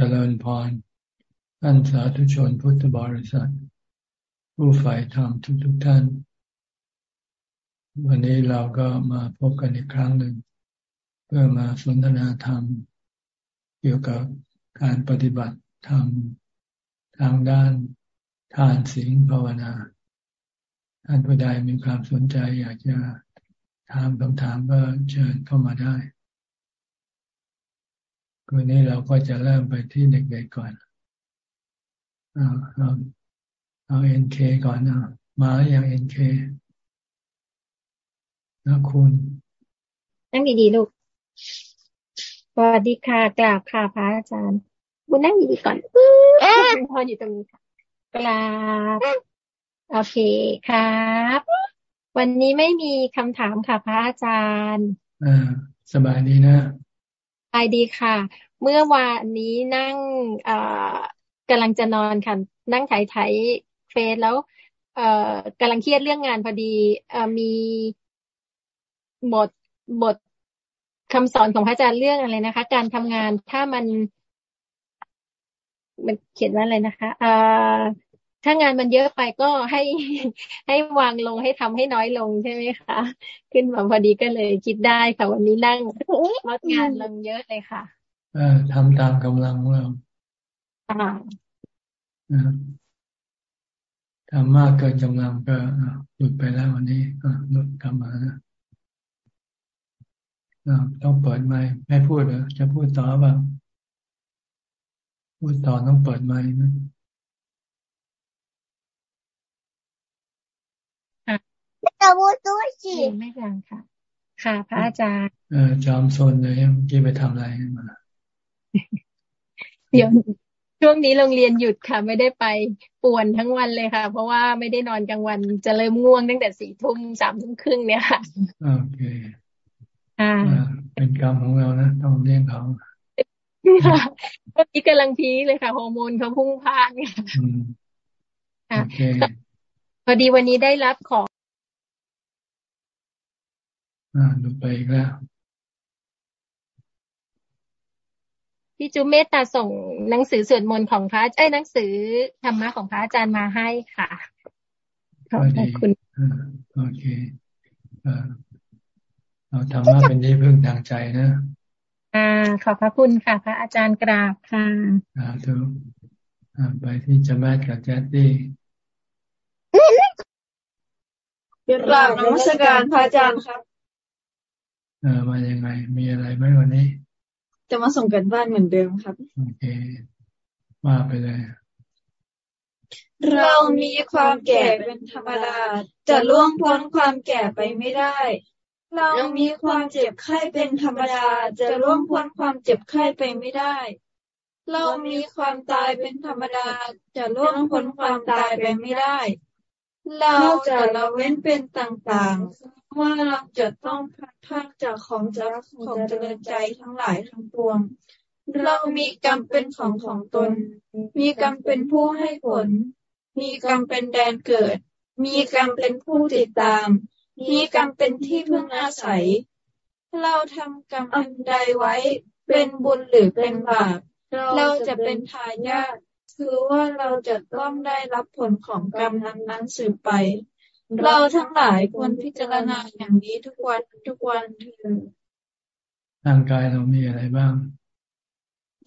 เจริญพรท่านสาธุชนพุทธบริษัท ผู้ฝ่ายธรรมทุกทุกท่าน วันนี้เราก็มาพบกันอีกครั้งหนึ่ง เพื่อมาสนทนาธรรม เกี่ยวกับการปฏิบัติธรรมทางด้านทานศีลภาวนา ท่านผู้ใดมีความสนใจอยากจะถามคำถามก็เชิญเข้ามาได้ วันนี้เราก็จะเริ่มไปที่เด็กๆก่อนเอาเอาเอาเอ็นเคก่อนนะมาอย่างเอ็นเคนะคุณนั่งดีๆลูกสวัสดีค่ะกราบค่ะพระอาจารย์ บุญนั่งดีๆก่อนคุณพออยู่ตรงนี้ค่ะกราบโอเคครับ วันนี้ไม่มีคำถามค่ะพระอาจารย์ อ่า สบายดีนะ สบายดีค่ะ เมื่อวานนี้นั่งกำลังจะนอนค่ะ นั่งถ่ายถ่ายเฟซแล้วกำลังเครียดเรื่องงานพอดีอมีบทบทคำสอนของพระอาจารย์เรื่องอะไรนะคะ การทำงานถ้ามัน มันเขียนว่าอะไรนะคะเอ่อ ถ้างานมันเยอะไปก็ให้ให้วางลงให้ทำให้น้อยลงใช่ไหมคะ ขึ้นมาพอดีก็เลยคิดได้ค่ะวันนี้นั่งลดงานลงเยอะเลยค่ะอทำตามกำลังของเราทำมากเกินกำลังก็หยุดไปแล้ววันนี้ก็หยุดกลับมานะต้องเปิดไมค์ไม่พูดเหรอจะพูดต่อบ้างพูดต่อต้องเปิดไมค์นะ จะพูดตัวสิไม่ยังค่ะ ค่ะ พระอาจารย์เออจอมซนเลยเมื่อกี้ไปทำอะไรมาเดี๋ยวช่วงนี้โรงเรียนหยุดค่ะ ไม่ได้ไปป่วนทั้งวันเลยค่ะ เพราะว่าไม่ได้นอนกลางวันจะเริ่มง่วงตั้งแต่สี่ทุ่มสามทุ่มครึ่งเนี่ยค่ะโอเคอ่า เป็นกรรมของเรานะต้องเลี้ยงเขาเมื่อกี้กำลังพีเลยค่ะ ฮอร์โมนเขาพุ่งพ่านเนี่ยค่ะพอดีวันนี้ได้รับของ อ่าดูไปอีกแล้วพี่จุเมตตาส่งหนังสือสวดมนต์ของพระเอ้ยหนังสือธรรมะของพระอาจารย์มาให้ค่ะขอบคุณโอเคเราธรรมะเป็นที่พึ่งทางใจนะอ่าขอบพระคุณค่ะ พระอาจารย์กราบค่ะอ่าทุกไปที่จะแม่กับแจ๊ดดี้กราบนมัสการพระอาจารย์ครับ เออมายังไง มีอะไรไหมวันนี้ จะมาส่งกันบ้านเหมือนเดิมครับ โอเค มาไปเลย เรามีความแก่เป็นธรรมดา จะล่วงพ้นความแก่ไปไม่ได้ เรามีความเจ็บไข้เป็นธรรมดา จะล่วงพ้นความเจ็บไข้ไปไม่ได้ เรามีความตายเป็นธรรมดา จะล่วงพ้นความตายไปไม่ได้ เราจะละเว้นเป็นต่างๆ ว่าเราจะต้องพัดพากจากของจะของเจริญใจทั้งหลายทั้งปวง เรามีกรรมเป็นของของตน มีกรรมเป็นผู้ให้ผล มีกรรมเป็นแดนเกิด มีกรรมเป็นผู้ติดตาม มีกรรมเป็นที่พึ่งอาศัย เราทำกรรมอันใดไว้ เป็นบุญหรือเป็นบาป เราจะเป็นทายาทคือว่าเราจะต้องได้รับผลของกรรมนั้นๆสืบไป เราทั้งหลายควรพิจารณาอย่างนี้ทุกวันทุกวันเถิดร่างกายเรามีอะไรบ้าง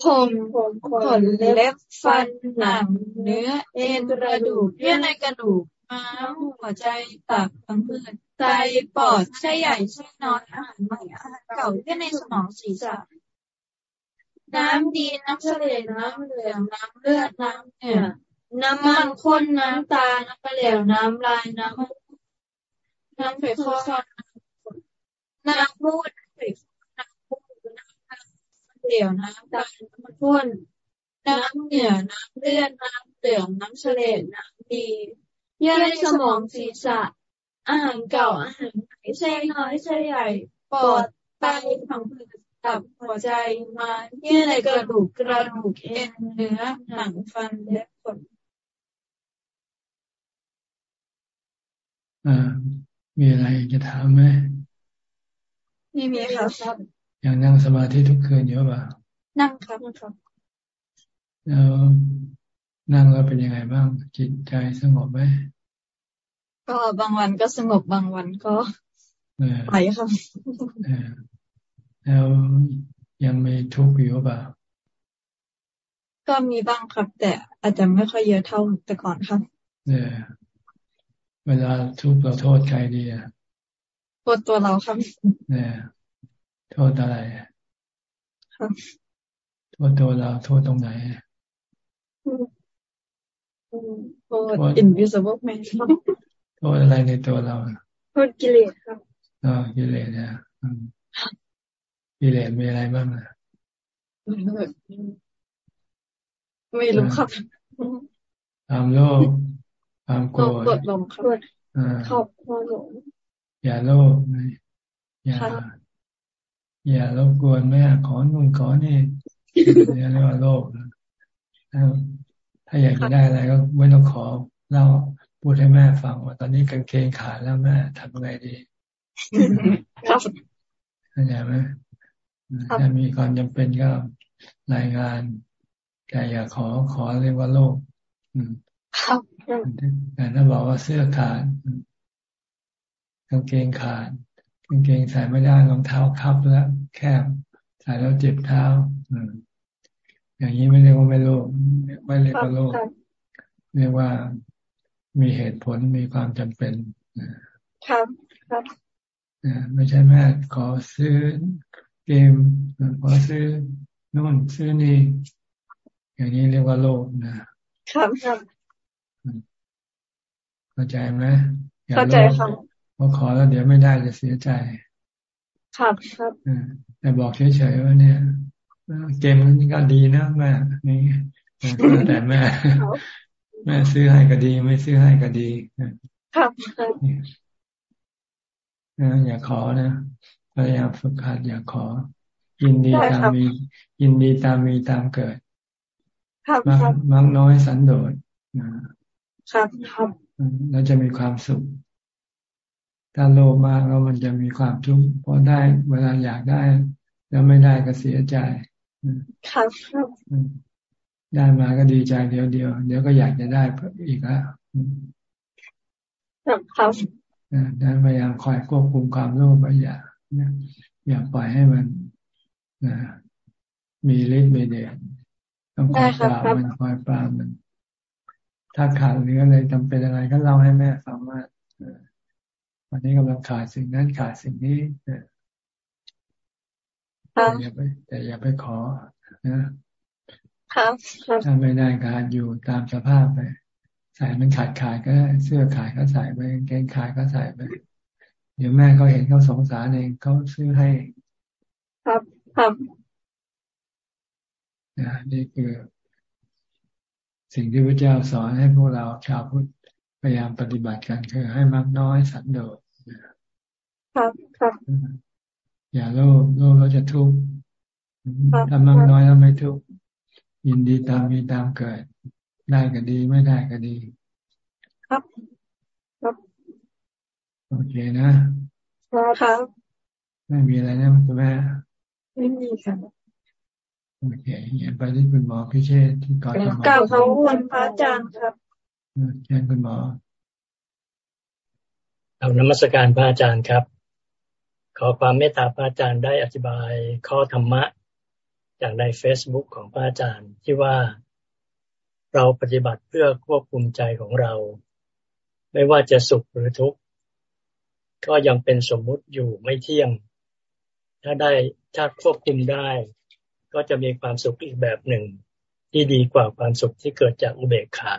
ผมผมขนเล็บฟันหนัง เนื้อ เอ็นกระดูกเยื่อในกระดูกม้ามหัวใจตับพังผืดไตปอดไส้ใหญ่ไส้น้อยอาหารใหม่อาหารเก่าเยื่อในสมองศีรษะน้ำดีน้ำเสลดน้ำเหลืองน้ำเลือดน้ำเหนือน้ำมันข้นน้ำตา น้ำเปลี่ยวน้ำลายน้ำน้ำไข่ข้อน้ำมูดน้ำไข่น้ำมูดน้ำเปลี่ยวน้ำตาลน้ำข้นน้ำเหนือน้ำเลือดน้ำเหลืองน้ำเสลดน้ำดีเยื่อในสมองศีรษะ อาหารเก่าอาหารใหม่ไส้น้อยไส้ใหญ่ปอดไตผังผืดตับหัวใจมาเยื่อในกระดูกกระดูกเอ็นเนื้อหนังฟันและขนอ่า มีอะไรจะถามไหมไม่มีครับอย่างนั่งสมาธิทุกคืนเยอะป่ะนั่งครับครับแล้วนั่งแล้วเป็นยังไงบ้าง จิตใจสงบไหมก็บางวันก็สงบบางวันก็ไปครับแล้วยังมีทุกข์อยู่เปล่าก็มีบ้างครับ แต่อาจจะไม่ค่อยเยอะเท่าแต่ก่อนครับเนี่ย เวลาทุกข์เราโทษใครดีอะโทษตัวเราครับเนี่ยโทษอะไรครับโทษตัวเราโทษตรงไหนโทษ invisible man โทษอะไรในตัวเรา โทษกิเลสครับอ๋อกิเลสเนี่ยกิเลสมีอะไรบ้างอะไม่รู้ครับความโลภ ความโกรธกดลงครับขอบความหลงอย่าโลภอย่าอย่ารบกวนแม่ขอนู่นขอนี่เรียกว่าโลภถ้าอยากจะได้อะไรก็ไม่ต้องขอเราพูดให้แม่ฟังว่าตอนนี้กางเกงขาดแล้วแม่ทำยังไงดีครับเข้าใจไหมถ้ามีความจำเป็นก็รายงาน แต่อย่าขอขอเรียกว่าโลภ แต่ถ้าบอกว่าเสื้อขาดกางเกงขาดกางเกงใส่ไม่ได้รองเท้าคับแล้วแคบใส่แล้วเจ็บเท้าอย่างนี้ไม่เรียกว่าไม่โลภไม่เรียกว่าโลภเรียกว่ามีเหตุผลมีความจำเป็นครับครับไม่ใช่แม่ขอซื้อเกมขอซื้อนู่นซื้อนี่อย่างนี้เรียกว่าโลภนะครับครับ เข้าใจไหมเข้าใจครับพอขอแล้วเดี๋ยวไม่ได้จะเสียใจครับครับแต่บอกเฉยๆว่าเนี่ยเกมมันก็ดีนะแม่นี่แต่แม่แม่ซื้อให้ก็ดี ไม่ซื้อให้ก็ดีครับครับอย่าขอนะพยายามฝึกหัดอย่าขอ ยินดีตามมี ยินดีตามมีตามเกิดครับมักน้อยสันโดษ ครับครับแล้วจะมีความสุขถ้าโลภมากแล้วมันจะมีความทุกข์พอได้เวลาอยากได้ แล้วไม่ได้ก็เสียใจครับครับได้มาก็ดีใจเดียวเดียวเดี๋ยวก็อยากจะได้เพิ่มอีกแล้วครับครับดังพยายามคอยควบคุมความโลภอย่าอย่าปล่อยให้มันมีฤทธิ์มีเดชต้องคอยปราบมันคอยปราบมัน ถ้าขาดหรืออะไรจำเป็นอะไรก็เล่าให้แม่ฟังว่าวันนี้กำลังขาดสิ่งนั้นขาดสิ่งนี้แต่อย่าไปแต่อย่าไปขอนะครับถ้าไม่ได้การอยู่ตามสภาพไปใส่มันขาดขาดก็เสื้อขาดก็ใส่ไปเกงขาดก็ใส่ไปเดี๋ยวแม่เขาเห็นเขาสงสารเองเขาซื้อให้ ครับครับนะนี่คือ สิ่งที่พระเจ้าสอนให้พวกเราชาวพุทธพยายามปฏิบัติกันคือให้มากน้อยสันโดษครับครับอย่าโลภโลภเราจะทุกข์ถ้ามากน้อยแล้วไม่ทุกข์ยินดีตามมีตามเกิด ได้ก็ดีไม่ได้ก็ดี ครับ ครับ โอเคนะครับไม่มีอะไรนะคุณแม่ไม่มีค่ะ โอเคอย่าไปที่คุณหมอพิเชษที่ก่อนกล่าวเขาวันพระอาจารย์ครับเชิญคุณหมอเอานมัสการพระอาจารย์ครับ ขอความเมตตาพระอาจารย์ได้อธิบายข้อธรรมะ จากใน Facebook ของพระอาจารย์ ที่ว่าเราปฏิบัติเพื่อควบคุมใจของเรา ไม่ว่าจะสุขหรือทุกข์ ก็ยังเป็นสมมุติอยู่ไม่เที่ยง ถ้าได้ถ้าควบคุมได้ ก็จะมีความสุขอีกแบบหนึ่ง ที่ดีกว่าความสุขที่เกิดจากอุเบกขา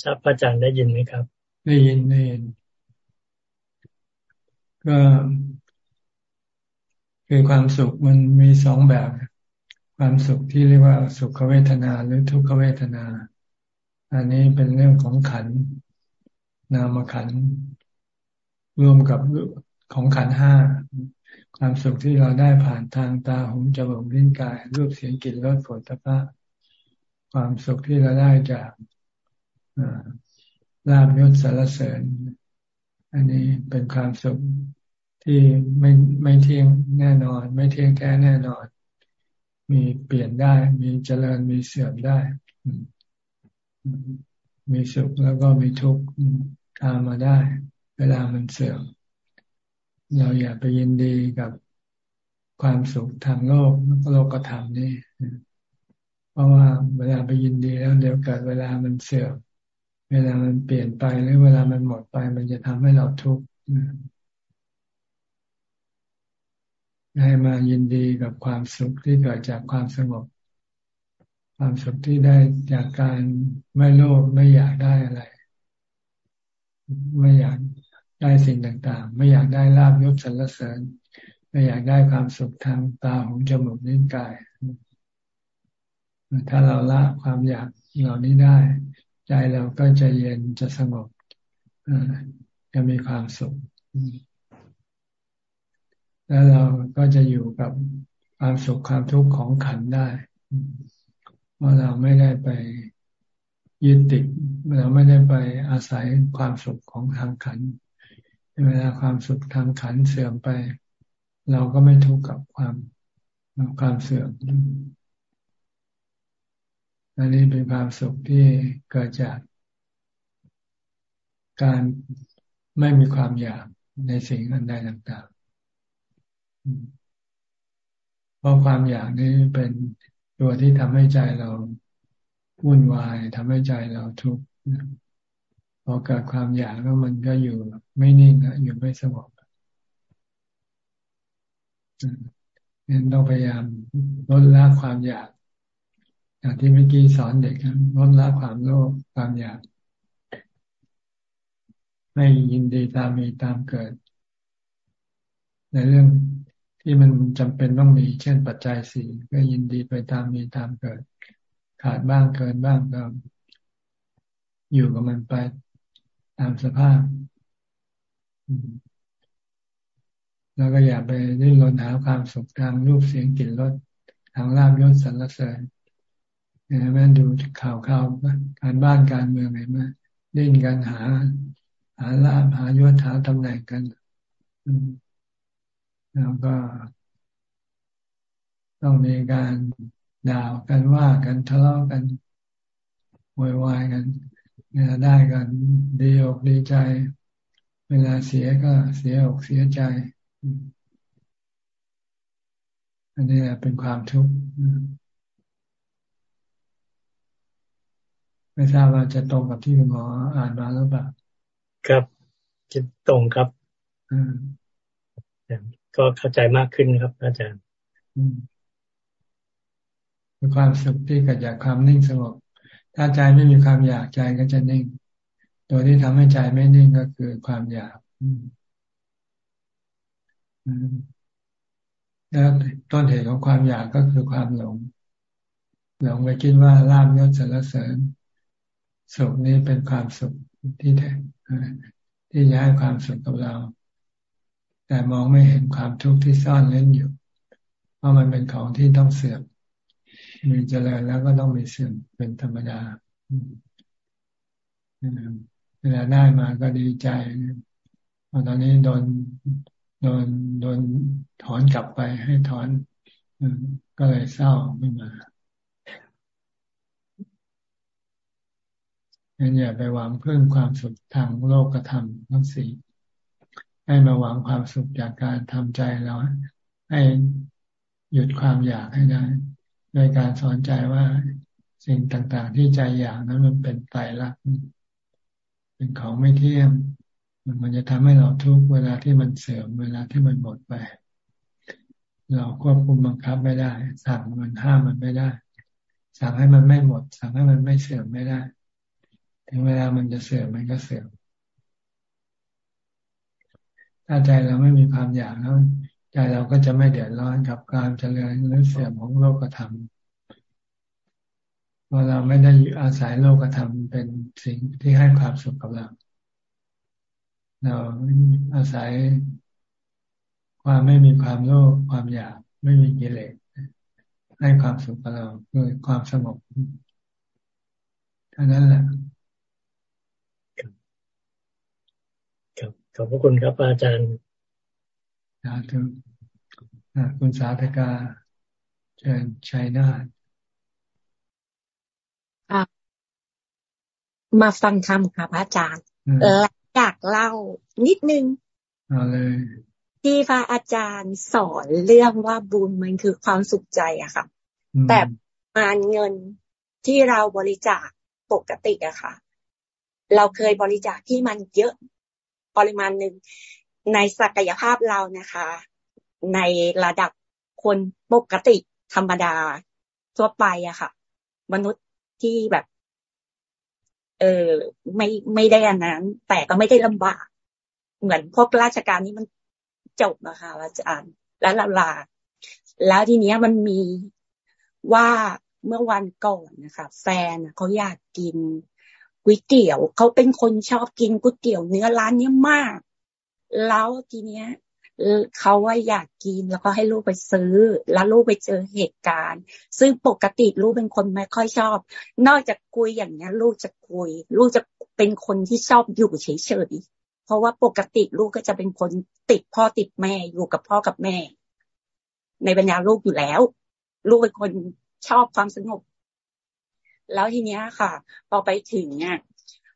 ทราบพระอาจารย์ได้ยินไหมครับ ได้ยินได้ยินก็คือความสุขมันมีสองแบบ ความสุขที่เรียกว่าสุขเวทนาหรือทุกขเวทนา อันนี้เป็นเรื่องของขัน นามขันรวมกับของขันห้า ความสุขที่เราได้ผ่านทางตาหูจมูกลิ้นกาย รูปเสียงกลิ่นรสผลตภะความสุขที่เราได้จากลาบยศสารเสริญ อันนี้เป็นความสุขที่ไม่ไม่เที่ยงแน่นอน ไม่เที่ยงแท้แน่นอน มีเปลี่ยนได้ มีเจริญมีเสื่อมได้ มีสุขแล้วก็มีทุกข์ตามมาได้ เวลามันเสื่อม เราอย่าไปยินดีกับความสุขทางโลกโลกธรรมนี่เพราะว่าเวลาไปยินดีแล้วเดี๋ยวเกิดเวลามันเสื่อมเวลามันเปลี่ยนไปหรือเวลามันหมดไป มันจะทำให้เราทุกข์ให้มายินดีกับความสุขที่เกิดจากความสงบ ความสุขที่ได้จากการไม่โลภไม่อยากได้อะไร ไม่อยาก ได้สิ่งต่างๆ ไม่อยากได้ลาบยศสรรเสริญ ไม่อยากได้ความสุขทางตาหูจมูกนิ้วกาย ถ้าเราละความอยากเหล่านี้ได้ ใจเราก็จะเย็นจะสงบจะมีความสุข แล้วเราก็จะอยู่กับความสุขความทุกข์ของขันได้ว่าเราไม่ได้ไปยึดติดเราไม่ได้ไปอาศัยความสุขของทางขัน เวลาความสุขทางขันเสื่อมไป เราก็ไม่ทุกข์กับความความเสื่อมอันนี้เป็นความสุขที่เกิดจาก การไม่มีความอยากในสิ่งอันใดต่างๆ เพราะความอยากนี้เป็นตัวที่ทำให้ใจเราวุ่นวายทำให้ใจเราทุกข์ อเกิดความอยากแล้วมันก็อยู่ไม่นิ่งนะอยู่ไม่สงบนั้นต้องพยายามลดละความอยาก อย่างที่เมื่อกี้สอนเด็กลดละความโลภความอยากไม่ยินดีตามมีตามเกิด ในเรื่องที่มันจำเป็นต้องมี เช่นปัจจัยสี่ก็ยินดีไปตามมีตามเกิด ขาดบ้างเกินบ้างก็อยู่กับมันไป ตามสภาพ แล้วก็อย่าไปดิ้นรนหาความสุขทางรูปเสียงกลิ่นรสทางลาบยศสรรเสริญแม่ดูข่าวข่าวการบ้านการเมืองไหนมาดิ้นกันหา หาลาบหายศหาตำแหน่งกันแล้วก็ ต้องมีการด่ากันว่ากันทะเลาะกันวอยวายกัน เวลาได้กันดีอกดีใจ เวลาเสียก็เสียอกเสียใจ อันนี้เป็นความทุกข์ไม่ทราบว่าจะตรงกับที่คุณหมออ่านมาหรือเปล่าครับจะตรงครับก็เข้าใจมากขึ้นครับ อาจารย์คือความสุขที่เกิดจากความนิ่งสงบ ถ้าใจไม่มีความอยากใจก็จะนิ่ง ตัวที่ทำให้ใจไม่นิ่งก็คือความอยากแล้วต้นเหตุของความอยากก็คือความหลง หลงไปคิดว่าลาบยศสรรเสริญสุขนี้เป็นความสุขที่แท้ที่จะให้ความสุขกับเรา แต่มองไม่เห็นความทุกข์ที่ซ่อนเล่นอยู่ เพราะมันเป็นของที่ต้องเสื่อม มีเจริญแล้วก็ต้องมีเสื่อมเป็นธรรมดาเวลาได้มาก็ดีใจพอตอนนี้โดนโดนโดนถอนกลับไปให้ถอนก็เลยเศร้าไม่มางั้นอย่าไปหวังเพิ่มความสุขทางโลกธรรมทั้งสี่ให้มาหวังความสุขจากการทำใจเราให้หยุดความอยากให้ได้ โดยการสอนใจว่าสิ่งต่างๆ ที่ใจอยากนั้นมันเป็นไตรลักษณ์เป็นของไม่เที่ยงมันจะทำให้เราทุกข์เวลาที่มันเสื่อมเวลาที่มันหมดไป เราควบคุมบังคับไม่ได้ สั่งมันห้ามมันไม่ได้ สั่งให้มันไม่หมด สั่งให้มันไม่เสื่อมไม่ได้ ถึงเวลามันจะเสื่อมมันก็เสื่อมถ้าใจเราไม่มีความอยากแล้ว ใจเราก็จะไม่เดือดร้อนกับการเจริญหรือเสื่อมของโลกธรรมเพราะเราไม่ได้อาศัยโลกธรรมเป็นสิ่งที่ให้ความสุขกับเรา เราอาศัยความไม่มีความโลภความอยากไม่มีกิเลสให้ความสุขกับเราคือความสงบเท่านั้นแหละขอบพระคุณครับอาจารย์ สาธุคุณสาธกาเชิญชัยนาทมาฟังคำค่ะพระอาจารย์อยากเล่านิดนึงเอาเลยที่พระอาจารย์สอนเรื่องว่าบุญมันคือความสุขใจอะค่ะ แต่มานเงินที่เราบริจาคปกติอะค่ะ เราเคยบริจาคที่มันเยอะปริมาณหนึ่ง ในศักยภาพเรานะคะ ในระดับคนปกติธรรมดาทั่วไปอะค่ะ มนุษย์ที่แบบ เออไม่ไม่ได้อันนั้น แต่ก็ไม่ได้ลำบาก เหมือนพวกราชการนี้มันจบนะคะอาจารย์ แล้วลาลาแล้วทีเนี้ยมันมีว่าเมื่อวันก่อนนะคะแฟนเขาอยากกินก๋วยเตี๋ยวเขาเป็นคนชอบกินก๋วยเตี๋ยวเนื้อร้านเนี้ยมาก แล้วทีเนี้ยเขาว่าอยากกินแล้วก็ให้ลูกไปซื้อ แล้วลูกไปเจอเหตุการณ์ ซึ่งปกติลูกเป็นคนไม่ค่อยชอบ นอกจากคุยอย่างนี้ลูกจะคุย ลูกจะเป็นคนที่ชอบอยู่เฉยๆเพราะว่าปกติลูกก็จะเป็นคนติดพ่อติดแม่อยู่กับพ่อกับแม่ ในบรรดาลูกอยู่แล้ว ลูกเป็นคนชอบความสงบแล้วทีเนี้ยค่ะ พอไปถึงเนี่ย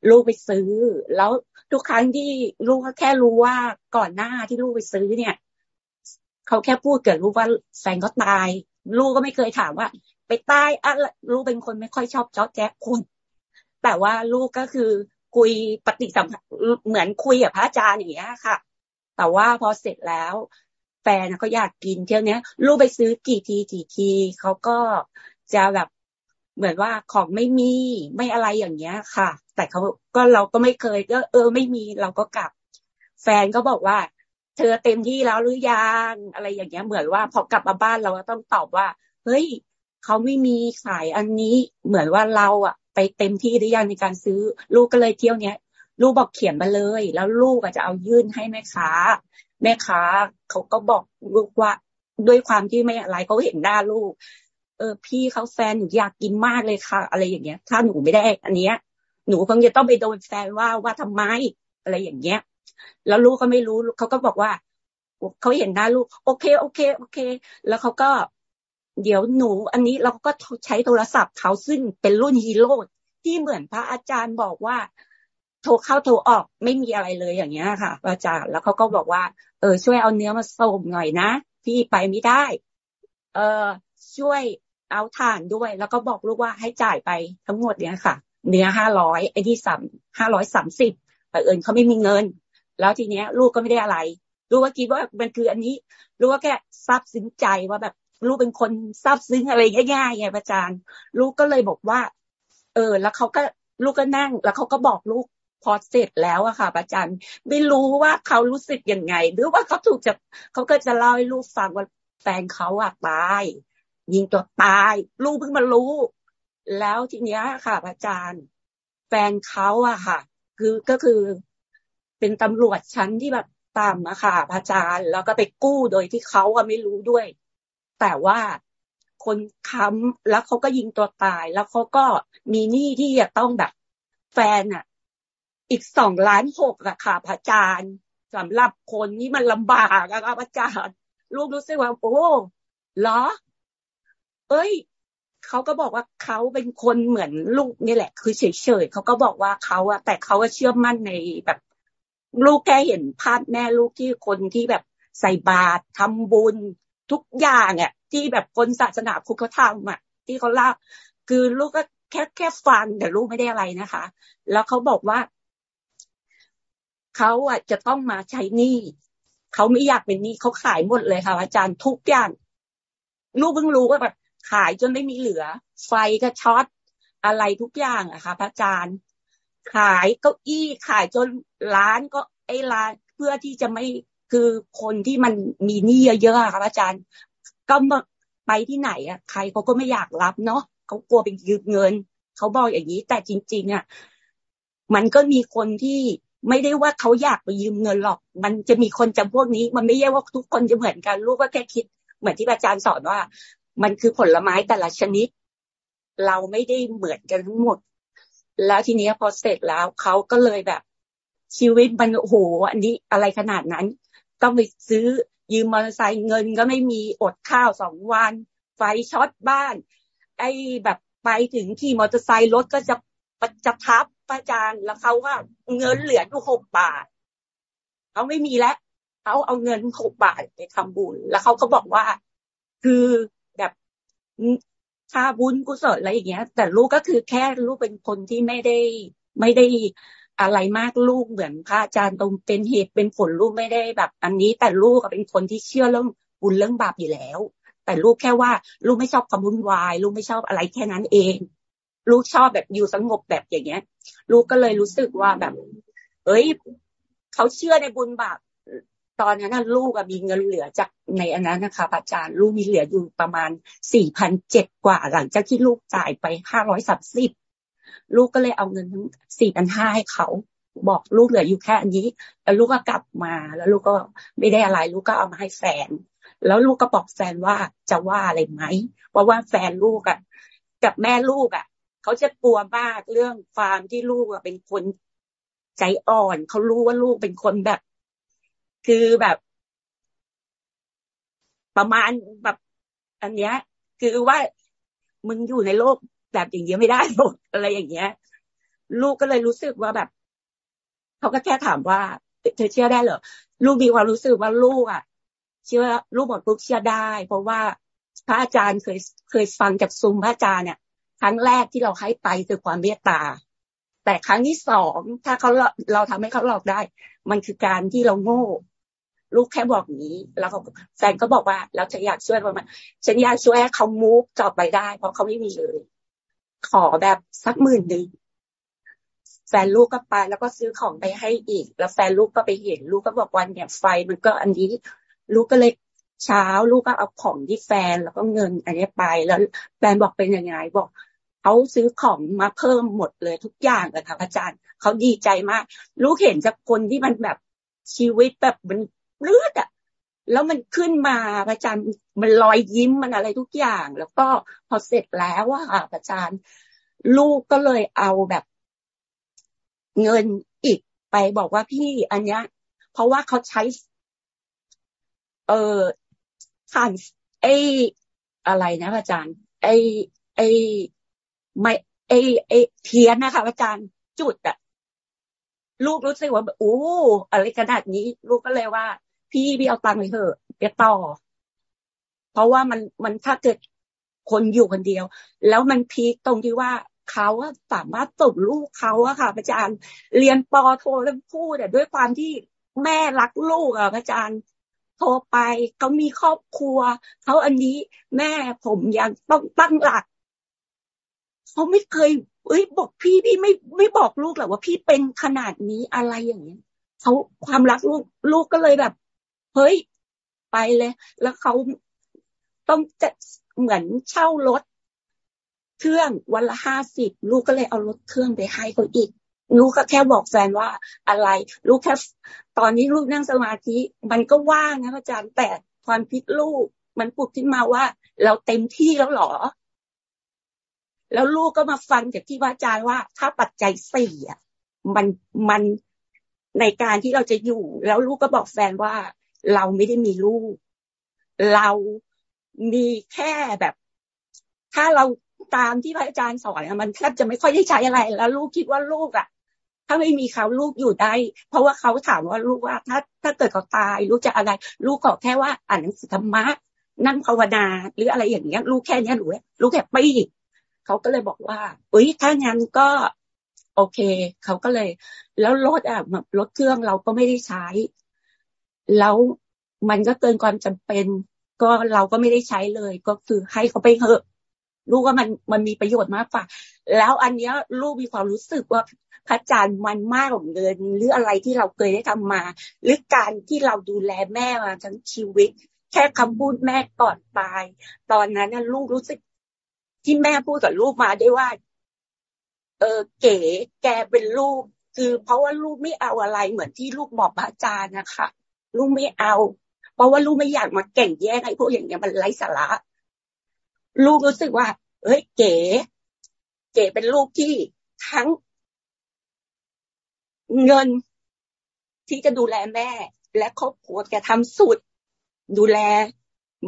ลูกไปซื้อ แล้ว ทุกครั้งที่ลูกแค่รู้ว่าก่อนหน้าที่ลูกไปซื้อเนี่ยเขาแค่พูดเกิดลูกว่าแฟนก็ตาย ลูกก็ไม่เคยถามว่า ไปตายอะลูกเป็นคนไม่ค่อยชอบเจ้าแจ๊กคุณแต่ว่าลูกก็คือคุยปฏิสัมพันธ์เหมือนคุยกับพระอาจารย์อย่างเงี้ยค่ะ แต่ว่าพอเสร็จแล้วแฟนเขาอยากกินเที่ยวนี้ลูกไปซื้อกี่ทีกี่ทีเขาก็จะแบบ เหมือนว่าของไม่มีไม่อะไรอย่างเงี้ยค่ะ แต่เขาก็เราก็ไม่เคยก็ เออไม่มีเราก็กลับ แฟนก็บอกว่า เธอเต็มที่แล้วหรือยังอะไรอย่างเงี้ย เหมือนว่าพอกลับมาบ้านเราก็ต้องตอบว่า เฮ้ยเขาไม่มีขายอันนี้เหมือนว่าเราอะไปเต็มที่หรือยังในการซื้อ ลูกก็เลยเที่ยวเนี้ยลูกบอกเขียนมาเลย แล้วลูกอาจะเอายื่นให้แม่ค้า แม่ค้าเขาก็บอกลูกว่าด้วยความที่ไม่อะไรเขาเห็นหน้าลูก ออพี่เขาแฟนหนูอยากกินมากเลยค่ะ อะไรอย่างเงี้ย ถ้าหนูไม่ได้ อันเนี้ย หนูคงจะต้องไปโดนแฟนว่าว่าทำไมอะไรอย่างเงี้ย แล้วลูกก็ไม่รู้เขาก็บอกว่าเขาเห็นหน้าลูก โอเค โอเค โอเค แล้วเขาก็ เดี๋ยวหนู อันนี้เราก็ใช้โทรศัพท์เขาซึ่งเป็นรุ่นฮีโร่ที่เหมือนพระอาจารย์บอกว่า โทรเข้าโทรออกไม่มีอะไรเลยอย่างเงี้ยค่ะอาจารย์แล้วเขาก็บอกว่า เออช่วยเอาเนื้อมาส่งหน่อยนะพี่ไปไม่ได้ เออช่วย เอาถ่านด้วย แล้วก็บอกลูกว่าให้จ่ายไปทั้งหมดเนี้ยค่ะ เนื้อห้าร้อยไอ้ที่สามห้าร้อยสามสิบแต่เอิญเขาไม่มีเงิน แล้วทีเนี้ย ลูกก็ไม่ได้อะไร ลูกก็คิดว่ามันคืออันนี้ลูกก็แค่ซาบซึ้งใจว่าแบบลูกเป็นคนซาบซึ้งอะไรง่ายๆไงอาจารย์ ลูกก็เลยบอกว่า เออ แล้วเขาก็ลูกก็นั่ง แล้วเขาก็บอกลูกพอเสร็จแล้วอะค่ะอาจารย์ ไม่รู้ว่าเขารู้สึกยังไง หรือว่าเขาถูกจะเขาก็จะเล่าให้ลูกฟังว่าแฟนเขาอะตาย ยิงตัวตาย ลูกเพิ่งมารู้ แล้วทีเนี้ยค่ะอาจารย์ แฟนเขาอะค่ะ คือก็คือเป็นตำรวจชั้นที่แบบตามอะค่ะอาจารย์ แล้วก็ไปกู้โดยที่เขาอะไม่รู้ด้วย แต่ว่าคนค้ำแล้วเขาก็ยิงตัวตาย แล้วเขาก็มีหนี้ที่จะต้องแบบแฟนอะอีกสองล้านหกอะค่ะอาจารย์สำหรับคนที่มันลำบากอะค่ะพระอาจารย์ ลูกรู้สึกว่าโอ้เหรอ เอ้ยเขาก็บอกว่าเขาเป็นคนเหมือนลูกนี่แหละ คือเฉยๆเขาก็บอกว่าเขาอะแต่เขาเชื่อมั่นในแบบลูกแค่เห็นภาพแม่ลูกที่คนที่แบบใส่บาตรทำบุญทุกอย่างอะที่แบบคนศาสนาพุทธเขาทำอะที่เขาเล่าคือลูกก็แค่แค่ฟังแต่ลูกไม่ได้อะไรนะคะ แล้วเขาบอกว่าเขาอะจะต้องมาใช้หนี้เขาไม่อยากเป็นหนี้เขาขายหมดเลยค่ะ อาจารย์ทุกอย่างลูกเพิ่งรู้ว่าแบบ ขายจนไม่มีเหลือ ไฟก็ช็อตอะไรทุกอย่างอะค่ะพระอาจารย์ ขายเก้าอี้ขายจนร้านก็ไอ้ร้านเพื่อที่จะไม่คือคนที่มันมีหนี้เยอะๆค่ะพระอาจารย์ ก็ไปที่ไหนอะใครเขาก็ไม่อยากรับเนาะเขากลัวไปยืมเงินเขาบอกอย่างนี้ แต่จริง ๆอะมันก็มีคนที่ไม่ได้ว่าเขาอยากไปยืมเงินหรอก มันจะมีคนจำพวกนี้ มันไม่ใช่ว่าทุกคนจะเหมือนกัน ลูกก็แค่คิด เหมือนที่อาจารย์สอนว่า มันคือผลไม้แต่ละชนิด เราไม่ได้เหมือนกันทั้งหมด แล้วทีนี้พอเสร็จแล้วเขาก็เลยแบบ ชีวิตมันโอ้โหอันนี้อะไรขนาดนั้น ต้องไปซื้อยืมมอเตอร์ไซค์เงินก็ไม่มีอดข้าวสองวัน ไฟช็อตบ้าน ไอ้แบบไปถึงขี่มอเตอร์ไซค์รถก็จะจะทับพระจารย์แล้วเขาว่าเงินเหลืออยู่หกบาทเขาไม่มีแล้วเขาเอาเงินหกบาทไปทำบุญ แล้วเขาก็บอกว่า คือ ค่าบุญกุศลอะไรอย่างเงี้ย แต่ลูกก็คือแค่ลูกเป็นคนที่ไม่ได้ไม่ได้อะไรมากลูกเหมือนพระอาจารย์ตรงเป็นเหตุเป็นผลลูกไม่ได้แบบ อันนี้ แต่ลูกเป็นคนที่เชื่อเรื่องบุญเรื่องบาปอยู่แล้ว แต่ลูกแค่ว่า ลูกไม่ชอบความวุ่นวาย ลูกไม่ชอบอะไรแค่นั้นเอง ลูกชอบแบบอยู่สงบแบบอย่างเงี้ย ลูกก็เลยรู้สึกว่าแบบ เอ้ยเขาเชื่อในบุญบาป ตอนนั้นลูกมีเงินเหลือจากในอันนั้นนะคะอาจารย์ลูกมีเหลืออยู่ประมาณสี่พันเจ็ดกว่า หลังจากที่ลูกจ่ายไปห้าร้อยสามสิบลูกก็เลยเอาเงินทั้งสี่พันห้าให้เขาบอกลูกเหลืออยู่แค่อันนี้ แล้วลูกก็กลับมา แล้วลูกก็ไม่ได้อะไร ลูกก็เอามาให้แฟน แล้วลูกก็บอกแฟนว่าจะว่าอะไรไหมว่าว่าแฟนลูกอะ กับแม่ลูกอะเขาจะกลัวมากเรื่องฟามที่ลูกเป็นคนใจอ่อนเขารู้ว่าลูกเป็นคนแบบ คือแบบ ประมาณแบบอันเนี้ย คือว่ามึงอยู่ในโลกแบบอย่างเงี้ยไม่ได้หรอกอะไรอย่างเงี้ย ลูกก็เลยรู้สึกว่าแบบเขาก็แค่ถามว่าเธอเชื่อได้เหรอลูกมีความรู้สึกว่าลูกอะ เชื่อลูกบอกลูกเชื่อได้ เพราะว่าพระอาจารย์เคยเคยฟังจากซุมพระอาจารย์เนี่ยครั้งแรกที่เราให้ไปคือความเมตตา แต่ครั้งที่สองถ้าเขาเราทำให้เขาหลอกได้ มันคือการที่เราโง่ ลูกแค่บอกนี้ แล้วแฟนก็บอกว่าเราจะอยากช่วยประมาณฉันอยากช่วยให้เขามูฟต่อไปได้ เพราะเขาไม่มีเลย ขอแบบสักหมื่นหนึ่งแฟนลูกก็ไปแล้วก็ซื้อของไปให้อีก แล้วแฟนลูกก็ไปเห็น ลูกก็บอกวันเนี่ยไฟมันก็อันนี้ ลูกก็เลยเช้าลูกก็เอาของที่แฟนแล้วก็เงินอันนี้ไปแล้วแฟนบอกเป็นยังไงบอกเขาซื้อของมาเพิ่มหมดเลยทุกอย่างเลยค่ะอาจารย์เขาดีใจมาก ลูกเห็นจากคนที่มันแบบชีวิตแบบมัน เลือดอะแล้วมันขึ้นมาอาจารย์มันรอยยิ้มมันอะไรทุกอย่าง แล้วก็พอเสร็จแล้วว่าอาจารย์ลูกก็เลยเอาแบบ เงินอีกไปบอกว่าพี่อันเนี้ย เพราะว่าเขาใช้ เอ่อผ่านไอ้อะไรนะอาจารย์ ไอ้ไอ้ไม่เอเอเทียนนะคะอาจารย์จุดอะลูกรู้สึกว่าโอ้อะไรขนาดนี้ ลูกก็เลยว่า พี่พี่เอาตังค์ไปเถอะไปต่อ เพราะว่ามันมันถ้าเกิดคนอยู่คนเดียว แล้วมันพีคตรงที่ว่าเขาสามารถส่งลูกเขาอะค่ะ อาจารย์เรียนปอโททั้งคู่แต่ด้วยความที่แม่รักลูกอะอาจารย์โทรไปเขามีครอบครัวเขาอันนี้แม่ผมยังต้องตั้งหลักเขาไม่เคย เอ้ยบอกพี่พี่ไม่ไม่บอกลูกหรอกว่าพี่เป็นขนาดนี้อะไรอย่างเงี้ยเขาความรักลูกลูกก็เลยแบบ เฮ้ย ไปเลย แล้วเขาต้องจะเหมือนเช่ารถเครื่องวันละห้าสิบลูกก็เลยเอารถเครื่องไปให้เขาอีกลูกก็แค่บอกแฟนว่าอะไร ลูกแค่ตอนนี้ลูกนั่งสมาธิ มันก็ว่างนะอาจารย์แต่ความคิดลูก มันปุดขึ้นมาว่า เราเต็มที่แล้วหรอ แล้วลูกก็มาฟังจากที่ว่าอาจารย์ว่า ถ้าปัจจัยสี่อะมันมันในการที่เราจะอยู่ แล้วลูกก็บอกแฟนว่า เราไม่ได้มีลูก เรามีแค่แบบ ถ้าเราตามที่พระอาจารย์สอนมันแทบจะไม่ค่อยได้ใช้อะไร แล้วลูกคิดว่าลูกอะ ถ้าไม่มีเขาลูกอยู่ได้ เพราะว่าเขาถามว่าลูกว่า ถ้าถ้าเกิดเขาตายลูกจะอะไร ลูกขอแค่ว่าอ่านหนังสือธรรมะนั่งภาวนาหรืออะไรอย่างเงี้ยลูกแค่นี้หนูลูกแค่ปีเขาก็เลยบอกว่าเอ้ยถ้างั้นก็โอเค เขาก็เลย แล้วรถอะแบบรถเครื่องเราก็ไม่ได้ใช้ แล้วมันก็เกินความจำเป็น ก็เราก็ไม่ได้ใช้เลย ก็คือให้เขาไปเถอะลูกว่ามันมันมีประโยชน์มากกว่า แล้วอันเนี้ยลูกมีความรู้สึกว่าพระอาจารย์มันมากกว่าเงินหรืออะไรที่เราเคยได้ทำมา หรือการที่เราดูแลแม่มาทั้งชีวิต แค่คำพูดแม่ก่อนตาย ตอนนั้นลูกรู้สึก ที่แม่พูดกับลูกมาได้ว่า เออเก๋แกเป็นลูก คือเพราะว่าลูกไม่เอาอะไรเหมือนที่ลูกบอกพระอาจารย์นะคะ ลูกไม่เอา เพราะว่าลูกไม่อยากมาแก่งแย่งให้พวกอย่างเงี้ยมันไร้สาระ ลูกรู้สึกว่าเฮ้ยเก๋ เก๋เป็นลูกที่ทั้งเงินที่จะดูแลแม่ และครอบครัวแกทำสุด ดูแล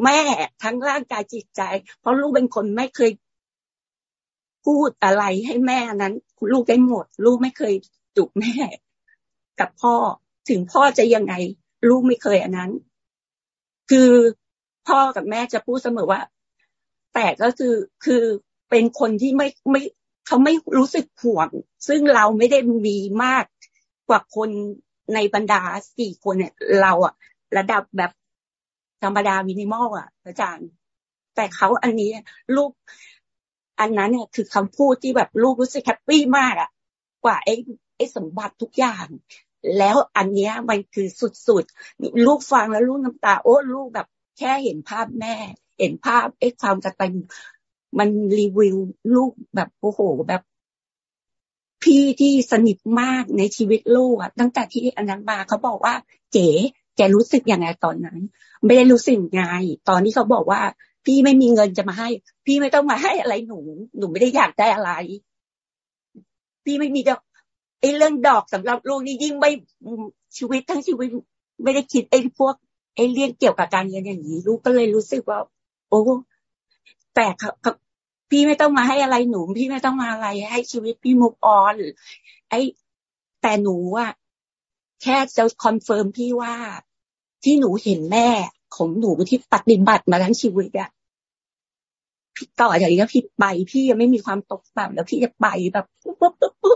แม่ทั้งร่างกายจิตใจ เพราะลูกเป็นคนไม่เคยพูดอะไรให้แม่นั้น ลูกได้หมด ลูกไม่เคยจุกแม่ กับพ่อถึงพ่อจะยังไง ลูกไม่เคยอันนั้น คือพ่อกับแม่จะพูดเสมอว่า แต่ก็คือคือเป็นคนที่ไม่ไม่เขาไม่รู้สึกห่วง ซึ่งเราไม่ได้มีมากกว่าคนในบรรดาสี่คนเนี่ย เราอะระดับแบบธรรมดามินิมอลอะอาจารย์ แต่เขาอันนี้ลูกอันนั้นเนี่ยคือคำพูดที่แบบลูกรู้สึกแฮปปี้มากอะกว่าไอ้ไอ้สมบัติทุกอย่าง แล้วอันเนี้ยมันคือสุดๆ ลูกฟังแล้วลูกน้ำตา โอ้ลูกแบบแค่เห็นภาพแม่ เห็นภาพไอ้ความกระตันมันรีวิวลูกแบบโอ้โหแบบ พี่ที่สนิทมากในชีวิตลูกอะตั้งแต่ที่อันนั้นมาเขาบอกว่าเจ๋แกรู้สึกยังไงตอนนั้น ไม่ได้รู้สึกไงตอนที่เขาบอกว่า พี่ไม่มีเงินจะมาให้ พี่ไม่ต้องมาให้อะไรหนู หนูไม่ได้อยากได้อะไร พี่ไม่มีด อกไอ้เรื่องดอกสำหรับลูกนี่ยิ่งไม่ชีวิตทั้งชีวิตไม่ได้คิดไอ้พวกไอ้เรื่องเกี่ยวกับการเงินอย่างนี้ลูกก็เลยรู้สึกว่า โอ้แต่พี่ไม่ต้องมาให้อะไรหนู พี่ไม่ต้องมาอะไร ให้ชีวิตพี่มุกออนไอ้แต่หนูอะแค่จะ confirm พี่ว่าที่หนูเห็นแม่ของหนูที่ปฏิบัติมาทั้งชีวิตอะพี่ต่ออย่างนี้พี่ไป พี่ยังไม่มีความตกต่ำแล้วพี่จะไปแบบปุ๊บปุ๊บปุ๊บปุ๊บ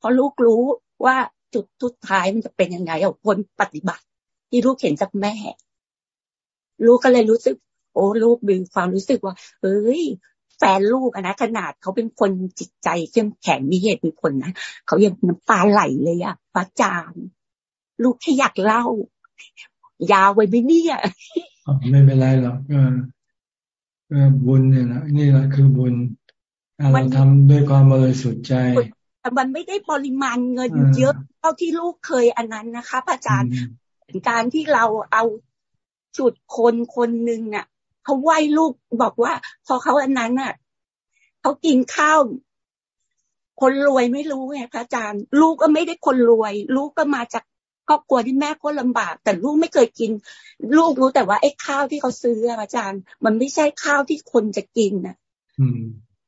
พอลูกรู้ว่าจุดสุดท้ายมันจะเป็นยังไงเอาคนปฏิบัติ ที่ลูกเห็นจากแม่ ลูกก็เลยรู้สึก โอ้ลูกมีความรู้สึกว่าเฮ้ยแฟนลูกนะขนาดเขาเป็นคนจิตใจเข้มแข็งมีเหตุมีผลนะเขายังน้ำตาไหลเลยอะพระจารย์ลูกแค่อยากเล่า ยาวไปไม่เนี่ยไม่เป็นไรหรอกก็บุญเนี่ยนะนี่แหละคือบุญเราทำด้วยความบริสุทธิ์ใจ แต่มันไม่ได้ปริมาณเงินเยอะเท่าที่ลูกเคยอันนั้นนะคะพระอาจารย์การที่เราเอาจุดคนคนหนึ่งอะเขาไหว้ลูกบอกว่า พอเขาอันนั้นอะเขากินข้าวคนรวยไม่รู้ไงพระอาจารย์ ลูกก็ไม่ได้คนรวย ลูกก็มาจากครอบครัวที่แม่ก็ลำบาก แต่ลูกไม่เคยกิน ลูกรู้แต่ว่าไอ้ข้าวที่เขาซื้ออาจารย์ มันไม่ใช่ข้าวที่คนจะกินนะ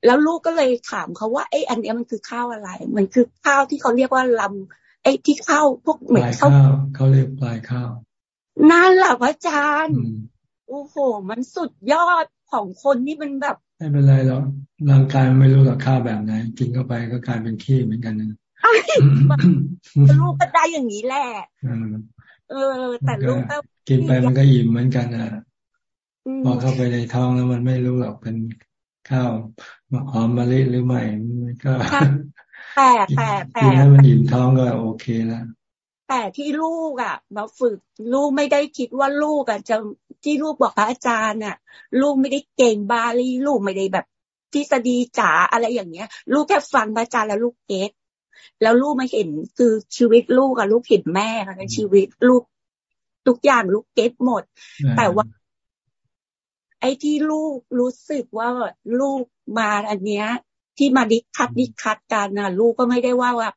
แล้วลูกก็เลยถามเขาว่าไอ้อันนี้มันคือข้าวอะไร มันคือข้าวที่เขาเรียกว่าลำไอ้ที่ข้าวพวกเหมือนข้าวเขาเรียกปลายข้าวนั่นแหละพระอาจารย์โอ้โห มันสุดยอดของคนนี่มันแบบ ไม่เป็นไรหรอกร่างกายไม่รู้หรอกข้าวแบบไหน กินเข้าไปก็กลายเป็นขี้เหมือนกันนะลูกก็ได้อย่างนี้แหละเออ แต่ลูกก็กินไปมันก็อิ่มเหมือนกันอะพอเข้าไปในท้องแล้วมันไม่รู้หรอกเป็น ข้าวหอมมะลิหรือไม่มันก็แต่แต่แต่กินให้มันอิ่มท้องก็โอเคแล้วแต่ที่ลูกอะมาฝึกลูกไม่ได้คิดว่าลูกอะจะที่ลูกบอกพระอาจารย์น่ะ ลูกไม่ได้เก่งบาลีลูกไม่ได้แบบทฤษฎีจ๋าอะไรอย่างเงี้ย ลูกแค่ฟังพระอาจารย์แล้วลูกเก็ตแล้วลูกมาเห็นคือชีวิตลูกอะลูกเห็นแม่ในชีวิตลูกทุกอย่างลูกเก็ตหมด แต่ว่า ไอ้ที่ลูกรู้สึกว่าลูกมาอันเนี้ย ที่มาดิคัดดิคัดกันนะลูกก็ไม่ได้ว่าว่า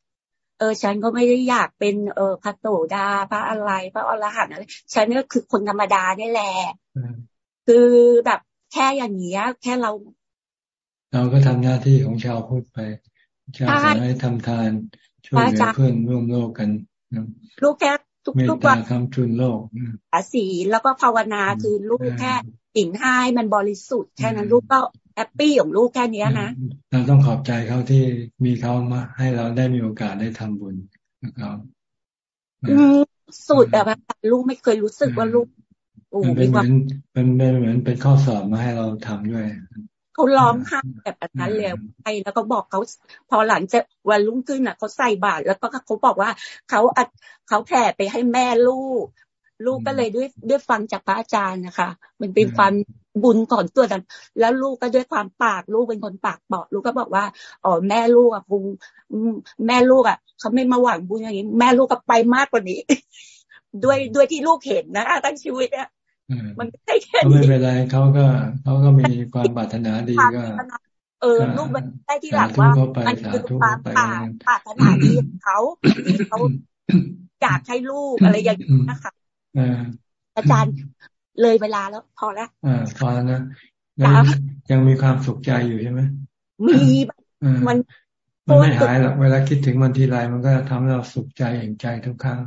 เออฉันก็ไม่ได้อยากเป็นเออพระโตดาพระอะไร พระอรหันต์อะไรฉันก็คือคนธรรมดาได้แหละคือแบบแค่อย่างเงี้ยแค่เรา เราก็ทำหน้าที่ของชาวพุทธไปชาวสให้ทำทานช่วยเหลือเพื่อนร่วมโลกกันลูกแค่ทุกทุกวันทำทุนโลกอาศีแล้วก็ภาวนาคือลูกแค่ สิ่งให้มันบริสุทธิ์แค่นั้นลูกก็ happy ของลูกแค่นี้นะเราต้องขอบใจเขาที่มีเขามา ให้เราได้มีโอกาสได้ทำบุญนะครับสุดแบบลูกไม่เคยรู้สึกว่าลูกมันเป็นเหมือนเป็นเหมือนเป็นข้อสอบมาให้เราทำด้วยเขาร้องไห้แบบนั้นเลยไปแล้วก็บอกเขาพอหลังจะวันรุ่งขึ้นอะเขาใส่บาตรแล้วก็เขาบอกว่าเขาอัดเขาแผ่ไปให้แม่ลูก ลูกก็เลยด้วยด้วยฟังจากพระอาจารย์นะคะ มันเป็นความบุญก่อนตัวนั้นแล้วลูกก็ด้วยความปากลูกเป็นคนปากบอกลูกก็บอกว่าอ๋อแม่ลูกอะบุญแม่ลูกอะเขาไม่มาหวังบุญอย่างนี้ แม่ลูกก็ไปมากกว่านี้ ด้วยด้วยที่ลูกเห็นนะตั้งชีวิตเนี่ยมันไม่ใช่แค่นี้ไม่เป็นไรเขาก็เขาก็มีความปรารถนาดีก็เออลูกมันได้ที่หลักว่ามันคือความปรารถนาดีของเขาที่เขาอยากให้ลูกอะไรอย่างนี้นะคะ อาจารย์เลยเวลาแล้วพอแล้วอ่าพอแล้วนะแล้วยังมีความสุขใจอยู่ใช่ไหมมีมันมันไม่หายหรอกเวลาคิดถึงมันทีไรมันก็ทำให้เราสุขใจเองใจทุกครั้ง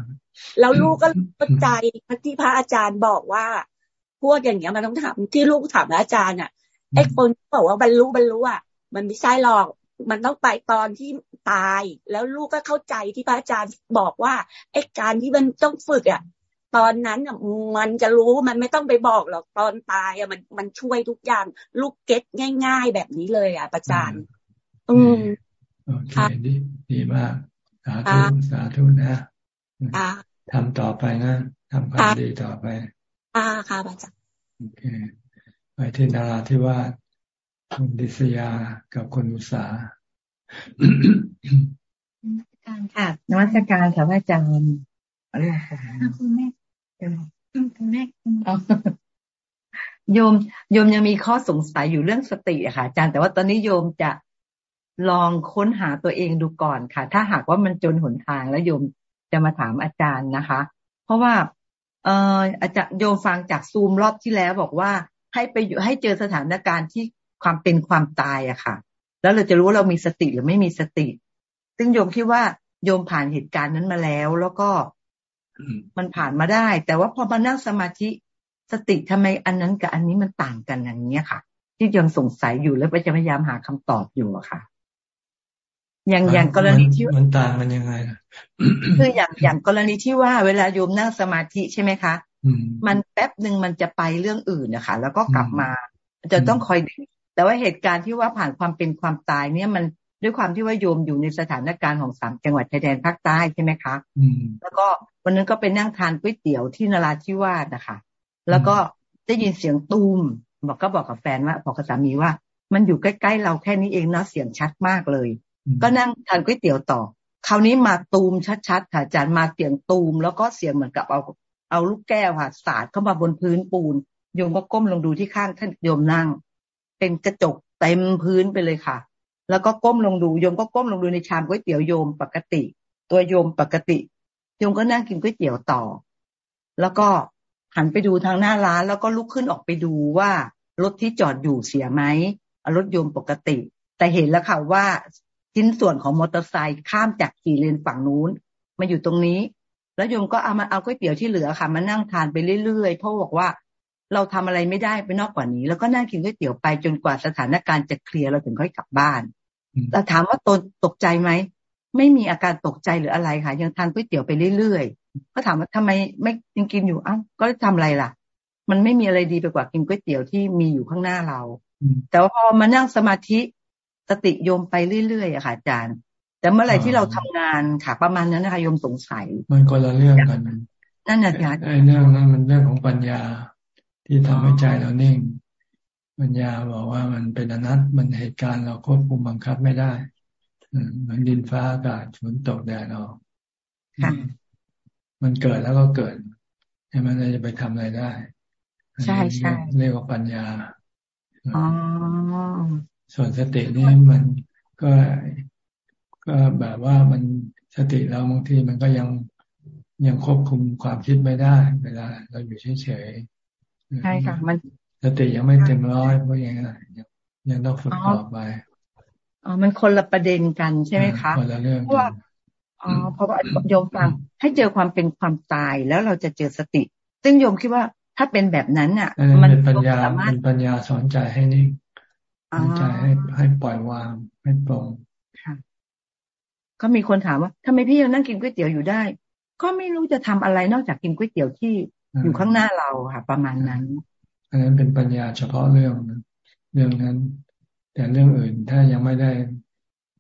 แล้วลูกก็เข้าใจที่พระอาจารย์บอกว่า พวกอย่างเงี้ยมันต้องถามที่ลูกถามอาจารย์อะไอ้คนบอกว่าบรรลุบรรลุอะมันไม่ใช่หรอกมันต้องไปตอนที่ตาย แล้วลูกก็เข้าใจที่พระอาจารย์บอกว่าไอ้การที่มันต้องฝึกอะ ตอนนั้นมันจะรู้มันไม่ต้องไปบอกหรอกตอนตายอะมันมันช่วยทุกอย่าง ลูกเก็ตง่าย ๆ แบบนี้เลยอะอาจารย์ อืมโอเคดีดีมาก สาธุสาธุนะทำต่อไปนะทำความดีต่อไป อ่าค่ะอาจารย์โอเค ไปที่นาราที่ว่าคุณดิษยากับคุณอุษาการค่ะนวัตการค่ะอาจารย์อะไรค่ะคุณแม่คุณแม่ โยมโยมยังมีข้อสงสัยอยู่เรื่องสติอะค่ะ อาจารย์แต่ว่าตอนนี้โยมจะลองค้นหาตัวเองดูก่อนค่ะ ถ้าหากว่ามันจนหนทางแล้วโยมจะมาถามอาจารย์นะคะ เพราะว่า เอออาจารย์โยมฟังจากซูมรอบที่แล้วบอกว่าให้ไปอยู่ให้เจอสถานการณ์ที่ความเป็นความตายอะค่ะ แล้วเราจะรู้ว่าเรามีสติหรือไม่มีสติ ซึ่งโยมคิดว่าโยมผ่านเหตุการณ์นั้นมาแล้ว แล้วก็ มันผ่านมาได้ แต่ว่าพอมานั่งสมาธิสติทำไมอันนั้นกับอันนี้มันต่างกันอย่างนี้ค่ะ ที่ยังสงสัยอยู่แล้วไปจะพยายามหาคำตอบอยู่อะค่ะ อย่างอย่างกรณีที่มันต่างมันยังไงคืออย่างอย่างกรณีที่ว่าเวลาโยมนั่งสมาธิใช่ไหมคะมันแป๊บหนึ่งมันจะไปเรื่องอื่นนะคะแล้วก็กลับมาจะต้องคอยดึงแต่ว่าเหตุการณ์ที่ว่าผ่านความเป็นความตายเนี่ยมันด้วยความที่ว่าโยมอยู่ในสถานการณ์ของสามจังหวัดชายแดนภาคใต้ใช่ไหมคะแล้วก็ วันนั้นก็ไปนั่งทานก๋วยเตี๋ยวที่นราธิวาสนะคะแล้วก็ได้ยินเสียงตูมบอกก็บอกกับแฟนว่าบอกกับสามีว่า มันอยู่ใกล้ๆเราแค่นี้เองเนาะเสียงชัดมากเลย ก็นั่งทานก๋วยเตี๋ยวต่อ คราวนี้มาตูมชัดๆค่ะอาจารย์มาเสียงตูม แล้วก็เสียงเหมือนกับเอาเอาลูกแก้วค่ะสาดเข้ามาบนพื้นปูนโยมก็ก้มลงดูที่ข้างท่านโยมนั่ง เป็นกระจกเต็มพื้นไปเลยค่ะ แล้วก็ก้มลงดูโยมก็ก้มลงดูในชามก๋วยเตี๋ยวโยมปกติ ตัวโยมปกติ โยมก็นั่งกินก๋วยเตี๋ยวต่อ แล้วก็หันไปดูทางหน้าร้าน แล้วก็ลุกขึ้นออกไปดูว่ารถที่จอดอยู่เสียไหมรถโยมปกติ แต่เห็นแล้วค่ะว่าชิ้นส่วนของมอเตอร์ไซค์ข้ามจากสี่เลนฝั่งนู้นมาอยู่ตรงนี้ แล้วโยมก็เอามาเอาก๋วยเตี๋ยวที่เหลือค่ะ มานั่งทานไปเรื่อยๆเพราะบอกว่าเราทำอะไรไม่ได้ไปนอกกว่านี้ แล้วก็นั่งกินก๋วยเตี๋ยวไปจนกว่าสถานการณ์จะเคลียร์เราถึงค่อยกลับบ้านแต่ถามว่าตนตกใจไหม ไม่มีอาการตกใจหรืออะไรค่ะ ยังทานก๋วยเตี๋ยวไปเรื่อยๆก็ถามว่าทำไมไม่ยังกินอยู่อ้าวก็ทำอะไรล่ะ มันไม่มีอะไรดีไปกว่ากินก๋วยเตี๋ยวที่มีอยู่ข้างหน้าเรา แต่ว่าพอมานั่งสมาธิสติโยมไปเรื่อยๆอะค่ะอาจารย์ แต่เมื่อไหร่ที่เราทำงานค่ะ ประมาณนั้นนะคะโยมสงสัย มันคนละเรื่องกันนั่นนะจ๊ะไอ้เรื่องนั้นมันเรื่องของปัญญาที่ทำให้ใจเรานิ่ง ปัญญาบอกว่ามันเป็นอนัตมันเหตุการณ์เราควบคุมบังคับไม่ได้ เหมือนดินฟ้าอากาศฝนตกแดดออกมันเกิดแล้วก็เกิดใช่ไหมเราจะไปทำอะไรได้ ใช่ใช่เรียกว่าปัญญาอ๋อส่วนสตินี่มันก็ก็แบบว่ามันสติเราบางทีมันก็ยังยังควบคุมความคิดไม่ได้ เวลา เราอยู่เฉยๆใช่ค่ะมันสติยังไม่เต็มร้อยเพราะยังยังต้องฝึกต่อไป อ๋อมันคนละประเด็นกันใช่ไหมคะคนละเรื่องเพราะว่าอ๋อเพราะว่าโยมฟังให้เจอความเป็นความตายแล้วเราจะเจอสติ ซึ่งโยมคิดว่าถ้าเป็นแบบนั้นอะ มันเป็นปัญญาเป็นปัญญาสอนใจให้นิ่งใจให้ให้ปล่อยวางให้ปรงค่ะก็มีคนถามว่าทำไมพี่ยังนั่งกินก๋วยเตี๋ยวอยู่ได้ ก็ไม่รู้จะทำอะไรนอกจากกินก๋วยเตี๋ยวที่อยู่ข้างหน้าเราค่ะ ประมาณนั้นอันนั้นเป็นปัญญาเฉพาะเรื่องเรื่องนั้น แต่เรื่องอื่นถ้ายังไม่ได้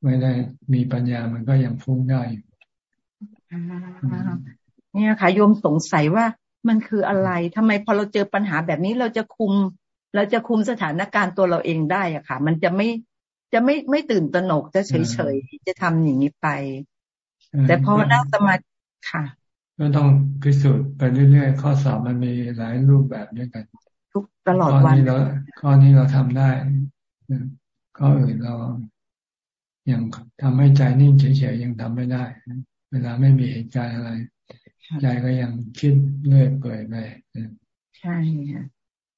ไม่ได้มีปัญญามันก็ยังฟุ้งได้เนี่ยค่ะโยมสงสัยว่ามันคืออะไรทำไมพอเราเจอปัญหาแบบนี้เราจะคุม เราจะคุมสถานการณ์ตัวเราเองได้อะค่ะ มันจะไม่จะไม่ไม่ตื่นตระหนกจะเฉยเฉยจะทำอย่างนี้ไป แต่พอนั่งสมาธิค่ะก็ต้องพิสูจน์ไปเรื่อยๆ ข้อสอบมันมีหลายรูปแบบด้วยกัน ทุกตลอดวันข้อนี้เราข้อนี้เราทำได้ ข้ออื่นเรายังทำให้ใจนิ่งเฉยๆยังทำไม่ได้ เวลาไม่มีเหตุการณ์อะไร ใจก็ยังคิดเลื่อยเปื่อยไปใช่ช่ค่ะ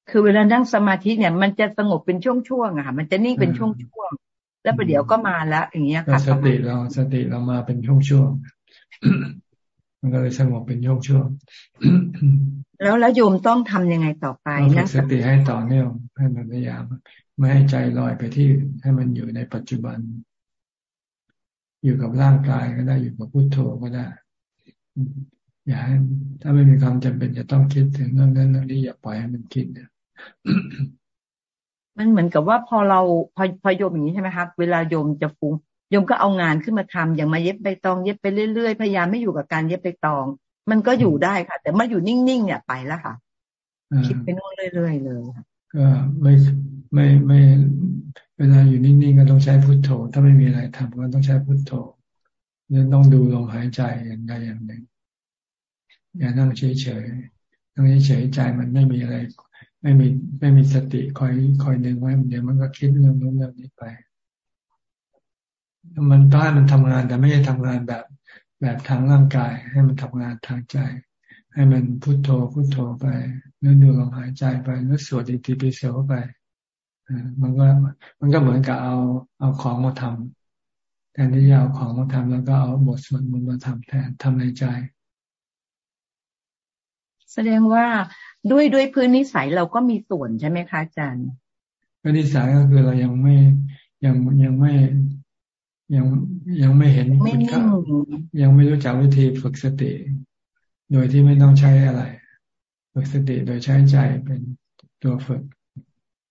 คือเวลานั่งสมาธิเนี่ย มันจะสงบเป็นช่วงๆอะค่ะ มันจะนิ่งเป็นช่วงๆแล้วประเดี๋ยวก็มาแล้วอย่างเงี้ยค่ะสติเราสติเรามาเป็นช่วงๆมันก็เลยสงบเป็นช่วงๆแล้วแล้วโยมต้องทำยังไงต่อไปนั่งสติให้ต่อเนื่องให้มันพยายาม ไม่ให้ใจลอยไปที่ให้มันอยู่ในปัจจุบัน อยู่กับร่างกายก็ได้อยู่กับพุทโธก็ได้ อย่าให้ถ้าไม่มีความจำเป็นจะต้องคิดถึงเรื่องนั้นเรื่องนี้อย่าปล่อยให้มันคิดเนี่ยมันเหมือนกับว่าพอเราพอพอโยมอย่างนี้ใช่ไหมครับเวลาโยมจะฟุ้งโยมก็เอางานขึ้นมาทำอย่างมาเย็บใบตองเย็บไปเรื่อยๆพยายามไม่อยู่กับการเย็บใบตอง มันก็อยู่ได้ค่ะ แต่เมื่ออยู่นิ่งๆเนี่ยไปแล้วค่ะ คิดไปนู่นเรื่อยๆเลย ก็ไม่ไม่ไม่เวลาอยู่นิ่งๆก็ต้องใช้พุทโธ ถ้าไม่มีอะไรทำก็ต้องใช้พุทโธเนี่ยต้องดูลมหายใจอย่างใดอย่างหนึ่ง อย่านั่งเฉยๆนั่งเฉยๆใจมันไม่มีอะไร ไม่มีไม่มีสติคอยคอยดึงไว้เดี๋ยวมันก็คิดเรื่องนู้นเรื่องนี้ไป มันต้านมันทำงานแต่ไม่ใช่ทำงานแบบแบบทางร่างกาย ให้มันทำงานทางใจ ให้มันพุโทโธพุโทโธไปเนื้อดูลมหายใจไปเนื้อสวดอิติปิโสไปมันก็มันก็เหมือนกับเอาเอาของมาทำแทนที่จะเอาของมาทำแล้วก็เอาบทสวดมนต์มาทำแทนทำในใจ แสดงว่าด้วยด้วยพื้นนิสัยเราก็มีส่วนใช่ไหมคะอาจารย์พื้นนิสัยก็คือเรายังไม่ยังยังไม่ยังยังไม่เห็นคุณค่ายังไม่รู้จักวิธีฝึกสติ โดยที่ไม่ต้องใช้อะไรฝึกสติโดยใช้ใจเป็นตัวฝึก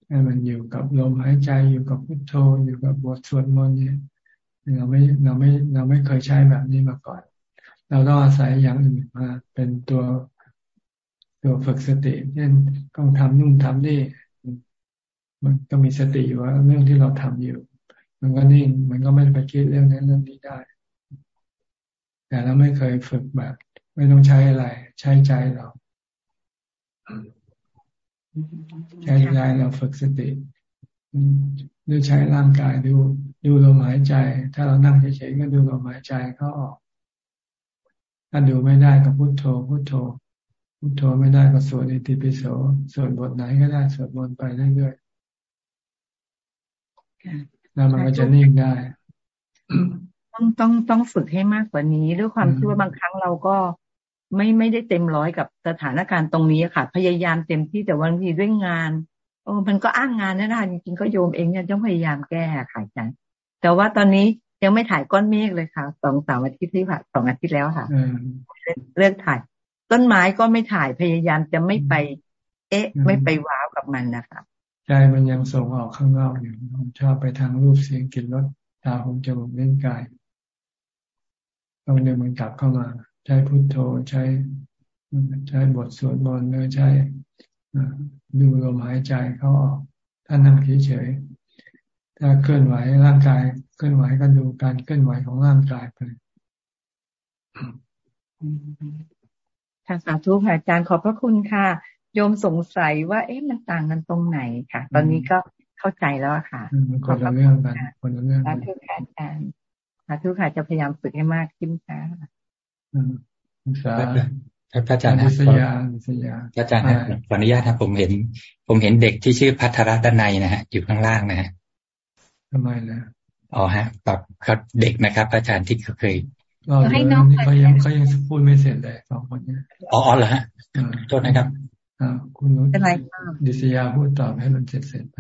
ให้มันอยู่กับลมหายใจอยู่กับพุทโธอยู่กับบทสวดมนต์เนี่ยเราไม่เราไม่เราไม่เคยใช้แบบนี้มาก่อน เราต้องอาศัยอย่างอื่นมาเป็นตัวตัวฝึกสติเช่นต้องทำนู่นทำนี่มันก็มีสติว่าเรื่องที่เราทำอยู่ มันก็นิ่งมันก็ไม่ไปคิดเรื่องนั้นเรื่องนี้ได้ แต่เราไม่เคยฝึกแบบ ไม่ต้องใช้อะไร ใช้ใจเราใช้ใจเราฝึกสติหรือใช้ร่างกายดู ดูลมหายใจ ถ้าเรานั่งเฉยๆก็ดูลมหายใจเขาออก ถ้าดูไม่ได้ก็พุโทโธพุโทโธพุทโธไม่ได้ก็สวดอิติปิโสสวดบทไหนก็ได้สวดบนไปเรื่อยๆแล้วมันก็จะนิ่งได้ ต้องต้องต้องฝึกให้มากกว่านี้ด้วยความที่ว่าบางครั้งเราก็ ไม่ไม่ได้เต็มร้อยกับสถานการณ์ตรงนี้ค่ะ พยายามเต็มที่แต่บางทีด้วยงานโอ้มันก็อ้างงานนะนะจริงๆก็โยมเองเนี่ยต้องพยายามแก้ค่ะอาจารย์แต่ว่าตอนนี้ยังไม่ถ่ายก้อนเมฆเลยค่ะสองสามอาทิตย์ที่ผ่านสองอาทิตย์แล้วค่ะเลือกถ่าย ต้นไม้ก็ไม่ถ่ายพยายามจะไม่ไป เอ๊ะ ไม่ไปว้าวกับมันนะคะใจมันยังส่งออกข้างนอกอยู่ชอบไปทางรูปเสียงกลิ่นรสตาหูจมูกเล่นกายต้องดึงมันกลับเข้ามา ใช้พุทโธใช้ใช้บทสวดมนต์หรือใช้ดูลมหายใจเขาออกถ้านั่งเฉยๆถ้าเคลื่อนไหวร่างกายเคลื่อนไหวก็ดูการเคลื่อนไหวของร่างกายไปค่ะสาธุค่ะอาจารย์ขอบพระคุณค่ะ โยมสงสัยว่าเอ๊ะมันต่างกันตรงไหนค่ะ ตอนนี้ก็เข้าใจแล้วค่ะคนละเรื่องกันคนละเรื่องสาธุค่ะอาจารย์สาธุค่ะจะพยายามฝึกให้มากขึ้นค่ะ สาพระอาจารย์ครับพระอาจารย์ครับขออนุญาตครับผมเห็น ผมเห็นเด็กที่ชื่อพัทรดนัยนะฮะอยู่ข้างล่างนะฮะทำไมนะอ๋อฮะแบบเขาเด็กนะครับ อาจารย์ที่เขาเคยให้น้องเขายังเขายังพูดไม่เสร็จเลยสองคนนี้อ๋อเหรอฮะโทษนะครับอ่าคุณนุชดิษยาพูดตอบให้มันเสร็จเสร็จไป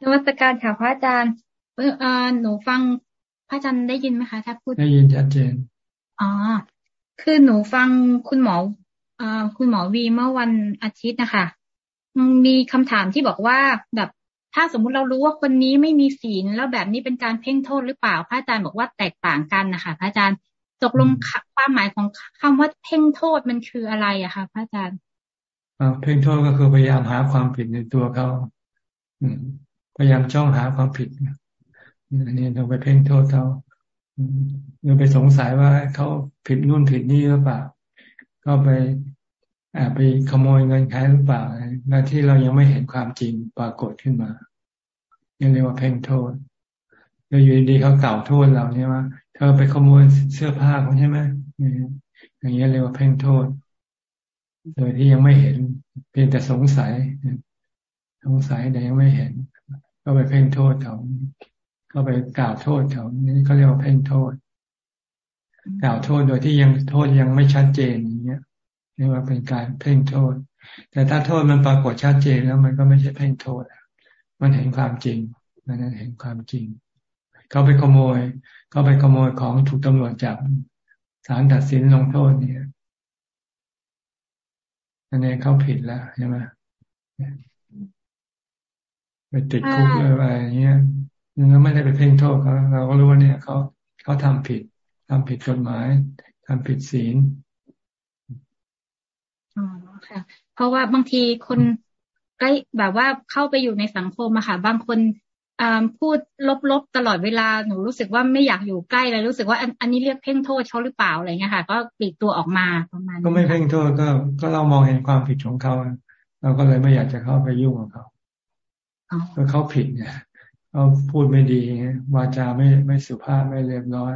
นวัตการค่ะพระอาจารย์เออหนูฟัง พระอาจารย์ได้ยินไหมคะถ้าพูดได้ยินชัดเจนอ๋อคือหนูฟังคุณหมออ่าคุณหมอวีเมื่อวันอาทิตย์นะคะมีคำถามที่บอกว่าแบบถ้าสมมุติเรารู้ว่าคนนี้ไม่มีศีลแล้วแบบนี้เป็นการเพ่งโทษหรือเปล่า พระอาจารย์บอกว่าแตกต่างกันนะคะพระอาจารย์ตกลงความหมายของคำว่าเพ่งโทษมันคืออะไรอะคะพระอาจารย์เพ่งโทษก็คือพยายามหาความผิดในตัวเขาพยายามจ้องหาความผิด อันนี้ต้องไปเพ่งโทษเขาหรือไปสงสัยว่าเขาผิดนู่นผิดนี่หรือเปล่า ก็ไปแอบไปขโมยเงินใครหรือเปล่าหน้าที่เรายังไม่เห็นความจริงปรากฏขึ้นมายังเรียกว่าเพ่งโทษเราอยู่ดีเขาเก่าโทษเราเนี่ยว่าเธอไปขโมยเสื้อผ้าของใช่ไหมอย่างเงี้ยเรียกว่าเพ่งโทษ โดยที่ยังไม่เห็น เพียงแต่สงสัย สงสัยแต่ยังไม่เห็น ก็ไปเพ่งโทษเขา ก็ไปกล่าวโทษเขานี่เขาเรียกว่าเพ่งโทษ กล่าวโทษโดยที่ยังโทษยังไม่ชัดเจนอย่างเงี้ยเรียกว่าเป็นการเพ่งโทษ แต่ถ้าโทษมันปรากฏชัดเจนแล้วมันก็ไม่ใช่เพ่งโทษมันเห็นความจริงมันเห็นความจริง เขาไปขโมย เขาไปขโมยของถูกตำรวจจับศาลตัดสินลงโทษเนี่ยอันนี้เขาผิดแล้วใช่ไหมไปติดคุกอะไรอย่างเงี้ย เราไม่ได้ไปเพ่งโทษเขาเราก็รู้ว่าเนี่ยเขาเขาทำผิดทำผิดกฎหมายทำผิดศีลอ๋อค่ะ เพราะว่าบางทีคนใกล้แบบว่าเข้าไปอยู่ในสังคมอะค่ะ บางคนพูดลบๆตลอดเวลาหนูรู้สึกว่าไม่อยากอยู่ใกล้เลยรู้สึกว่าอันนี้เรียกเพ่งโทษเขาหรือเปล่าอะไรเงี้ยค่ะ ก็ปลีกตัวออกมาประมาณก็ไม่เพ่งโทษก็ก็เรามองเห็นความผิดของเขาเราก็เลยไม่อยากจะเข้าไปยุ่งกับเขาก็เขาผิดเนี่ย เขาพูดไม่ดีวาจาไม่ไม่สุภาพไม่เรียบร้อย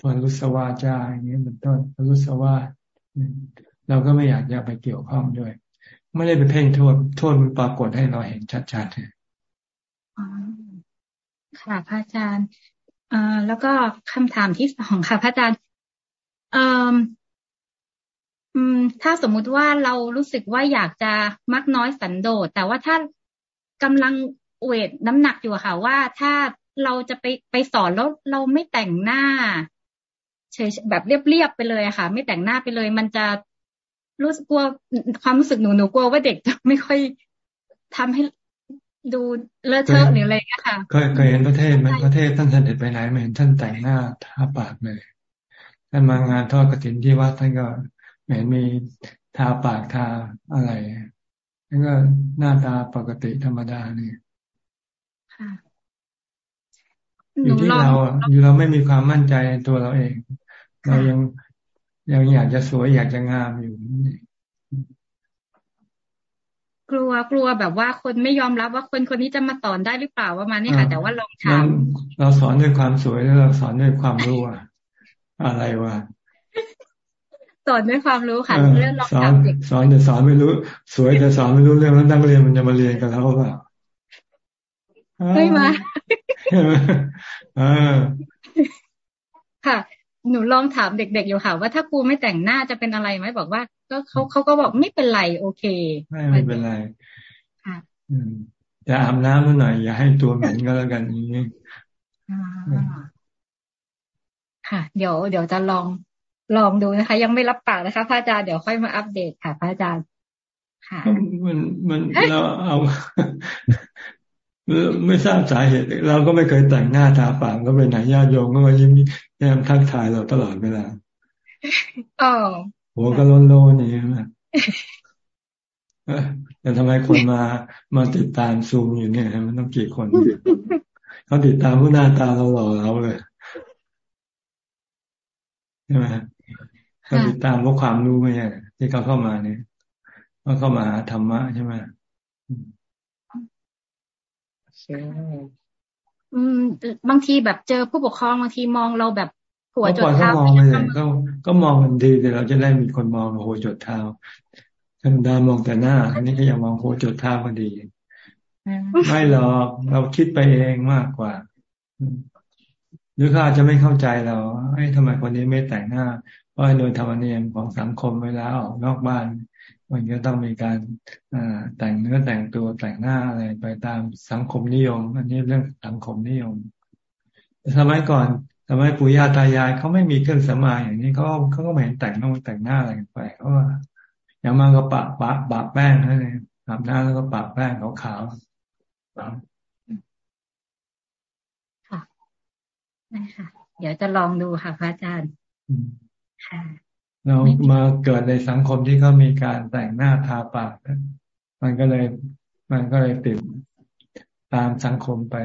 ฝนรุสวาจาอย่างเงี้ยเป็นต้นรุสวาเราก็ไม่อยากจะไปเกี่ยวข้องด้วย ไม่ได้ไปเพ่งโทษโทษมันปรากฏให้เราเห็นชัดๆเลยค่ะพระอาจารย์อ่อแล้วก็คำถามที่สองค่ะพระอาจารย์เอ่อถ้าสมมุติว่าเรารู้สึกว่าอยากจะมักน้อยสันโดษแต่ว่าถ้ากำลัง เวทน้ำหนักอยู่ค่ะ ว่าถ้าเราจะไปไปสอนแล้วเราไม่แต่งหน้าเฉยแบบเรียบๆไปเลยอะค่ะ ไม่แต่งหน้าไปเลย มันจะรู้สึกกลัวความรู้สึกหนูหนูกลัวว่าเด็กจะไม่ค่อยทำให้ดูเลอะเทอะหรืออะไรก็ค่ะเคยเคยเห็นประเทศมันประเทศท่านเสด็จไปไหนไม่เห็นท่านแต่งหน้าทาปากเลยท่านมางานทอดกระถินที่วัดท่านก็ไม่เห็นมีทาปากทาอะไรนั่นก็หน้าตาปกติธรรมดาเนี่ย อยู่ที่เราอยู่เราไม่มีความมั่นใจในตัวเราเอง เรายังยังอยากจะสวยอยากจะงามอยู่กลัวกลัวแบบว่าคนไม่ยอมรับว่าคนคนนี้จะมาสอนได้หรือเปล่าว่ามานี่ค่ะ แต่ว่าลองถามเราสอนด้วยความสวยแล้วเราสอนด้วยความรู้อะไรวะสอนด้วยความรู้ค่ะเรื่องลองถามเด็กสอนแต่สอนไม่รู้ สวยแต่สอนไม่รู้เรื่องแล้วนักเรียนมันจะมาเรียนกันแล้วเปล่า ไม่มาเออค่ะ หนูลองถามเด็กๆอยู่ค่ะ ว่าถ้าครูไม่แต่งหน้าจะเป็นอะไรไหมบอกว่า ก็เขาเขาก็บอกไม่เป็นไร โอเค ไม่ไม่เป็นไรค่ะจะอาบน้ำหน่อย อย่าให้ตัวเหม็นก็แล้วกันอย่างนี้ค่ะ เดี๋ยวเดี๋ยวจะลองลองดูนะคะ ยังไม่รับปากนะคะพระอาจารย์เดี๋ยวค่อยมาอัปเดตค่ะพระอาจารย์ค่ะมันมันเราเอา ไม่ทราบสาเหตุ เราก็ไม่เคยแต่งหน้าทาปากก็ไปไหนญาติโยมก็มายิ้มแย้มทักทายเราตลอดเวลาอ๋อหัวก็ล้นโลนี่ใช่ไหมแต่ทำไมคนมามาติดตามซูมอยู่เนี่ยมันต้องกี่คนเขาติดตามผู้หน้าตาเราหล่อเราเลยใช่ไหมเขาติดตามเพราะความรู้ไม่ใช่ที่เขาเข้ามาเนี่ยเขาเข้ามาธรรมะใช่ไหม อืม บางทีแบบเจอผู้ปกครองบางทีมองเราแบบหัวจดเท้าก็มองเลยก็ก็มองมันดีแต่เราจะได้มีคนมองหัวจดเท้าธรรมดามองแต่หน้า อันนี้ก็ยังมองหัวจดเท้าพอดีไม่หรอกเราคิดไปเองมากกว่า หรือเขาอาจจะไม่เข้าใจเราไอ้ทำไมคนนี้ไม่แต่งหน้าเพราะโดยธรรมเนียมของสังคมเวลาออกนอกบ้าน มันก็ต้องมีการแต่งเนื้อแต่งตัวแต่งหน้าอะไรไปตามสังคมนิยม อันนี้เรื่องสังคมนิยมสมัยก่อนสมัยปู่ย่าตายายเขาไม่มีเครื่องสำอางอย่างนี้เขาเขาก็ไม่เห็นแต่งน้องแต่งหน้าอะไรไปเขาว่าอย่างมากก็ปะปะปะแป้งนั่นเองอาบน้ำแล้วก็ปะแป้งขาวขาวค่ะได้ค่ะ เดี๋ยวจะลองดูค่ะพระอาจารย์ค่ะ เรามาเกิดในสังคมที่เขามีการแต่งหน้าทาปากมันก็เลยมันก็เลยติดตามสังคมไป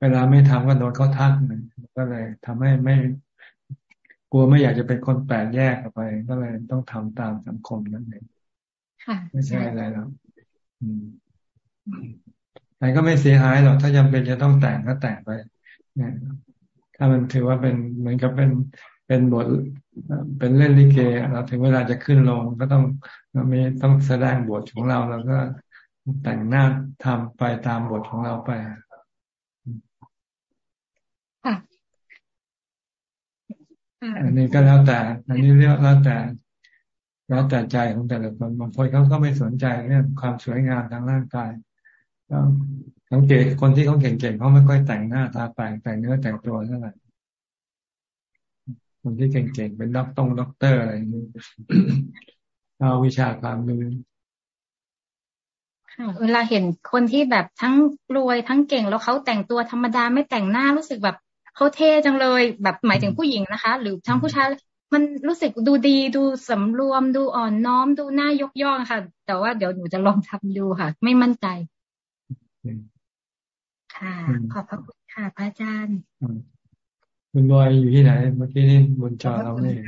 เวลาไม่ทำก็โดนเขาทักมันก็เลยทำให้ไม่กลัวไม่อยากจะเป็นคนแปลกแยกออกไป ก็เลยต้องทำตามสังคมนั่นเองไม่ใช่อะไรหรอกแต่ก็ไม่เสียหายหรอกถ้าจำเป็นจะต้องแต่งก็แต่งไปเนี่ยถ้ามันถือว่าเป็นเหมือนกับเป็น เป็นบทเป็นเล่นลิเกเราถึงเวลาจะขึ้นลงก็ต้องเราไม่ต้องแสดงบทของเราเราก็แต่งหน้าทำไปตามบทของเราไปอันนี้ก็แล้วแต่ อันนี้เรียกแล้วแต่ แล้วแต่ใจของแต่ละคนบางคนเขาก็ไม่สนใจเรื่องความสวยงามทางร่างกายสังเกตคนที่เขาเก่งๆเขาไม่ค่อยแต่งหน้าทาปากแต่งเนื้อแต่งตัวเท่าไหร่ คนที่เก่งๆเป็นด็อกตงด็อกเตอร์อะไรอย่างนี้เอาวิชาความรู้เวลาเห็นคนที่แบบทั้งรวยทั้งเก่งแล้วเขาแต่งตัวธรรมดาไม่แต่งหน้ารู้สึกแบบเขาเท่จังเลย แบบหมายถึงผู้หญิงนะคะ หรือทั้งผู้ชายมันรู้สึกดูดีดูสำรวมดูอ่อนน้อมดูหน้ายกย่องค่ะ แต่ว่าเดี๋ยวหนูจะลองทำดูค่ะ ไม่มั่นใจ ค่ะ ขอบพระคุณค่ะพระอาจารย์ คุณบอยอยู่ที่ไหน เมื่อกี้นี่บนจอเราเนี่ย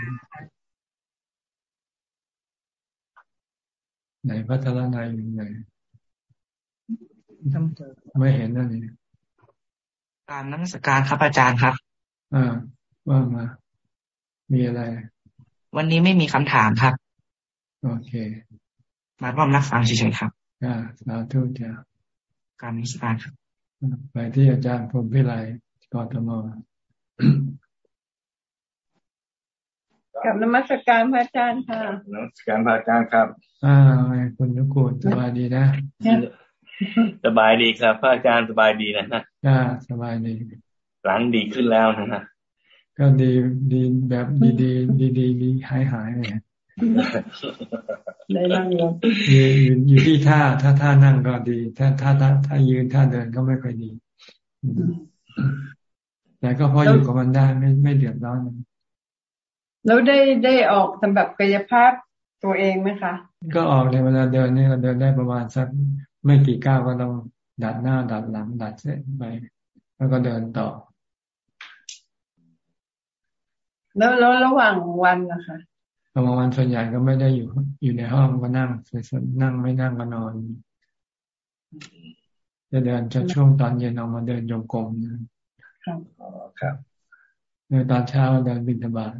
ไหนพัฒนาอยู่ไหนไม่เห็นนั่นเองการนักสการครับอาจารย์ครับ อ่า ว่ามา มีอะไร วันนี้ไม่มีคำถามครับ โอเค มาร่วมนักฟังเฉยๆครับ อ่าสาธุจ้าการนักสการครับ ไปที่อาจารย์พรมพิไลกอตม กับนมัสการพระอาจารย์ค่ะนมัสการพระอาจารย์ครับ อ่าคุณนุกูลสบายดีนะ สบายดีครับ พระอาจารย์สบายดีนะฮะอ่า สบายดี หลังดีขึ้นแล้วนะฮะ ก็ดีดีแบบดีดีดีดีดีหายหายเลยได้นั่งลงอยู่อยู่ที่ท่า ถ้าท่านั่งก็ดี ถ้าถ้าถ้าถ้ายืนท่าเดินก็ไม่ค่อยดี แต่ก็พออยู่กับมันได้ไม่ไม่เดือดร้อนแล้วได้ได้ออกสำหรับกายภาพตัวเองไหมคะ ก็ออกในเวลาเดินนี่เราเดินได้ประมาณสักไม่กี่ก้าวก็ต้องดัดหน้าดัดหลังดัดเส้นไปแล้วก็เดินต่อ แล้วแล้วระหว่างวันนะคะระหว่างวันส่วนใหญ่ก็ไม่ได้อยู่อยู่ในห้องก็นั่งสดๆนั่งไม่นั่งก็นอนจะเดินจะช่วงตอนเย็นออกมาเดินโยกลม ครับครับในตอนเช้าเดินบินธบาต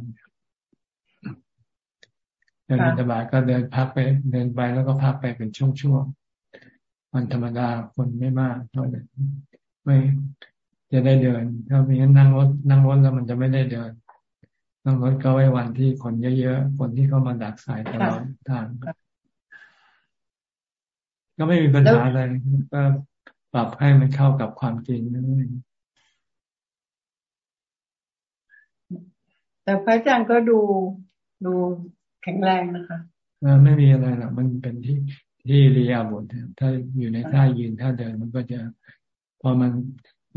เดินบินธบาตก็เดินพักไปเดินไปแล้วก็พักไปเป็นช่วงๆมันธรรมดาคนไม่มากเท่านั้นไม่จะได้เดินถ้ามีนั่งรถนั่งรถแล้วมันจะไม่ได้เดิน นั่งรถก็ไว้วันที่คนเยอะๆคนที่เข้ามาดักสายตลอดทางก็ไม่มีปัญหาอะไรก็ปรับให้มันเข้ากับความจริงนั่นเอง แต่พระอาจารย์ก็ดูดูแข็งแรงนะคะไม่มีอะไรหรอกมันเป็นที่ที่เรียบทถ้าอยู่ในท่ายืนท่าเดินมันก็จะพอมัน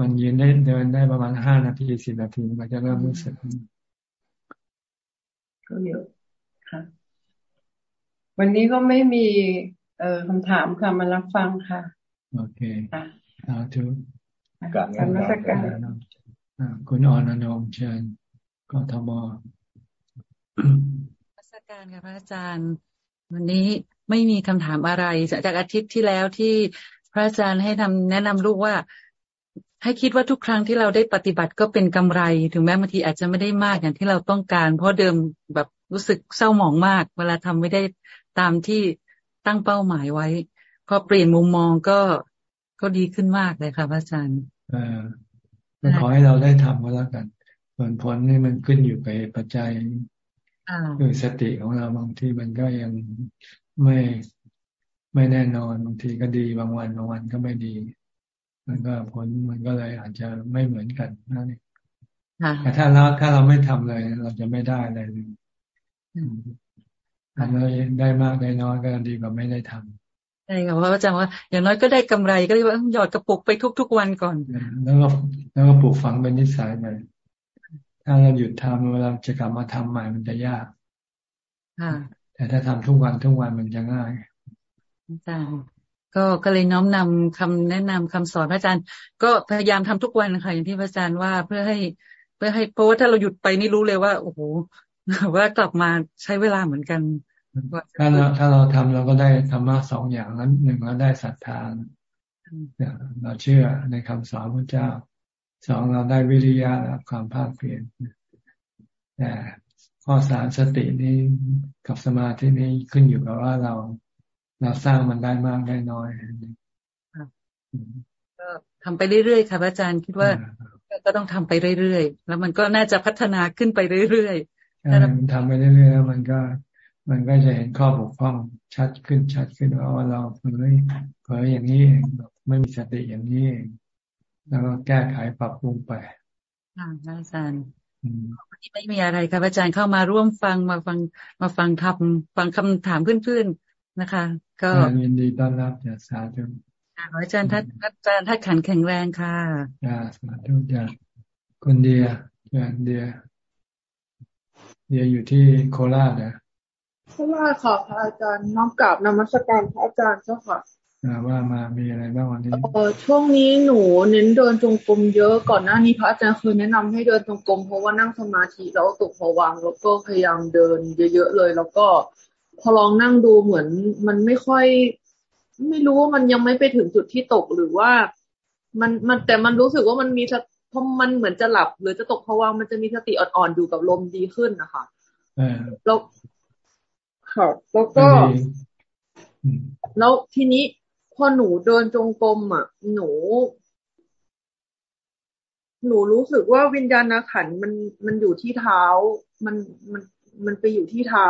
มันยืนได้เดินได้ประมาณห้านาทีสิบนาทีมันก็จะเริ่มรู้สึกก็เยอะค่ะวันนี้ก็ไม่มี เอ่อคำถามค่ะมารับฟังค่ะ โอเคค่ะสาธุกับการนักการคุณอ่อนอนงเชิญ กทมราชการค่ะพระอาจารย์ วันนี้ไม่มีคำถามอะไร จากอาทิตย์ที่แล้วที่พระอาจารย์ให้ทำแนะนำลูกว่า ให้คิดว่าทุกครั้งที่เราได้ปฏิบัติก็เป็นกำไร ถึงแม้บางทีอาจจะไม่ได้มากอย่างที่เราต้องการ เพราะเดิมแบบรู้สึกเศร้าหมองมาก เวลาทำไม่ได้ตามที่ตั้งเป้าหมายไว้ พอเปลี่ยนมุมมองก็ก็ดีขึ้นมากเลยค่ะพระอาจารย์เออขอให้เราได้ทำก็แล้วกัน ส่วนผลนี่มันขึ้นอยู่กับปัจจัยคือสติของเราบางทีมันก็ยังไม่ไม่แน่นอนบางทีก็ดีบางวันบางวันก็ไม่ดี มันก็ผลมันก็เลยอาจจะไม่เหมือนกันนั่นเองแต่ถ้าเราถ้าเราไม่ทำเลย เราจะไม่ได้อะไรเลยทำเลยได้มากได้น้อยก็ดีกว่าไม่ได้ทำใช่ค่ะเพราะอาจารย์ว่าอย่างน้อยก็ได้กำไรก็เรียกว่าหยอดกระปุกไปทุกๆวันก่อน แล้วก็แล้วก็ปลูกฝังเป็นนิสัยไป ถ้าเราหยุดทำเวลาจะกลับมาทำใหม่มันจะยากแต่ถ้าทำทุกวันทุกวันมันจะง่ายอาจารย์ก็ก็เลยน้อมนำคำแนะนำคำสอนพระอาจารย์ ก็พยายามทำทุกวันค่ะอย่างที่พระอาจารย์ว่าเพื่อให้ เพื่อให้เพราะว่าถ้าเราหยุดไปนี่รู้เลยว่า โอ้โหว่ากลับมาใช้เวลาเหมือนกันถ้าเราถ้าเราทำเราก็ได้ธรรมะสองอย่างนั้นหนึ่งเราได้ศรัทธาเราเชื่อในคำสอนพระเจ้า สองเราได้วิริยะและความภาคเพียรแต่คข้อสามสตินี้กับสมาธินี้ขึ้นอยู่กับว่าเราเราสร้างมันได้มากได้น้อยก็ทำไปเรื่อยๆค่ะอาจารย์คิดว่าก็ต้องทำไปเรื่อยๆ แล้วมันก็น่าจะพัฒนาขึ้นไปเรื่อยๆถ้ามันทำไปเรื่อยๆแล้วมันก็ มันก็จะเห็นข้อบกพร่องชัดขึ้นชัดขึ้นว่าเราเผยเผยอย่างนี้เองไม่มีสติอย่างนี้เอง แล้วก็แก้ไขปรับปรุงไปค่ะอาจารย์วันนี้ไม่มีอะไรครับอาจารย์เข้ามาร่วมฟังมาฟังมาฟังทำฟังคำถามเพื่อนๆนะคะ ก็ยินดีต้อนรับจากสาธุขออาจารย์ท่านอาจารย์ท่านขันแข็งแรงค่ะจ้าสาธุจ้าคนเดียจ้าเดียเดียอยู่ที่โคราชนะโคราชค่ะพระอาจารย์น้อมกราบนมัสการพระอาจารย์เจ้าค่ะ ว่ามามีอะไรบ้างวันนี้เออช่วงนี้หนูเน้นเดินจงกรมเยอะก่อนหน้านี้พระอาจารย์เคยแนะนำให้เดินจงกรมเพราะว่านั่งสมาธิแล้วตกผวังแล้วก็พยายามเดินเยอะๆเลย แล้วก็พอลองนั่งดูเหมือน มันไม่ค่อย ไม่รู้ว่ามันยังไม่ไปถึงจุดที่ตกหรือว่า มันมันแต่มันรู้สึกว่ามันมีพราะมันเหมือนจะหลับ หรือจะตกผวังมันจะมีสติอ่อนๆอยู่กับลมดีขึ้นนะคะแล้วค่ะแล้วก็แล้วทีนี้ พอหนูเดินจงกรมอะ หนู หนูรู้สึกว่าวิญญาณขันมันมันอยู่ที่เท้า มันมันมันไปอยู่ที่เท้า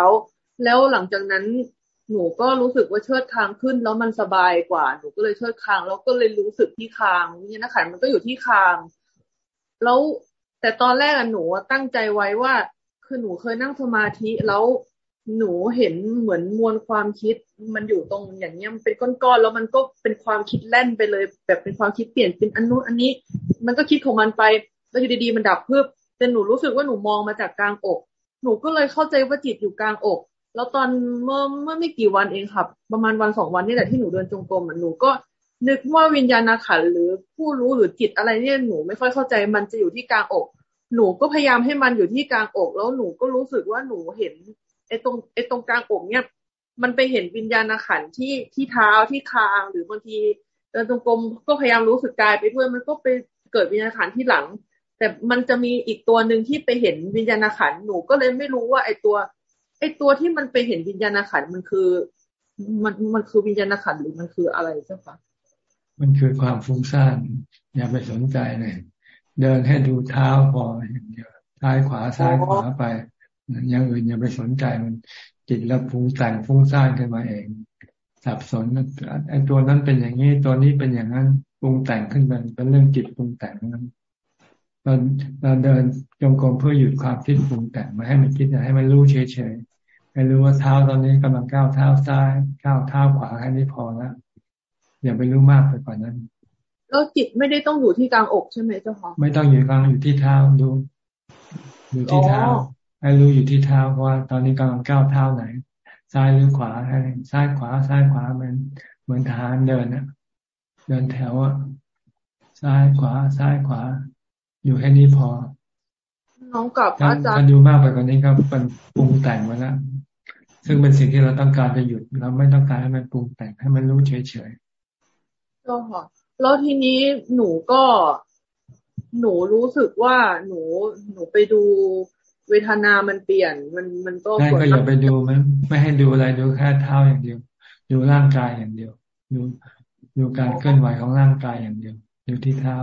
แล้วหลังจากนั้น หนูก็รู้สึกว่าเชิดคางขึ้น แล้วมันสบายกว่า หนูก็เลยเชิดคางแล้วก็เลยรู้สึกที่คางวิญญาณขันมันก็อยู่ที่คาง แล้วแต่ตอนแรกอะหนูตั้งใจไว้ว่า คือหนูเคยนั่งสมาธิแล้ว หนูเห็นเหมือนมวลความคิด มันอยู่ตรงอย่างเงี้ยมันเป็นก้อนๆแล้วมันก็เป็นความคิดแล่นไปเลย แบบเป็นความคิดเปลี่ยนเป็นอันนู้นอันนี้ มันก็คิดของมันไป แล้วอยู่ดีๆมันดับเพิ่มแต่หนูรู้สึกว่าหนูมองมาจากกลางอก หนูก็เลยเข้าใจว่าจิตอยู่กลางอก แล้วตอนเมื่อเมื่อไม่กี่วันเองครับ ประมาณวันสองวันนี่แหละที่หนูเดินจงกรมหนูก็นึกว่าวิญญาณขันหรือผู้รู้หรือจิตอะไรเนี่ยหนูไม่ค่อยเข้าใจมันจะอยู่ที่กลางอก หนูก็พยายามให้มันอยู่ที่กลางอก แล้วหนูก็รู้สึกว่าหนูเห็น ไอ้ตรงไอ้ตรงกลางอกเนี่ย มันไปเห็นวิญญาณขันที่ที่เท้าที่คางหรือบางทีเดินตรงกลมก็พยายามรู้สึกกายไปด้วยมันก็ไปเกิดวิญญาณขันที่หลัง แต่มันจะมีอีกตัวหนึ่งที่ไปเห็นวิญญาณขันหนูก็เลยไม่รู้ว่าไอ้ตัวไอ้ตัวที่มันไปเห็นวิญญาณขันมันคือ มันมันคือวิญญาณขันหรือมันคืออะไรเจ้าคะมันคือความฟุ้งซ่านอย่าไปสนใจเลยเดินให้ดูเท้าพออย่างเดียวซ้ายขวาซ้ายขวาไป อย่างอื่นอย่าไปสนใจมันจิตแล้วฟุ้งแต่งฟุ้งซ่านขึ้นมาเอง สับสนไอ้ตัวนั้นเป็นอย่างนี้ตัวนี้เป็นอย่างนั้นปรุงแต่งขึ้นมาเป็นเรื่องจิตปรุงแต่งนั้นเราเราเดินจงกรมเพื่อหยุดความคิดปรุงแต่งมาให้มันคิดให้มันรู้เฉยๆให้รู้ว่าเท้าตอนนี้กำลังก้าวเท้าซ้ายก้าวเท้าขวาแค่นี้พอแล้วอย่าไปรู้มากไปกว่านั้นแล้วจิตไม่ได้ต้องอยู่ที่กลางอกใช่ไหมเจ้าค่ะไม่ต้องอยู่กลางอยู่ที่เท้าดูอยู่ที่เท้า ให้รู้อยู่ที่เท้าว่าตอนนี้กำลังก้าวเท้าไหน ซ้ายหรือขวาให้ซ้ายขวาซ้ายขวาเหมือนเหมือนทหารเดินเนี่ยเดินแถวอะซ้ายขวาซ้ายขวา อยู่แค่นี้พอน้องกับอาจารย์ถ้าดูมากไปกว่านี้ก็เป็นปรุงแต่งมาแล้วซึ่งเป็นสิ่งที่เราต้องการจะหยุด เราไม่ต้องการให้มันปรุงแต่งให้มันรู้เฉยๆก็ค่ะแล้วทีนี้หนูก็ หนูรู้สึกว่าหนูหนูไปดู เวทนามันเปลี่ยน มันมันก็ใช่ก็อย่าไปดูไม่ไม่ให้ดูอะไรดูแค่เท้าอย่างเดียว ดูร่างกายอย่างเดียว ดูดูการเคลื่อนไหวของร่างกายอย่างเดียว ดูที่เท้า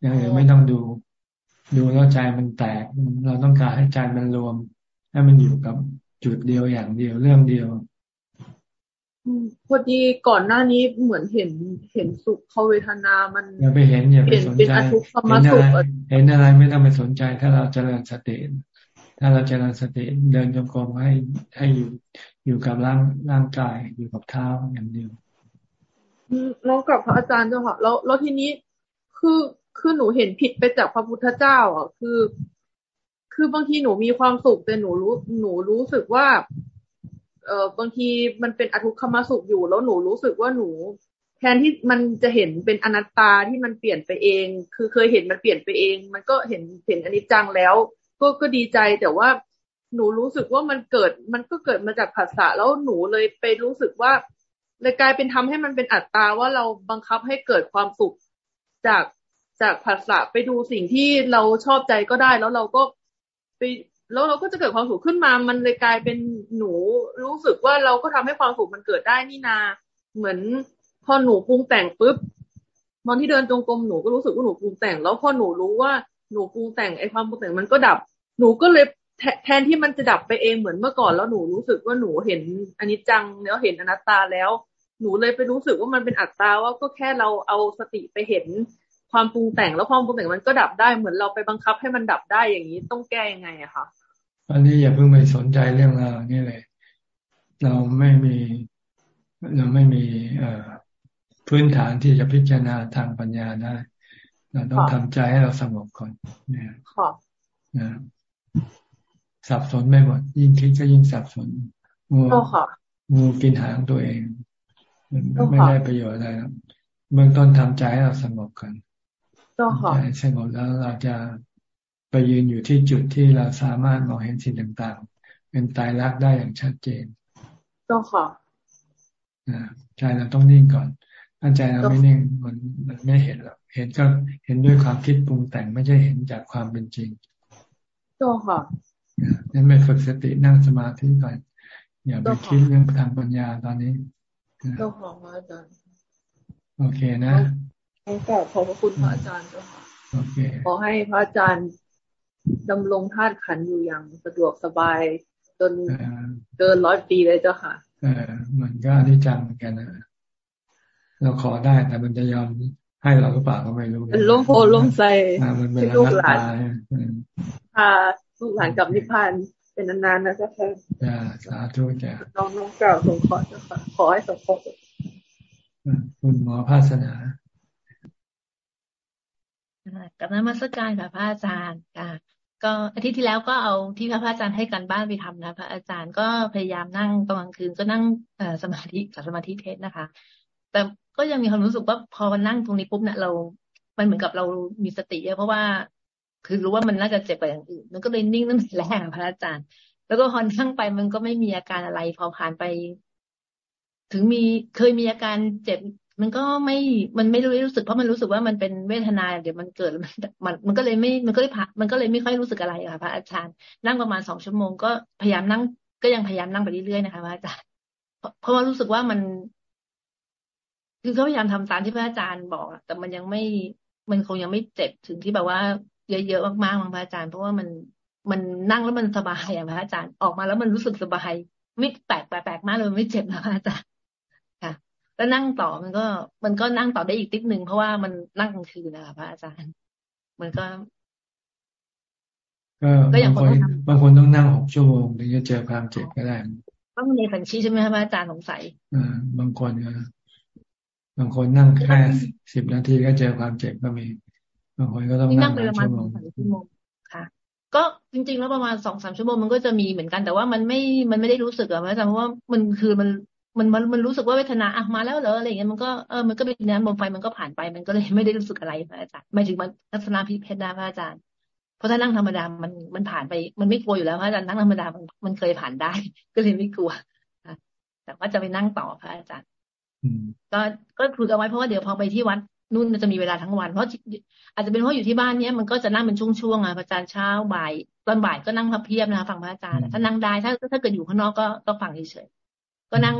อย่างอื่นไม่ต้องดู ดูแล้วใจมันแตก เราต้องการให้ใจมันรวม ให้มันอยู่กับจุดเดียวอย่างเดียวเรื่องเดียวพอดีก่อนหน้านี้เหมือนเห็นเห็นสุขเขาเวทนามันอย่าไปเห็นอย่าไปสนใจเห็นอะไรเห็นอะไรไม่ต้องไปสนใจถ้าเราเจริญสติ ถ้าเราเจริญสติเดินจงกรมให้ให้อยู่อยู่กับร่างร่างกายอยู่กับเท้าอย่างเดียวน้องกับพระอาจารย์เจ้าค่ะแล้วแล้วทีนี้คือคือหนูเห็นผิดไปจากพระพุทธเจ้าอะคือ คือบางทีหนูมีความสุขแต่หนูรู้หนูรู้สึกว่า เออบางทีมันเป็นอทุกขมสุขอยู่ แล้วหนูรู้สึกว่าหนู แทนที่มันจะเห็นเป็นอนัตตาที่มันเปลี่ยนไปเอง คือเคยเห็นมันเปลี่ยนไปเอง มันก็เห็นเห็นอนิจจังแล้ว ก็ก็ดีใจแต่ว่าหนูรู้สึกว่ามันเกิด มันก็เกิดมาจากผัสสะแล้วหนูเลยไปรู้สึกว่าเลยกลายเป็นทำให้มันเป็นอัตตาว่าเราบังคับให้เกิดความสุขจากจากผัสสะไปดูสิ่งที่เราชอบใจก็ได้ แล้วเราก็ไปแล้วเราก็จะเกิดความสุขขึ้นมา มันเลยกลายเป็นหนูรู้สึกว่าเราก็ทำให้ความสุขมันเกิดได้นี่นา เหมือนพอหนูปรุงแต่งปุ๊บตอนที่เดินจงกรมหนูก็รู้สึกว่าหนูปรุงแต่ง แล้วพอหนูรู้ว่า หนูปรุงแต่งไอ้ความปรุงแต่งมันก็ดับ หนูก็เลยแทนที่มันจะดับไปเองเหมือนเมื่อก่อนแล้วหนูรู้สึกว่าหนูเห็นอนิจจังแล้วเห็นอนัตตาแล้ว หนูเลยไปรู้สึกว่ามันเป็นอัตตาว่าก็แค่เราเอาสติไปเห็นความปรุงแต่งแล้วความปรุงแต่งมันก็ดับได้เหมือนเราไปบังคับให้มันดับได้อย่างนี้ต้องแก้ยังไงอะคะอันนี้อย่าเพิ่งไปสนใจเรื่องราวนี่เลย เราไม่มีเราไม่มีเอ่อพื้นฐานที่จะพิจารณาทางปัญญาได้ เราต้องทำใจให้เราสงบก่อนเนี่ยนะสับสนไม่หมดยิ่งคิดก็ยิ่งสับสนงูงูกินหางตัวเองมันไม่ได้ประโยชน์อะไรเบื้องต้นทำใจให้เราสงบก่อนใจสงบแล้วเราจะไปยืนอยู่ที่จุดที่เราสามารถมองเห็นสิ่งต่างๆ เป็นตายรักได้อย่างชัดเจนต้องค่ะใจเราต้องนิ่งก่อน ถ้าใจเราไม่นิ่งมันมันไม่เห็นหรอกเห็นก็เห็นด้วยความคิดปรุงแต่งไม่ใช่เห็นจากความเป็นจริงต้องค่ะนั่นไม่ฝึกสตินั่งสมาธิก่อนอย่าไปคิดเรื่องทางปัญญาตอนนี้ต้องขออาจารย์โอเคนะขอกราบขอบพระคุณพระอาจารย์เจ้าค่ะโอเคขอให้พระอาจารย์ดำรงธาตุขันอยู่อย่างสะดวกสบายจนเกินร้อยปีเลยเจ้าค่ะ เออมันก็ที่จังเหมือนกันนะ เราขอได้แต่มันจะยอมให้เราหรือเปล่าก็ไม่รู้เป็นล้มโพล้มใส่มันเป็นลูกหลานพาลูกหลานกับนิพพานเป็นนานๆนะเจ้าค่ะจ้าสาธุจ้าน้องน้องเก่าสงขอเจ้าค่ะขอให้สงขอคุณหมอภาสนากับนมัสการค่ะพระอาจารย์ค่ะ ก็อาทิตย์ที่แล้วก็เอาที่พระอาจารย์ให้กันบ้านไปทำนะ พระอาจารย์ก็พยายามนั่งตอนกลางคืนก็นั่งสมาธิกับสมาธิเพชรนะคะ แต่ ก็ยังมีความรู้สึกว่าพอมันนั่งตรงนี้ปุ๊บเนี่ยเรา มันเหมือนกับเรามีสติเพราะว่าคือรู้ว่ามันน่าจะเจ็บกว่าอย่างอื่น มันก็เลยนิ่งตั้งแต่แรกพระอาจารย์ แล้วก็พอนั่งไปมันก็ไม่มีอาการอะไร พอผ่านไป ถึงมีเคยมีอาการเจ็บ มันก็ไม่ มันไม่รู้รู้สึกเพราะมันรู้สึกว่ามันเป็นเวทนาเดี๋ยวมันเกิดมันมันก็เลยไม่ มันก็เลยพักมันก็เลยไม่ค่อยรู้สึกอะไรค่ะพระอาจารย์ นั่งประมาณสองชั่วโมงก็พยายามนั่ง ก็ยังพยายามนั่งไปเรื่อยๆนะคะพระอาจารย์ เพราะว่ารู้สึกว่ามัน คือเขาพยายามทำตามที่พระอาจารย์บอกแต่มันยังไม่มันคงยังไม่เจ็บถึงที่แบบว่าเยอะๆมากๆมั้งพระอาจารย์ เพราะว่ามันมันนั่งแล้วมันสบายอะพระอาจารย์ออกมาแล้วมันรู้สึกสบายไม่แปลกแปลกมากเลยไม่เจ็บนะพระอาจารย์แล้วนั่งต่อมันก็ มันก็นั่งต่อได้อีกติดหนึ่งเพราะว่ามันนั่งกลางคืนนะคะพระอาจารย์ มันก็ก็บางคนบางคนต้องนั่งหกชั่วโมงถึงจะเจอความเจ็บก็ได้ต้องในสัญชีใช่ไหมคะพระอาจารย์สงสัยอ่าบางคนก็ บางคนนั่งแค่สิบนาทีก็เจอความเจ็บก็มี บางคนก็ต้องนั่งหลายชั่วโมงค่ะ ก็จริงๆแล้วประมาณสองสามชั่วโมงมันก็จะมีเหมือนกันแต่ว่ามันไม่มันไม่ได้รู้สึกอะพระอาจารย์เพราะว่ามันคือมันมันมันมันรู้สึกว่าเวทนาอะมาแล้วเหรออะไรอย่างเงี้ยมันก็เออมันก็เป็นน้ำลมไฟมันก็ผ่านไปมันก็เลยไม่ได้รู้สึกอะไรพระอาจารย์ไม่ถึงมันลักษณะพิเพดาพระอาจารย์ เพราะถ้านั่งธรรมดามันมันผ่านไป มันไม่กลัวอยู่แล้วพระอาจารย์นั่งธรรมดามันมันเคยผ่านได้ ก็เลยไม่กลัวแต่ว่าจะไปนั่งต่อพระอาจารย์ ก็ก็ฝึกเอาไว้เพราะว่าเดี๋ยวพอไปที่วัดนู่นจะมีเวลาทั้งวัน เพราะอาจจะเป็นเพราะอยู่ที่บ้านเนี้ยมันก็จะนั่งเป็นช่วงๆอะพระอาจารย์เช้าบ่าย ตอนบ่ายก็นั่งพับเพียบนะคะฟังพระอาจารย์ถ้านั่งได้ถ้าถ้าเกิดอยู่ข้างนอกก็ก็ฟังเฉยๆก็นั่ง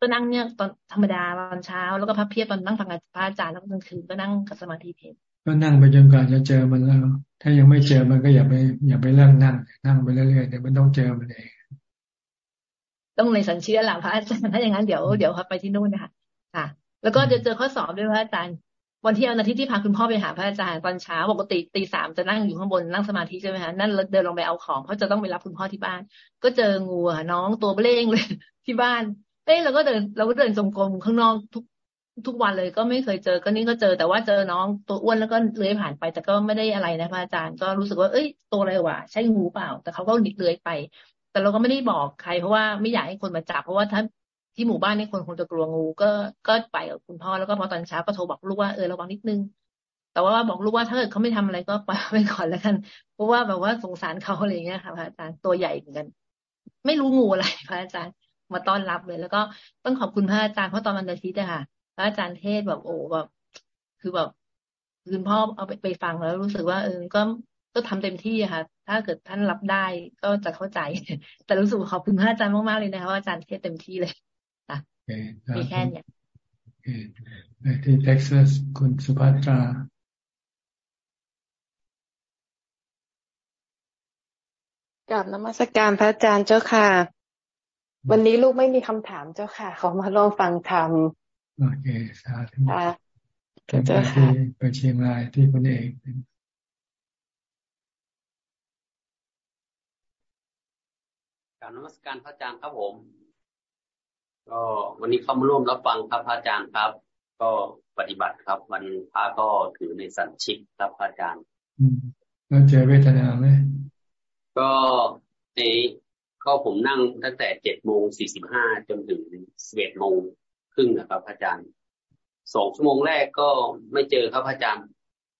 ก็นั่งเนี่ยตอนธรรมดาตอนเช้า แล้วก็พับเพียบตอนนั่งฟังพระอาจารย์แล้วก็กลางคืนก็นั่งกับสมาธิเพลก็นั่งไปจนกว่าจะเจอมันแล้ว ถ้ายังไม่เจอมันก็อย่าไปอย่าไปเริ่มนั่ง นั่งไปเรื่อยๆเดี๋ยวมันต้องเจอมันเอง ต้องในสัญชีแหละพระอาจารย์ถ้าอย่างนั้นเดี๋ยวเดี๋ยวไปที่นู่นนะคะค่ะ แล้วก็จะเจอข้อสอบด้วยพระอาจารย์ วันที่วันอาทิตย์ที่พาคุณพ่อไปหาพระอาจารย์ตอนเช้าปกติตีสามจะนั่งอยู่ข้างบนนั่งสมาธิใช่ไหมคะนั่นเดินลงไปเอาของเพราะจะต้องไปรับคุณพ่อที่บ้าน ก็เจองูน้องตัวเบล่งเลยที่บ้านเอ้เราก็เดินเราก็เดินจงกรมข้างนอกทุกทุกวันเลยก็ไม่เคยเจอก็นี่ก็เจอ แต่ว่าเจอน้องตัวอ้วนแล้วก็เลื้อยผ่านไป แต่ก็ไม่ได้อะไรนะพระอาจารย์ก็รู้สึกว่าเอ้ยตัวอะไรวะใช่งูเปล่า แต่เขาก็เลื้อยไป แต่เราก็ไม่ได้บอกใคร เพราะว่าไม่อยากให้คนมาจับ เพราะว่าถ้าที่หมู่บ้านนี่คนคงจะกลัวงู ก็ก็ไปกับคุณพ่อแล้วก็พอตอนเช้าก็โทรบอกลูกว่าเออระวังนิดนึง แต่ว่าบอกลูกว่าถ้าเกิดเขาไม่ทำอะไรก็ปล่อยไปก่อนแล้วกัน เพราะว่าแบบว่าสงสารเขาอะไรเงี้ยค่ะพระอาจารย์ตัวใหญ่เหมือนกัน ไม่รู้งูอะไรพระอาจารย์มาต้อนรับเลย แล้วก็ต้องขอบคุณพระอาจารย์เพราะตอนวันอาทิตย์อะค่ะ พระอาจารย์เทศแบบโอ้แบบคือแบบคุณพ่อเอาไปไปฟังแล้วรู้สึกว่าเออก็ ก็ทำเต็มที่ค่ะ ถ้าเกิดท่านรับได้ก็จะเข้าใจ แต่รู้สึกขอบคุณพระอาจารย์มากๆเลยนะคะว่าอาจารย์เทศเต็มที่เลยค่ะมีแค่เนี้ยที่เท็กซัสคุณสุภัตรากับนมัสการพระอาจารย์เจ้าค่ะ วันนี้ลูกไม่มีคำถามเจ้าค่ะ ขอมาลองฟังธรรมโอเคสาธุค่ะเจ้าค่ะไปเชียงรายที่คุณเอก การนมัสการพระอาจารย์ครับผม ก็วันนี้เข้ามาร่วมรับฟังครับพระอาจารย์ครับ ก็ปฏิบัติครับ วันพระก็ถือในสันชิกครับพระอาจารย์อืมแล้วเจอเวทนาไหมก็ในก็ผมนั่งตั้งแต่เจ็ดโมงสี่สิบห้าจนถึงสิบเอ็ดโมงครึ่งนะครับอาจารย์สองชั่วโมงแรกก็ไม่เจอครับอาจารย์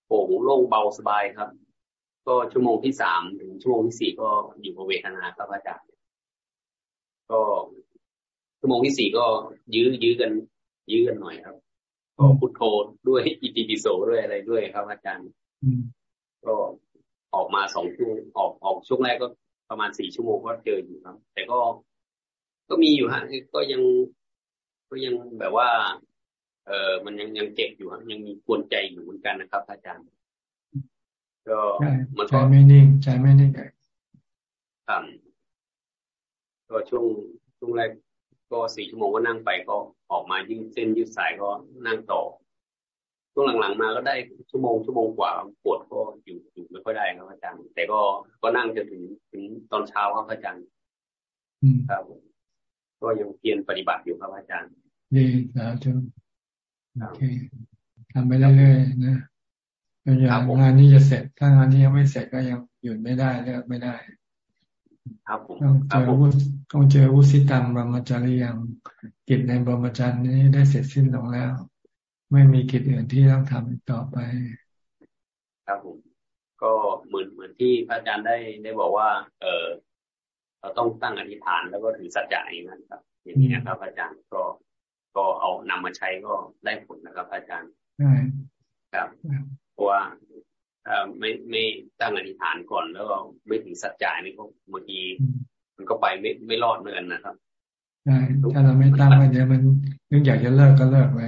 โป่งโล่งเบาสบายครับ ก็ชั่วโมงที่สามถึงชั่วโมงที่สี่ก็อยู่บเวทนาครับอาจารย์ ก็ชั่วโมงที่สี่ก็ยื้อยื้อกัน ยื้อกันหน่อยครับก็พุทโธด้วยอิติปิโสด้วยอะไรด้วยครับ อาจารย์ก็ออกมาสองชั่วออกออกช่วงแรกก็ประมาณสี่ชั่วโมงก็เจออยู่ครับ แต่ก็ก็มีอยู่ฮะก็ยังก็ยังแบบว่า เออมันยังยังเจ็บอยู่ครับยังมีกวนใจอยู่เหมือนกันนะครับ อาจารย์ก็มันก็ใจไม่นิ่งใจไม่นิ่งครับ ก็ช่วงช่วงแรกก็สี่ชั่วโมงก็นั่งไปก็ออกมายืดเส้นยืดสายก็นั่งต่อช่วงหลังๆมาก็ได้ชั่วโมงชั่วโมงกว่าปวดก็อยู่อยู่ไม่ค่อยได้ครับอาจารย์แต่ก็ก็นั่งจนถึงถึงตอนเช้าครับอาจารย์ครับ ก็ยังเพียรปฏิบัติอยู่ครับอาจารย์ดีสาธุโอเคทำไปเรื่อยๆนะอย่างงานนี้จะเสร็จถ้างานนี้ยังไม่เสร็จก็ยังหยุดไม่ได้เลิกไม่ได้ ครับผมต้องเจอวุต้องเจอวุสิตามบรมจารียังกิจในบรมจารย์นี้ได้เสร็จสิ้นลงแล้ว ไม่มีกิจอื่นที่ต้องทำอีกต่อไป ครับผมก็เหมือนเหมือนที่พระอาจารย์ได้ได้บอกว่า เออเราต้องตั้งอธิษฐานแล้วก็ถือสัจจะอย่างนั้นครับ อย่างนี้นะครับ อาจารย์ก็ก็เอานำมาใช้ก็ได้ผลนะครับ อาจารย์ใช่ครับเพราะว่า ถ้าไม่ไม่ตั้งอธิษฐานก่อนแล้วก็ไม่ถือสัจจะนี่ก็บางทีมันก็ไปไม่ไม่รอดเหมือนนะครับใช่ถ้าเราไม่ตั้งไว้เดี๋ยวมันนึกอยากจะเลิกก็เลิกไป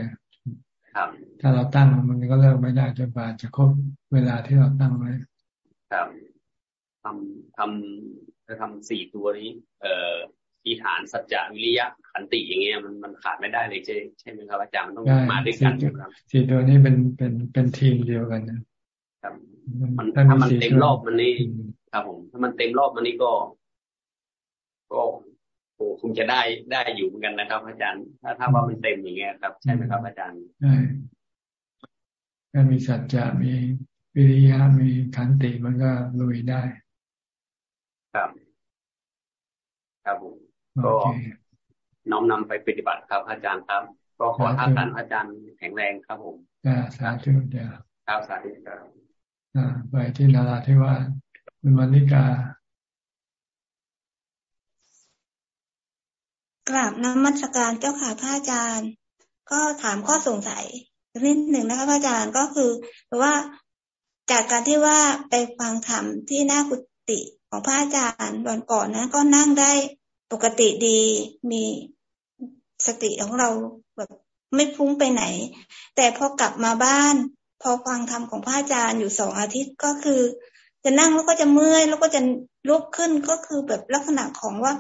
ถ้าเราตั้งมันก็เลิกไม่ได้จนกว่าจะครบเวลาที่เราตั้งไว้ครับทำทำจะทำสี่ตัวนี้ เอ่อที่ฐานสัจจะวิริยะขันติอย่างเงี้ยมันมันขาดไม่ได้เลยใช่ใช่ไหมครับอาจารย์ต้องมาด้วยกันครับสี่ตัวนี้เป็นเป็นเป็นทีมเดียวกันนะ ครับ มันถ้ามันเต็มรอบมันนี่ครับผม ถ้ามันเต็มรอบมันนี่ก็ ก็โอ้คงจะได้ได้อยู่เหมือนกันนะครับ อาจารย์ ถ้าถ้าว่ามันเต็มอย่างเงี้ยครับ ใช่ไหมครับ อาจารย์ใช่ถ้ามีสัจจะมีวิริยะมีขันติมันก็ลุยได้ ครับ ครับผมก็น้อมนำไปปฏิบัติครับ อาจารย์ครับ ก็ขอท่านอาจารย์แข็งแรงครับผมสาธุเดียวครับสาธุครับ ไปที่นาราธิวาสคุณมณิกากราบน้ำมัสการเจ้าค่ะพระอาจารย์ ก็ถามข้อสงสัยนิดหนึ่งนะคะพระอาจารย์ก็คือเพราะว่าจากการที่ว่าไปฟังธรรมที่หน้ากุฏิของพระอาจารย์วันก่อนนะ ก็นั่งได้ปกติดีมีสติของเราแบบไม่พุ่งไปไหน แต่พอกลับมาบ้าน พอฟังธรรมของพระอาจารย์อยู่สองอาทิตย์ก็คือ จะนั่งแล้วก็จะเมื่อยแล้วก็จะลุกขึ้นก็คือแบบลักษณะของว่า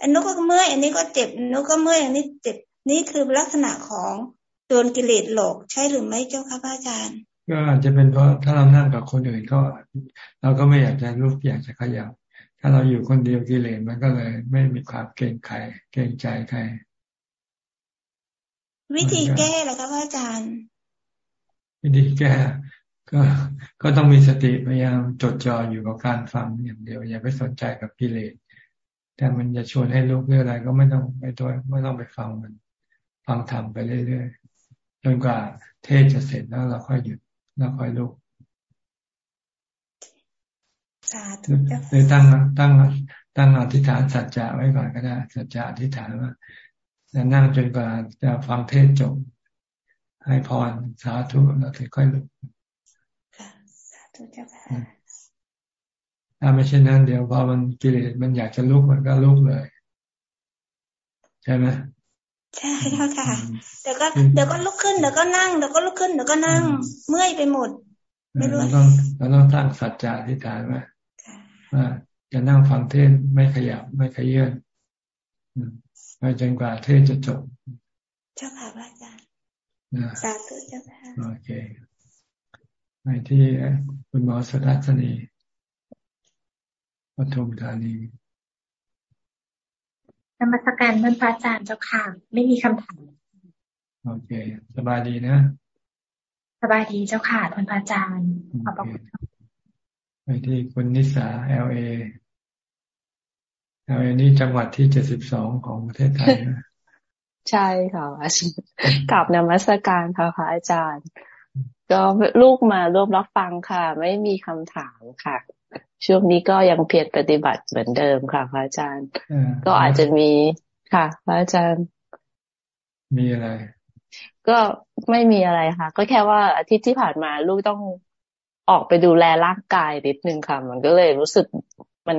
อันนู้นก็เมื่อยอันนี้ก็เจ็บอันนู้นก็เมื่อยอันนี้เจ็บนี่คือลักษณะของโดนกิเลสหลอกใช่หรือไม่เจ้าค่ะพระอาจารย์ก็อาจจะเป็นเพราะถ้าเรานั่งกับคนอื่นก็ เราก็ไม่อยากจะลุกอยากจะขยับถ้าเราอยู่คนเดียวกิเลสมันก็เลย ไม่มีความเกรงใครเกรงใจใครวิธีแก้ล่ะคะพระอาจารย์ วิธีแก้ก็ก็ต้องมีสติพยายามจดจ่ออยู่กับการฟังอย่างเดียว อย่าไปสนใจกับกิเลสแต่มันจะชวนให้ลุกเรื่องอะไรก็ไม่ต้องไปตัวไม่ต้องไปฟังมัน ฟังทำไปเรื่อยๆจนกว่าเทศจะเสร็จแล้วเราค่อยหยุดแล้วค่อยลุกหรือตั้งตั้งตั้งอธิษฐานสัจจะไว้ก่อนก็ได้สัจจะอธิษฐานว่าจะนั่งจนกว่าจะฟังเทศจบ ให้พรสาธุแล้วถึงค่อยลุกค่ะสาธุเจ้าค่ะถ้าไม่เช่นนั้น เดี๋ยวพอมันกิเลสมันอยากจะลุกมันก็ลุกเลย ใช่ไหมใช่แล้วค่ะเดี๋ยวก็เดี๋ยวก็ลุกขึ้นเดี๋ยวก็นั่งเดี๋ยวก็ลุกขึ้นเดี๋ยวก็นั่ง เมื่อยไปหมดไม่รู้เราต้องเราต้องตั้งสัจจะที่ฐานไว้ว่าจะนั่งฟังเทศไม่ขยับไม่ขยื่นไปจนกว่าเทศจะจบ เจ้าค่ะพระอาจารย์สาธุเจ้าค่ะโอเคไปที่คุณหมอสุทัศนีปทุมธานีนมัสการท่านพระอาจารย์เจ้าค่ะ ไม่มีคำถาม โอเค สบายดีนะ สบายดีเจ้าค่ะท่านพระอาจารย์ ขอบคุณไปที่คุณนิสาเอลเอเอลเอนี่จังหวัดที่เจ็ดสิบสองของประเทศไทยนะ ใช่ค่ะกับนมัสการค่ะพระอาจารย์ ก็ลูกมาร่วมรับฟังค่ะ ไม่มีคำถามค่ะ ช่วงนี้ก็ยังเพียรปฏิบัติเหมือนเดิมค่ะพระอาจารย์ ก็อาจจะมีค่ะพระอาจารย์ มีอะไร ก็ไม่มีอะไรค่ะ ก็แค่ว่าอาทิตย์ที่ผ่านมาลูกต้องออกไปดูแลร่างกายนิดนึงค่ะ มันก็เลยรู้สึกมัน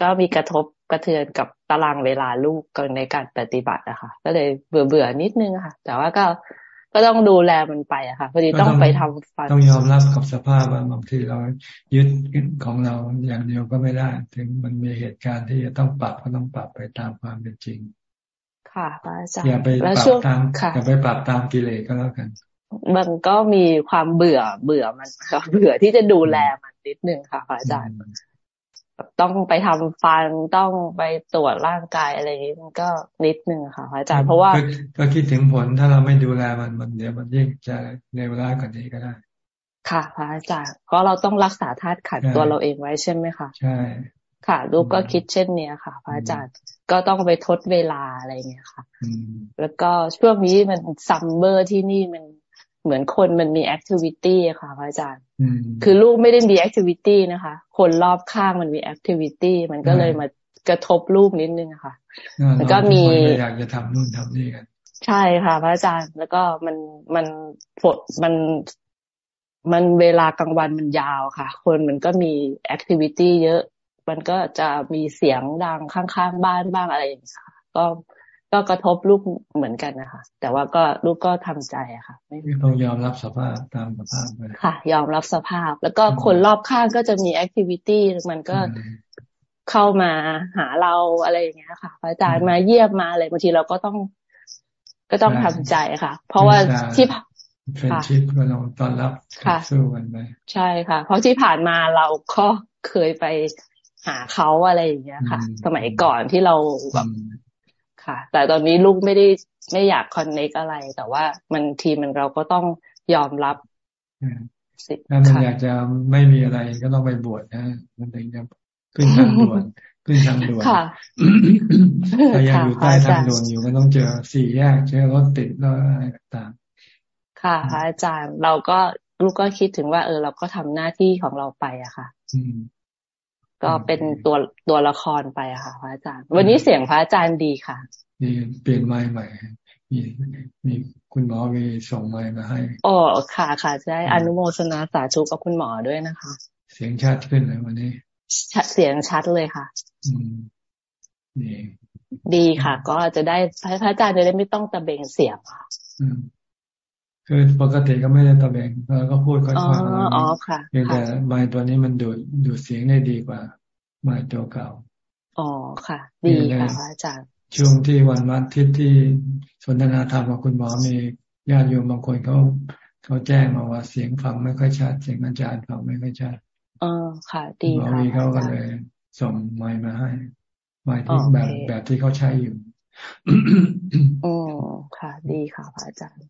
ก็มีกระทบก ระเทือนกับตารางเวลาลูกกันในการปฏิบัติอะค่ะก็เลยเบื่อเบื่อนิดนึงค่ะ แต่ว่าก็ก็ต้องดูแลมันไปอะค่ะพอดีต้องไปทำฟันต้องยอมรับกับสภาพว่าบางทีเรายึดของเราอย่างเดียวก็ไม่ได้ ถึงมันมีเหตุการณ์ที่จะต้องปรับก็ต้องปรับไปตามความเป็นจริง ค่ะอาจารย์อย่าไปปรับตามอย่าไปปรับตามกิเลสก็แล้วกัน มันก็มีความเบื่อเบื่อมันเบื่อที่จะดูแลมันนิดนึงค่ะอาจารย์ ต้องไปทำฟันต้องไปตรวจร่างกายอะไรนี้มันก็นิดนึงค่ะอาจารย์เพราะว่าก็คิดถึงผลถ้าเราไม่ดูแลมันมันเดี๋ยวมันยิ่งจะในเวลากว่านี้ก็ได้ ค่ะพระอาจารย์เพราะเราต้องรักษาธาตุขันธ์ตัวเราเองไว้ใช่ไหมคะใช่ค่ะลูกก็คิดเช่นเนี้ยค่ะพระอาจารย์ก็ต้องไปทดเวลาอะไรเงี้ยค่ะ แล้วก็ช่วงนี้มัน summer ที่นี่มัน เหมือนคนมันมี activity ค่ะพระอาจารย์ คือลูกไม่ได้มี activity นะคะ คนรอบข้างมันมี activity มันก็เลยมากระทบลูกนิดนึงค่ะแล้วก็มีอยากจะทำนู่นทำนี่กัน ใช่ค่ะพระอาจารย์ แล้วก็มันมันฝนมันมันเวลากลางวันมันยาวค่ะ คนมันก็มี activity เยอะ มันก็จะมีเสียงดังข้างๆบ้านบ้างอะไรอย่างเงี้ยก็ ก็กระทบลูกเหมือนกันนะคะ แต่ว่าก็ลูกก็ทำใจอะค่ะไม่ต้องยอมรับสภาพตามสภาพไปค่ะ ยอมรับสภาพ แล้วก็คนรอบข้างก็จะมี activity มันก็เข้ามาหาเราอะไรอย่างเงี้ยค่ะอาจารย์มาเยี่ยมมาอะไรบางทีเราก็ต้อง ก็ต้องทำใจค่ะ เพราะว่าที่ friendship เราต้อนรับสู้กันไปใช่ค่ะ เพราะที่ผ่านมาเราก็เคยไปหาเขาอะไรอย่างเงี้ยค่ะ สมัยก่อนที่เราแบบ ค่ะ แต่ตอนนี้ลูกไม่ได้ไม่อยาก connect อะไร แต่ว่ามันทีมันเราก็ต้องยอมรับถ้ามันอยากจะไม่มีอะไรก็ต้องไปบวชนะ มันถึงจะขึ้นทางด่วนขึ้นทางด่วนถ้ายังอยู่ใต้ทางด่วนอยู่ก็ต้องเจอสี่แยกเจอรถติดแล้วอะไรต่างค่ะอาจารย์เราก็ลูกก็คิดถึงว่า เออ เราก็ทำหน้าที่ของเราไปอะค่ะ ก็เป็นตัวตัวละครไปอะค่ะพระอาจารย์ วันนี้เสียงพระอาจารย์ดีค่ะมีเปลี่ยนไม้ใหม่มีมีคุณหมอมีส่งไม้มาให้อ๋อค่ะค่ะจะได้อนุโมทนาสาธุกับคุณหมอด้วยนะคะ เสียงชัดขึ้นเลยวันนี้เสียงชัดเลยค่ะอืมดีดีค่ะ ก็จะได้พระอาจารย์จะได้ไม่ต้องตะเบงเสียงค่ะอืม คือปกติก็ไม่ได้ตะเบงเราก็พูดค่อยๆอ๋อค่ะเพียงแต่ไม้ตัวนี้มันดูดดูดเสียงได้ดีกว่าไม้ตัวเก่าอ๋อค่ะ ดีค่ะอาจารย์ช่วงที่วันวันทิศที่สนทนาธรรมกับคุณหมอมีญาติโยมบางคนเขาเขาแจ้งมาว่าเสียงฟังไม่ค่อยชัดเสียงอาจารย์ฟังไม่ค่อยชัดอ๋อค่ะ ดีค่ะหมอมีเขาก็เลยส่งไม้มาให้ไม้ที่แบบแบบที่เขาใช้อยู่อ๋อค่ะ ดีค่ะพระอาจารย์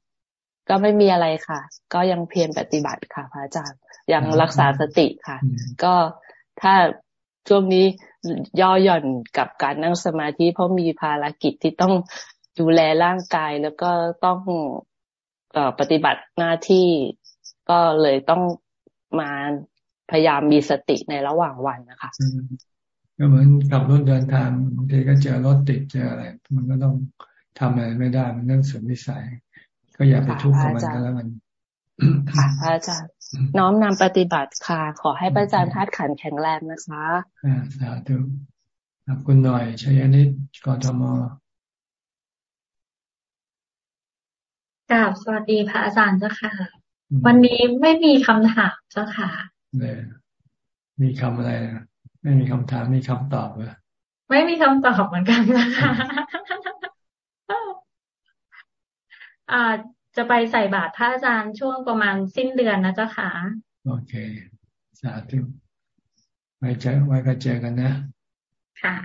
ก็ไม่มีอะไรค่ะ ก็ยังเพียรปฏิบัติค่ะพระอาจารย์ยังรักษาสติค่ะ ก็ถ้าช่วงนี้ย่อหย่อนกับการนั่งสมาธิเพราะมีภารกิจที่ต้องดูแลร่างกายแล้วก็ต้องอปฏิบัติหน้าที่ก็เลยต้องมาพยายามมีสติในระหว่างวันนะคะก็เหมือนขับรถเดินทางบางทีก็เจอรถติดเจออะไร มันก็ต้องทำอะไรไม่ได้มันเรื่องส่วนวิสัย ก็อย่าไปทุกข์กับมันก็แล้วมันค่ะพระอาจารย์ น้อมนำปฏิบัติค่ะ ขอให้พระอาจารย์ธาตุขันแข็งแรงนะคะอ่าสาธุขอบคุณหน่อยชัยนิดกทมกราบสวัสดีพระอาจารย์เจ้าค่ะ วันนี้ไม่มีคำถามเจ้าค่ะเลยมีคำอะไรไม่มีคำถามมีคำตอบเหรอไม่มีคำตอบเหมือนกันนะคะ อ่าจะไปใส่บาตรพระอาจารย์ช่วงประมาณสิ้นเดือนนะเจ้าค่ะ โอเค สาธุไว้เจอไว้ก็เจอกันนะ ค่ะ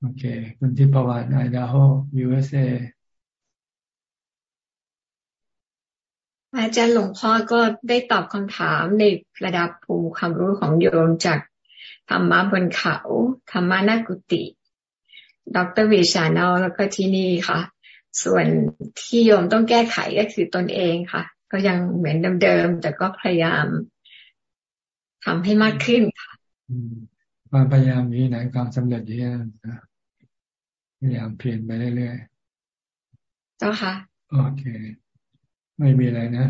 โอเค คุณที่ประวัติไอดาโฮยูเอสเออาจารย์หลวงพ่อก็ได้ตอบคำถามในระดับภูมิความรู้ของโยมจากธรรมะบนเขาธรรมะนากุติ ดรวิชานอลแล้วก็ที่นี่ค่ะ ส่วนที่โยมต้องแก้ไขก็คือตนเองค่ะ ก็ยังเหมือนเดิมๆแต่ก็พยายามทำให้มากขึ้นค่ะความพยายามนี้ไหนความสำเร็จที่นั่นพยายามเปลี่ยนไปเรื่อยๆ เจ้าค่ะ โอเค ไม่มีอะไรนะ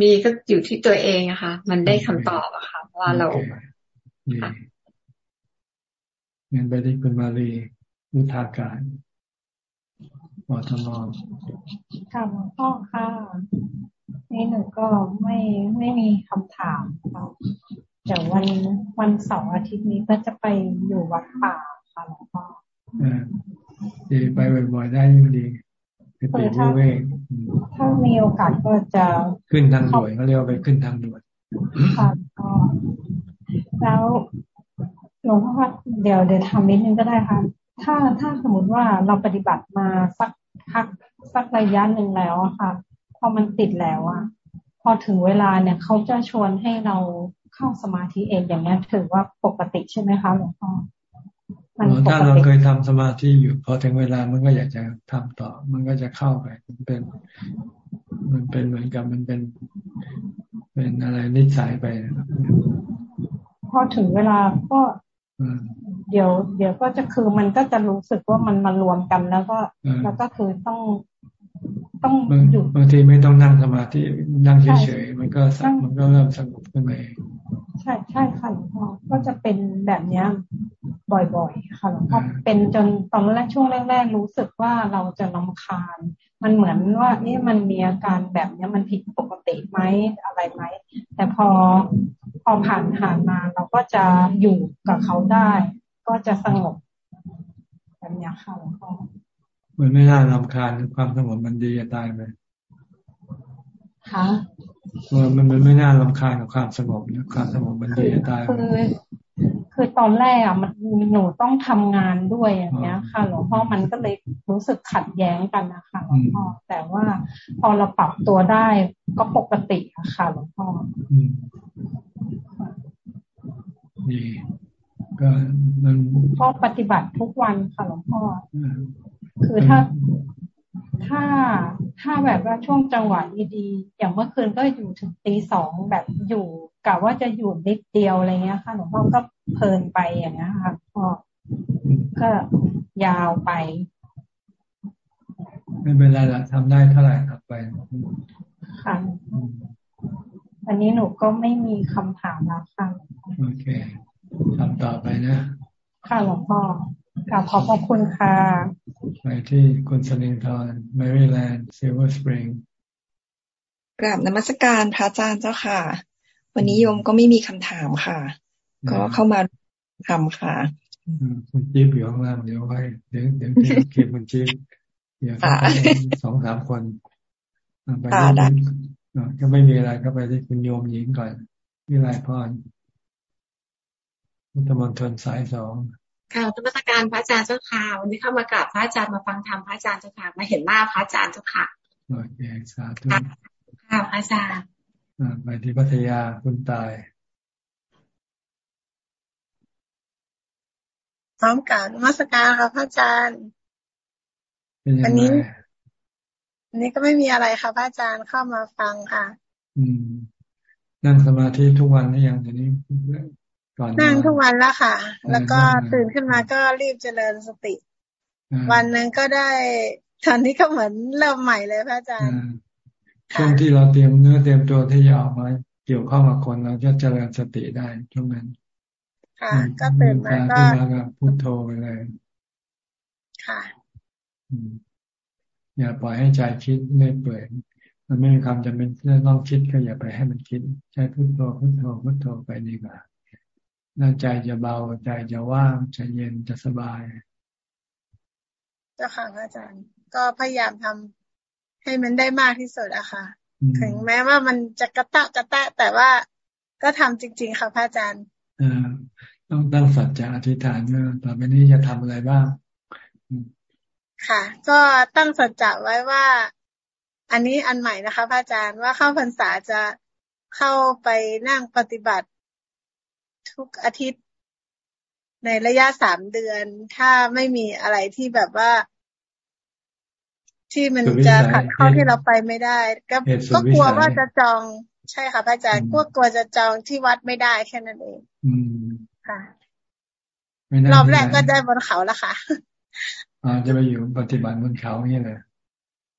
มีก็อยู่ที่ตัวเองอะค่ะ มันได้คำตอบอะค่ะ ว่าเราเงินไปที่คุณมาลีนุทากา รวทมค่ะหลวงพ่อค่ะ นี่หนูก็ไม่ไม่มีคำถามค่ะเดี๋ยววันวันเสาร์อาทิตย์นี้ก็จะไปอยู่วัดป่าค่ะหลวงพ่อดีไปบ่อยๆได้ยิ่งดีไปปีกวิเวกถ้ามีโอกาสก็จะขึ้นทางด่วนเขาเรียกว่าไปขึ้นทางด่วนค่ะแล้วหลวงพ่อเดี๋ยวเดี๋ยวทำนิดนึงก็ได้ค่ะ ถ้าถ้าสมมติว่าเราปฏิบัติมาสัก พักสักระยะหนึ่งแล้วอะค่ะ พอมันติดแล้วอะพอถึงเวลาเนี่ยเขาจะชวนให้เราเข้าสมาธิเองอย่างนี้ถือว่าปกติใช่ไหมคะหลวงพ่อถ้าเราเคยทำสมาธิอยู่ พอถึงเวลามันก็อยากจะทำต่อ มันก็จะเข้าไปมันเป็น มันเป็นเหมือนกับมันเป็น เป็นอะไรนิสัยไปพอถึงเวลาก็ เดี๋ยว เดี๋ยวก็จะคือมันก็จะรู้สึกว่ามันมารวมกันแล้วก็แล้วก็คือต้องต้องหยุดบางทีไม่ต้องนั่งสมาธินั่งเฉยๆมันก็สักมันก็เริ่มสงบขึ้นมาเองใช่ใช่ค่ะหลวงพ่อก็จะเป็นแบบเนี้ยบ่อยๆ ค่ะหลวงพ่อเป็นจนตอนแรกช่วงแรกๆรู้สึกว่าเราจะลำคาญ มันเหมือนว่านี่มันมีอาการแบบเนี้ยมันผิดปกติไหมอะไรไหมแต่พอ พอผ่านผ่านมาเราก็จะอยู่กับเขาได้ ก็จะสงบแบบนี้ค่ะหลวงพ่อมันไม่น่าลำคาญความสงบมันดีจะตายไปค่ะมันมันไม่น่าลำคาญกับความสงบนะความสงบมันดีจะตายคือ คือตอนแรกอะมันหนูต้องทำงานด้วยอย่างเงี้ยค่ะหลวงพ่อมันก็เลยรู้สึกขัดแย้งกันนะคะหลวงพ่อแต่ว่าพอเราปรับตัวได้ก็ปกติอะค่ะหลวงพ่อดีก็มันพ่อปฏิบัติทุกวันค่ะหลวงพ่อคือถ้าถ้าถ้าแบบว่าช่วงจังหวะดีๆอย่างเมื่อคืนก็อยู่ถึงตีสองแบบอยู่ กะว่าจะอยู่นิดเดียวอะไรเงี้ยค่ะหลวงพ่อก็เพลินไปอย่างเงี้ยค่ะพ่อก็ยาวไปไม่เป็นไรละทำได้เท่าไหร่ทำไปค่ะอันนี้หนูก็ไม่มีคำถามแล้วค่ะโอเคทำต่อไปนะ ค่ะหลวงพ่อกราบขอบพระคุณค่ะ ไปที่คุณสนิทรแมริแลนด์ซิลเวอร์สปริงกราบนมัสการพระอาจารย์เจ้าค่ะ วันนี้โยมก็ไม่มีคำถามค่ะ ก็เข้ามาทำค่ะคุณจิ๊บอยู่ข้างล่างเดี๋ยวไว้เดี๋ยวเดี๋ยวเก็บคุณจิ๊บเดี๋ยวสองสามคนไปก็ไม่มีอะไรก็ไปที่คุณโยมหญิงก่อนวิไลพรพุทธมณฑลสายสองค่ะธรรมสการพระอาจารย์เจ้าค่ะวันนี้เข้ามากราบพระอาจารย์มาฟังธรรมพระอาจารย์เจ้าค่ะมาเห็นหน้าพระอาจารย์เจ้าค่ะโอเคสาธุค่ะพระอาจารย์ ไปที่พัทยาคุณตายพร้อมกับมาสการค่ะพระอาจารย์วันนี้อันนี้ก็ไม่มีอะไรค่ะพระอาจารย์เข้ามาฟังค่ะ อืม นั่งสมาธิทุกวันนี่ยังทีนี้นั่งทุกวันแล้วค่ะ แล้วก็ตื่นขึ้นมาก็รีบเจริญสติ วันนึงก็ได้ตอนนี้ก็เหมือนเริ่มใหม่เลยพระอาจารย์ ช่วงที่เราเตรียมเนื้อเตรียมตัวที่จะออกมาเกี่ยวข้องกับคนเราจะเจริญสติได้ช่วงนั้นค่ะ ก็ตื่นมาก็พุทโธไปเลย ค่ะอย่าปล่อยให้ใจคิดไม่เปื่อยมันไม่มีความจำเป็นที่ต้องคิดก็อย่าไปให้มันคิด ใช้พุทโธพุทโธพุทโธไปดีกว่าน่าใจจะเบาใจจะว่างใจเย็นจะสบายเจ้าค่ะอาจารย์ ก็พยายามทำ ให้มันได้มากที่สุดอะค่ะ ถึงแม้ว่ามันจะกระตะกระแตะ แต่ว่าก็ทำจริง ๆ ค่ะพระอาจารย์ต้องตั้งสัจจะอธิษฐานว่าต่อไปนี้จะทำอะไรบ้าง ค่ะ ก็ตั้งสัจจะไว้ว่า อันนี้อันใหม่นะคะพระอาจารย์ว่าเข้าพรรษาจะเข้าไปนั่งปฏิบัติ ทุกอาทิตย์ในระยะสามเดือน ถ้าไม่มีอะไรที่แบบว่า ที่มันจะขัดข้อที่เราไปไม่ได้ ก็ก็กลัวว่าจะจองใช่ค่ะพระอาจารย์กลัวกลัวจะจองที่วัดไม่ได้แค่นั้นเองอืมค่ะรอบแรกก็ได้บนเขาแล้วค่ะอ่าจะไปอยู่ปฏิบัติบนเขาเนี่ยเลย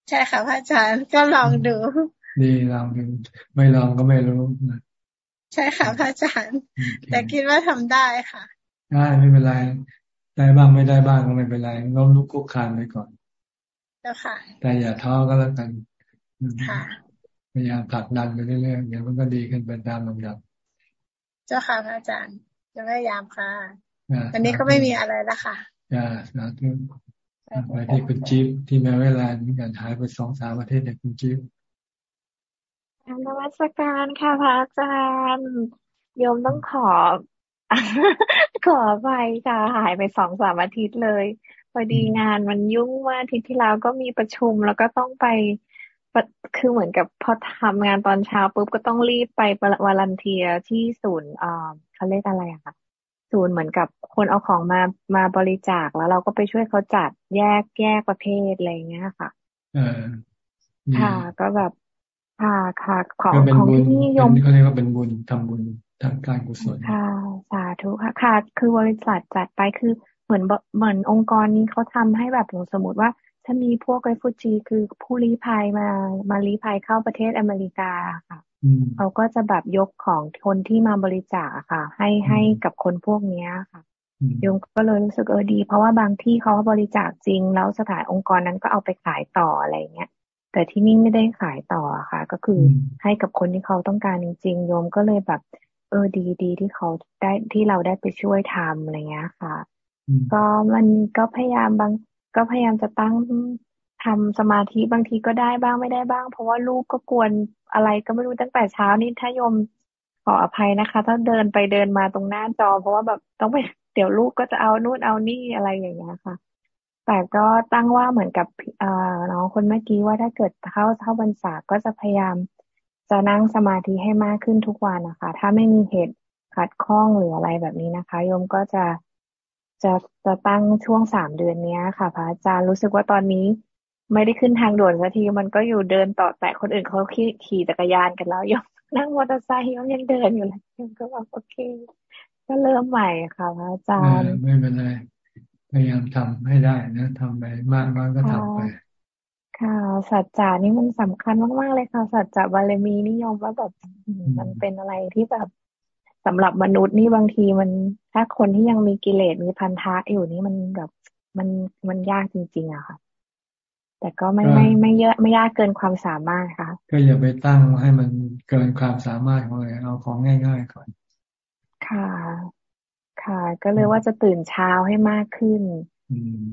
ใช่ค่ะพระอาจารย์ก็ลองดู ดีลองดูไม่ลองก็ไม่รู้ใช่ค่ะพระอาจารย์ แต่คิดว่าทำได้ค่ะได้ไม่เป็นไร ได้บ้างไม่ได้บ้างก็ไม่เป็นไรล้มลุกคุกคานไปก่อนเจ้าค่ะ แต่อย่าท้อก็แล้วกันค่ะพยายามผลักดันไปเรื่อยๆเดี๋ยวมันก็ดีขึ้นเป็นตามลำดับ เจ้าค่ะพระอาจารย์จะพยายามค่ะวันนี้ก็ไม่มีอะไรแล้วค่ะจ้าสาธุไปที่คุณจิ๊บที่แม้เวลามีการหายไปสองสามประเทศเนี่ยคุณจิ๊บนวัตการค่ะพระอาจารย์โยมต้องขอ ขอไปค่ะหายไปสองสามอาทิตย์เลย พอดีงานมันยุ่งมากอาทิตย์ที่แล้วก็มีประชุมแล้วก็ต้องไปคือเหมือนกับพอทำงานตอนเช้าปุ๊บก็ต้องรีบไปวาลันเทียที่ศูนย์อ่าเขาเรียกอะไรอะค่ะศูนย์เหมือนกับคนเอาของมามาบริจาคแล้วเราก็ไปช่วยเขาจัดแยกแยกประเภทอะไรเงี้ยค่ะค่ะก็แบบค่ะค่ะของของที่นิยมเขาเรียกว่าเป็นบุญทำบุญทางการกุศลค่ะสาธุค่ะค่ะคือบริษัทจัดไปคือ เหมือนเหมือนองค์กรนี้เขาทำให้แบบสมมติว่าถ้ามีพวกไอฟูจีคือผู้ลี้ภัยมามาลี้ภัยเข้าประเทศอเมริกาค่ะเขาก็จะแบบยกของคนที่มาบริจาคค่ะ ให้ให้กับคนพวกเนี้ยค่ะโยมก็เลยรู้สึกเออดี เพราะว่าบางที่เขาบริจาคจริง แล้วสถานองค์กรนั้นก็เอาไปขายต่ออะไรเงี้ยแต่ที่นี่ไม่ได้ขายต่อค่ะ ก็คือให้กับคนที่เขาต้องการจริงๆโยมก็เลยแบบ เออดีดีที่เขาได้ที่เราได้ไปช่วยทำอะไรเงี้ยค่ะ ก็มันก็พยายามบาง ก็พยายามจะตั้งทำสมาธิบางทีก็ได้บ้างไม่ได้บ้าง เพราะว่าลูกก็กวนอะไรก็ไม่รู้ตั้งแต่เช้านี่ถ้ายมขออภัยนะคะ ถ้าเดินไปเดินมาตรงหน้าจอ เพราะว่าแบบต้องไปเดี๋ยวลูกก็จะเอานู่นเอานี่อะไรอย่างเงี้ยค่ะ แต่ก็ตั้งว่าเหมือนกับอน้องคนเมื่อกี้ว่าถ้าเกิดเข้าเข้าบรรษาก็จะพยายามจะนั่งสมาธิให้มากขึ้นทุกวันนะคะ ถ้าไม่มีเหตุขัดข้องหรืออะไรแบบนี้นะคะ โยมก็จะ จะจะตั้งช่วงสามเดือนนี้ค่ะพระอาจารย์รู้สึกว่าตอนนี้ไม่ได้ขึ้นทางด่วนสักทีมันก็อยู่เดินต่อแต่คนอื่นเขาขี่ขี่จักรยานกันแล้วยังนั่งมอเตอร์ไซค์ยังยังเดินอยู่เลยยังก็บอกโอเค ก็เริ่มใหม่ค่ะพระอาจารย์ไม่เป็นไรพยายามทำให้ได้นะทำไปมากน้อยก็ทำไป ค่ะสัจจานี่มันสำคัญมากๆเลยค่ะสัจจะบารมีนิยมว่าแบบมันเป็นอะไรที่แบบ สำหรับมนุษย์นี่บางทีมันถ้าคนที่ยังมีกิเลสมีพันธะอยู่นี่มันแบบมันมันยากจริงๆอะค่ะ แต่ก็ไม่ไม่ไม่เยอะไม่ยากเกินความสามารถค่ะ ก็อย่าไปตั้งให้มันเกินความสามารถของเลยเอาของง่าย ๆ ก่อน ค่ะ ค่ะ ก็เลยว่าจะตื่นเช้าให้มากขึ้น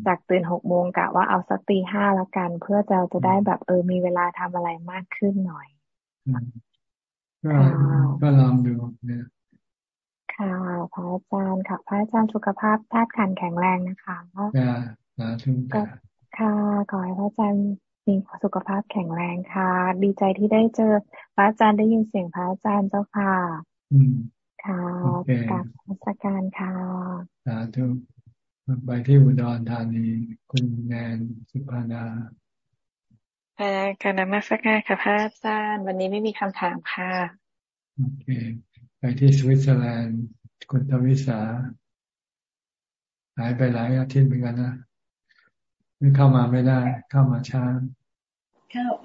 จากตื่นหกโมงกะว่าเอาสักตีห้าละกัน เพื่อจะจะได้แบบเออมีเวลาทำอะไรมากขึ้นหน่อยก็ลองดูเนี่ย ค่ะพระอาจารย์ค่ะพระอาจารย์สุขภาพธาตุขันแข็งแรงนะคะค่ะสาธุค่ะขอให้พระอาจารย์มีสุขภาพแข็งแรงค่ะ ดีใจที่ได้เจอพระอาจารย์ได้ยินเสียงพระอาจารย์เจ้าค่ะ อืมค่ะกับราชการค่ะสาธุไปที่อุดรธานีคุณแนนสุภานาค่ะการนมัสการค่ะพระอาจารย์ วันนี้ไม่มีคำถามค่ะ โอเค ไปที่สวิตเซอร์แลนด์คุณทวิสาหายไปหลายอาทิตย์เหมือนกันนะไม่เข้ามาไม่ได้ เข้ามาช้า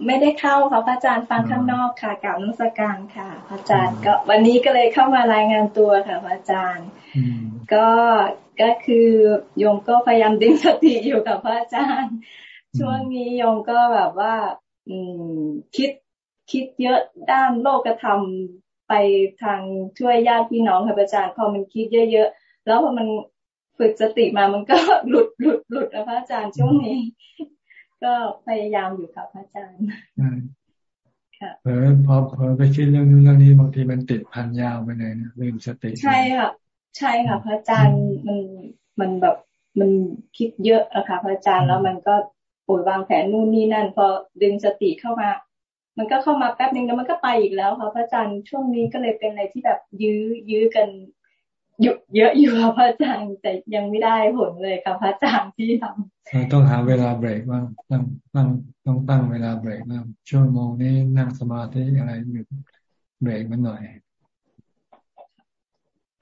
ไม่ได้เข้าค่ะพระอาจารย์ฟังข้างนอกค่ะกล่าวนักสการค่ะ พระอาจารย์ก็วันนี้ก็เลยเข้ามารายงานตัวค่ะพระอาจารย์ก็ก็คือโยมก็พยายามดึงสติอยู่กับพระอาจารย์ ช่วงนี้โยมก็แบบว่า อืมคิดคิดเยอะด้านโลกธรรม ไปทางช่วยญาติพี่น้องค่ะพระอาจารย์พอมันคิดเยอะๆแล้วพอมันฝึกสติมามันก็หลุดหลุดหลุดนะพระอาจารย์ช่วงนี้ ก็พยายามอยู่ค่ะพระอาจารย์ค่ะเผลอพอเผลอไปคิดเรื่องนู้นเรื่องนี้บางทีมันติดพันยาวไปเลยนะลืมสติใช่ค่ะใช่ค่ะพระอาจารย์มันมันแบบมันคิดเยอะอะค่ะพระอาจารย์แล้วมันก็ปวดวางแผนนู่นนี่นั่น พอดึงสติเข้ามา มันก็เข้ามาแป๊บนึงแล้วมันก็ไปอีกแล้วค่ะพระอาจารย์ช่วงนี้ก็เลยเป็นอะไรที่แบบยื้อยื้อกันเยอะเยอะอยู่ค่ะพระอาจารย์แต่ยังไม่ได้ผลเลยค่ะพระอาจารย์ที่ทำต้องหาเวลาเบรกบ้างตั้งตั้งต้องตั้งเวลาเบรกบ้างชั่วโมงนี้นั่งสมาธิอะไรหยุดเบรกมันหน่อย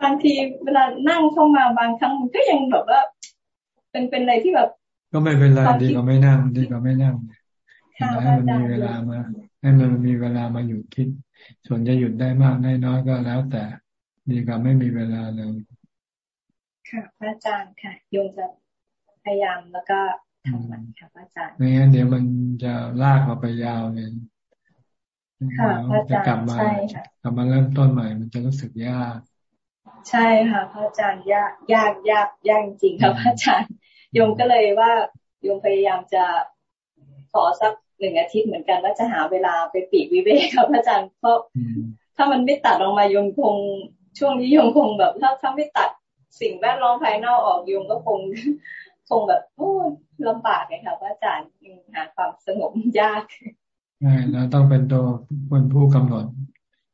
บางทีเวลานั่งเข้ามาบางครั้งมันก็ยังแบบว่า เป็นเป็นอะไรที่แบบ ก็ไม่เป็นไรดีกว่าไม่นั่งดีกว่าไม่นั่งให้มันมีเวลามา ให้มันมีเวลามาหยุดคิด ส่วนจะหยุดได้มากได้น้อยก็แล้ว แต่ดีกว่าไม่มีเวลาเลยค่ะพระอาจารย์ค่ะโยมจะพยายามแล้วก็ทำมันค่ะพระอาจารย์ไม่งั้นเดี๋ยวมันจะลากเราไปยาวเลยค่ะพระอาจารย์ใช่ค่ะกลับมาเริ่มต้นใหม่ มันจะรู้สึกยาก ใช่ค่ะพระอาจารย์ยากยากยากยากจริงค่ะพระอาจารย์โยมก็เลยว่าโยมพยายามจะขอสัก หนึ่งอาทิตย์เหมือนกันว่าจะหาเวลาไปปีกวิเวกครับพระอาจารย์เพราะถ้ามันไม่ตัดออกมาโยมคงช่วงนี้ยงคงแบบถ้าถ้าไม่ตัดสิ่งแวดล้อมภายนอกออกยงก็คงคงแบบโอ้ลำบากเลยค่ะอาจารย์หาความสงบยากใช่เราต้องเป็นตัวคนผู้กำหนด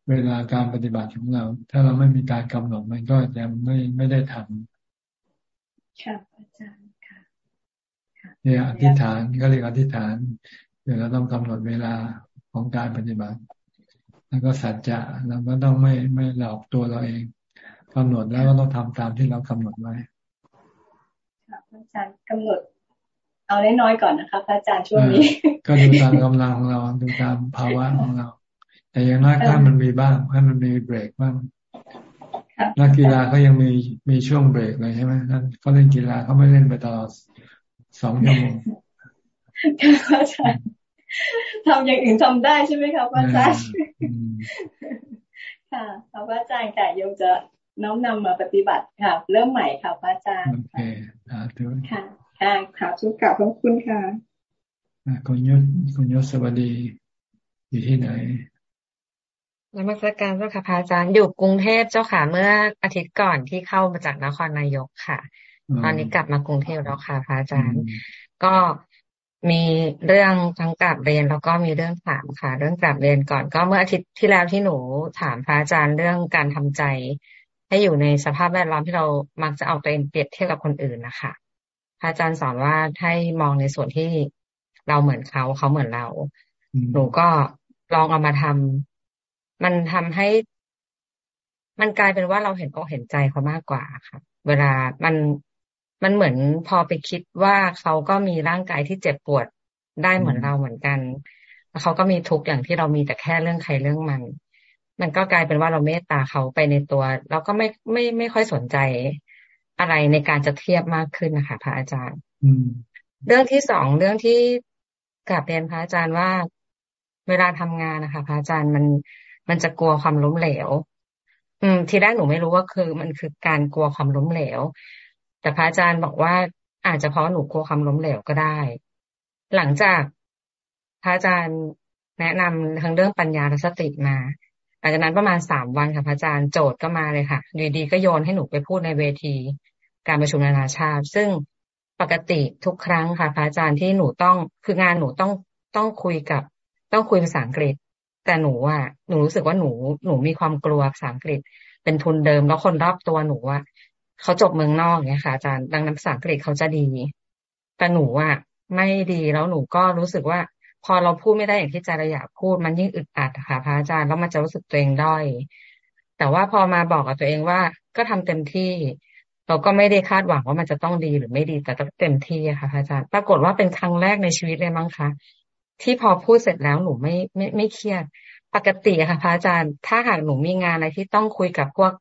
เวลาการปฏิบัติของเรา ถ้าเราไม่มีการกำหนดมันก็จะไม่ไม่ได้ทำค่ะอาจารย์ค่ะเนี่ยอธิษฐานก็เรียกอธิษฐาน เดี๋ยวเราต้องกำหนดเวลาของการปฏิบัติ แล้วก็สัจจะเราก็ต้องไม่ไม่หลอกตัวเราเองกำหนดแล้วก็ต้องทำตามที่เรากำหนดไว้ค่ะอาจารย์กำหนด เอาน้อยๆก่อนนะคะอาจารย์ช่วงนี้ ก็ดูตามกำลังของเราดูตามภาวะของเรา แต่อย่างน้อยถ้ามันมีบ้างให้มันมีเบรกบ้างนักกีฬาก็ยังมีมีช่วงเบรกเลยใช่ไหมนั่นเขาเล่นกีฬาเขาไม่เล่นไปตลอดสองชั่วโมงค่ะอาจารย์ ทำอย่างอื่นทำได้ใช่ไหมคะพระอาจารย์ค่ะพระอาจารย์ค่ะโยมจะน้อมนำมาปฏิบัติค่ะ เริ่มใหม่ค่ะพระอาจารย์โอเคค่ะค่ะค่ะค่ะชุกกับขอบคุณค่ะคุณยศคุณยศสวัสดี อยู่ที่ไหนนมัสการเจ้าค่ะพระอาจารย์อยู่กรุงเทพเจ้าค่ะเมื่ออาทิตย์ก่อนที่เข้ามาจากนครนายกค่ะ ตอนนี้กลับมากรุงเทพแล้วค่ะพระอาจารย์ ก็ มีเรื่องทั้งกลับเรียนแล้วก็มีเรื่องถามค่ะ เรื่องกลับเรียนก่อนก็เมื่ออาทิตย์ที่แล้วที่หนูถามพระอาจารย์เรื่องการทำใจ ให้อยู่ในสภาพแวดล้อมที่เรามักจะเอาตัวเองเปรียบเทียบกับคนอื่นนะคะพระอาจารย์สอนว่าให้มองในส่วนที่เราเหมือนเขาเขาเหมือนเรา หนูก็ลองเอามาทำมันทำให้ มันกลายเป็นว่าเราเห็นอกเห็นใจเขามากกว่าค่ะ เวลามัน มันเหมือนพอไปคิดว่าเขาก็มีร่างกายที่เจ็บปวดได้เหมือนเราเหมือนกันเขาก็มีทุกอย่างที่เรามีแต่แค่เรื่องใครเรื่องมัน มันก็กลายเป็นว่าเราเมตตาเขาไปในตัว เราก็ไม่ไม่ไม่ค่อยสนใจอะไรในการจะเทียบมากขึ้นนะคะพระอาจารย์เรื่องที่สองเรื่องที่กลับเรียนพระอาจารย์ว่าเวลาทำงานนะคะพระอาจารย์มันมันจะกลัวความล้มเหลว อืม ทีแรกหนูไม่รู้ว่าคือ มันคือการกลัวความล้มเหลว แต่พระอาจารย์บอกว่าอาจจะเพราะหนูกลัวความล้มเหลวก็ได้ หลังจากพระอาจารย์แนะนำทั้งเรื่องปัญญาและสติมาหลังจากนั้นประมาณสามวันค่ะพระอาจารย์โจทย์ก็มาเลยค่ะดีๆก็โยนให้หนูไปพูดในเวที การประชุมนานาชาติ ซึ่งปกติทุกครั้งค่ะพระอาจารย์ที่หนูต้องคืองานหนูต้องต้องคุยกับ ต้องคุยภาษาอังกฤษ แต่หนูอะหนูรู้สึกว่าหนูหนูมีความกลัวภาษาอังกฤษ เป็นทุนเดิมแล้วคนรอบตัวหนูอะ เขาจบเมืองนอกเนี่ยค่ะอาจารย์ดังนั้นภาษาอังกฤษเขาจะดี แต่หนูอะไม่ดีแล้วหนูก็รู้สึกว่า พอเราพูดไม่ได้อย่างที่ใจเราอยากพูดมันยิ่งอึดอัดค่ะ พระอาจารย์แล้วมันจะรู้สึกตัวเองด้อย แต่ว่าพอมาบอกกับตัวเองว่าก็ทำเต็มที่ เราก็ไม่ได้คาดหวังว่ามันจะต้องดีหรือไม่ดีแต่ต้องเต็มที่ค่ะพระอาจารย์ปรากฏว่าเป็นครั้งแรกในชีวิตเลยมั้งคะที่พอพูดเสร็จแล้วหนูไม่ไม่ไม่เครียด ปกติค่ะพระอาจารย์ ถ้าหากหนูมีงานอะไรที่ต้องคุยกับพวก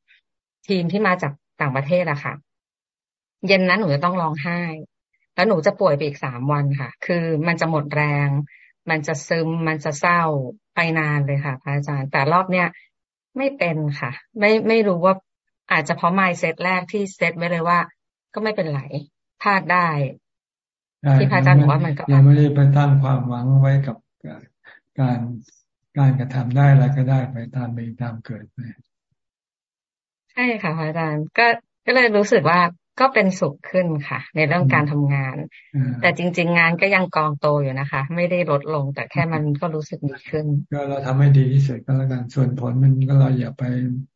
ทีมที่มาจาก ต่างประเทศอะค่ะ เย็นนั้นหนูจะต้องร้องไห้ แล้วหนูจะป่วยไปอีกสามวันค่ะ คือมันจะหมดแรง มันจะซึม มันจะเศร้าไปนานเลยค่ะพระอาจารย์ แต่รอบเนี้ยไม่เป็นค่ะ ไม่ไม่รู้ว่าอาจจะเพราะไมเซตแรกที่เซตไว้เลยว่า ก็ไม่เป็นไรพลาดได้ที่พระอาจารย์บอกว่ามันก็ยังไม่ได้ไปตั้งความหวังไว้กับการการกระทำได้อะไรก็ได้ไปตามมีตามเกิดไป ใช่ค่ะพระอาจารย์ก็ก็เลยรู้สึกว่าก็เป็นสุขขึ้นค่ะ ในเรื่องการทำงาน แต่จริง ๆ งานก็ยังกองโตอยู่นะคะ ไม่ได้ลดลงแต่แค่มันก็รู้สึกดีขึ้น ก็เราทำให้ดีที่สุดก็แล้วกันส่วนผลมันก็เราอย่าไป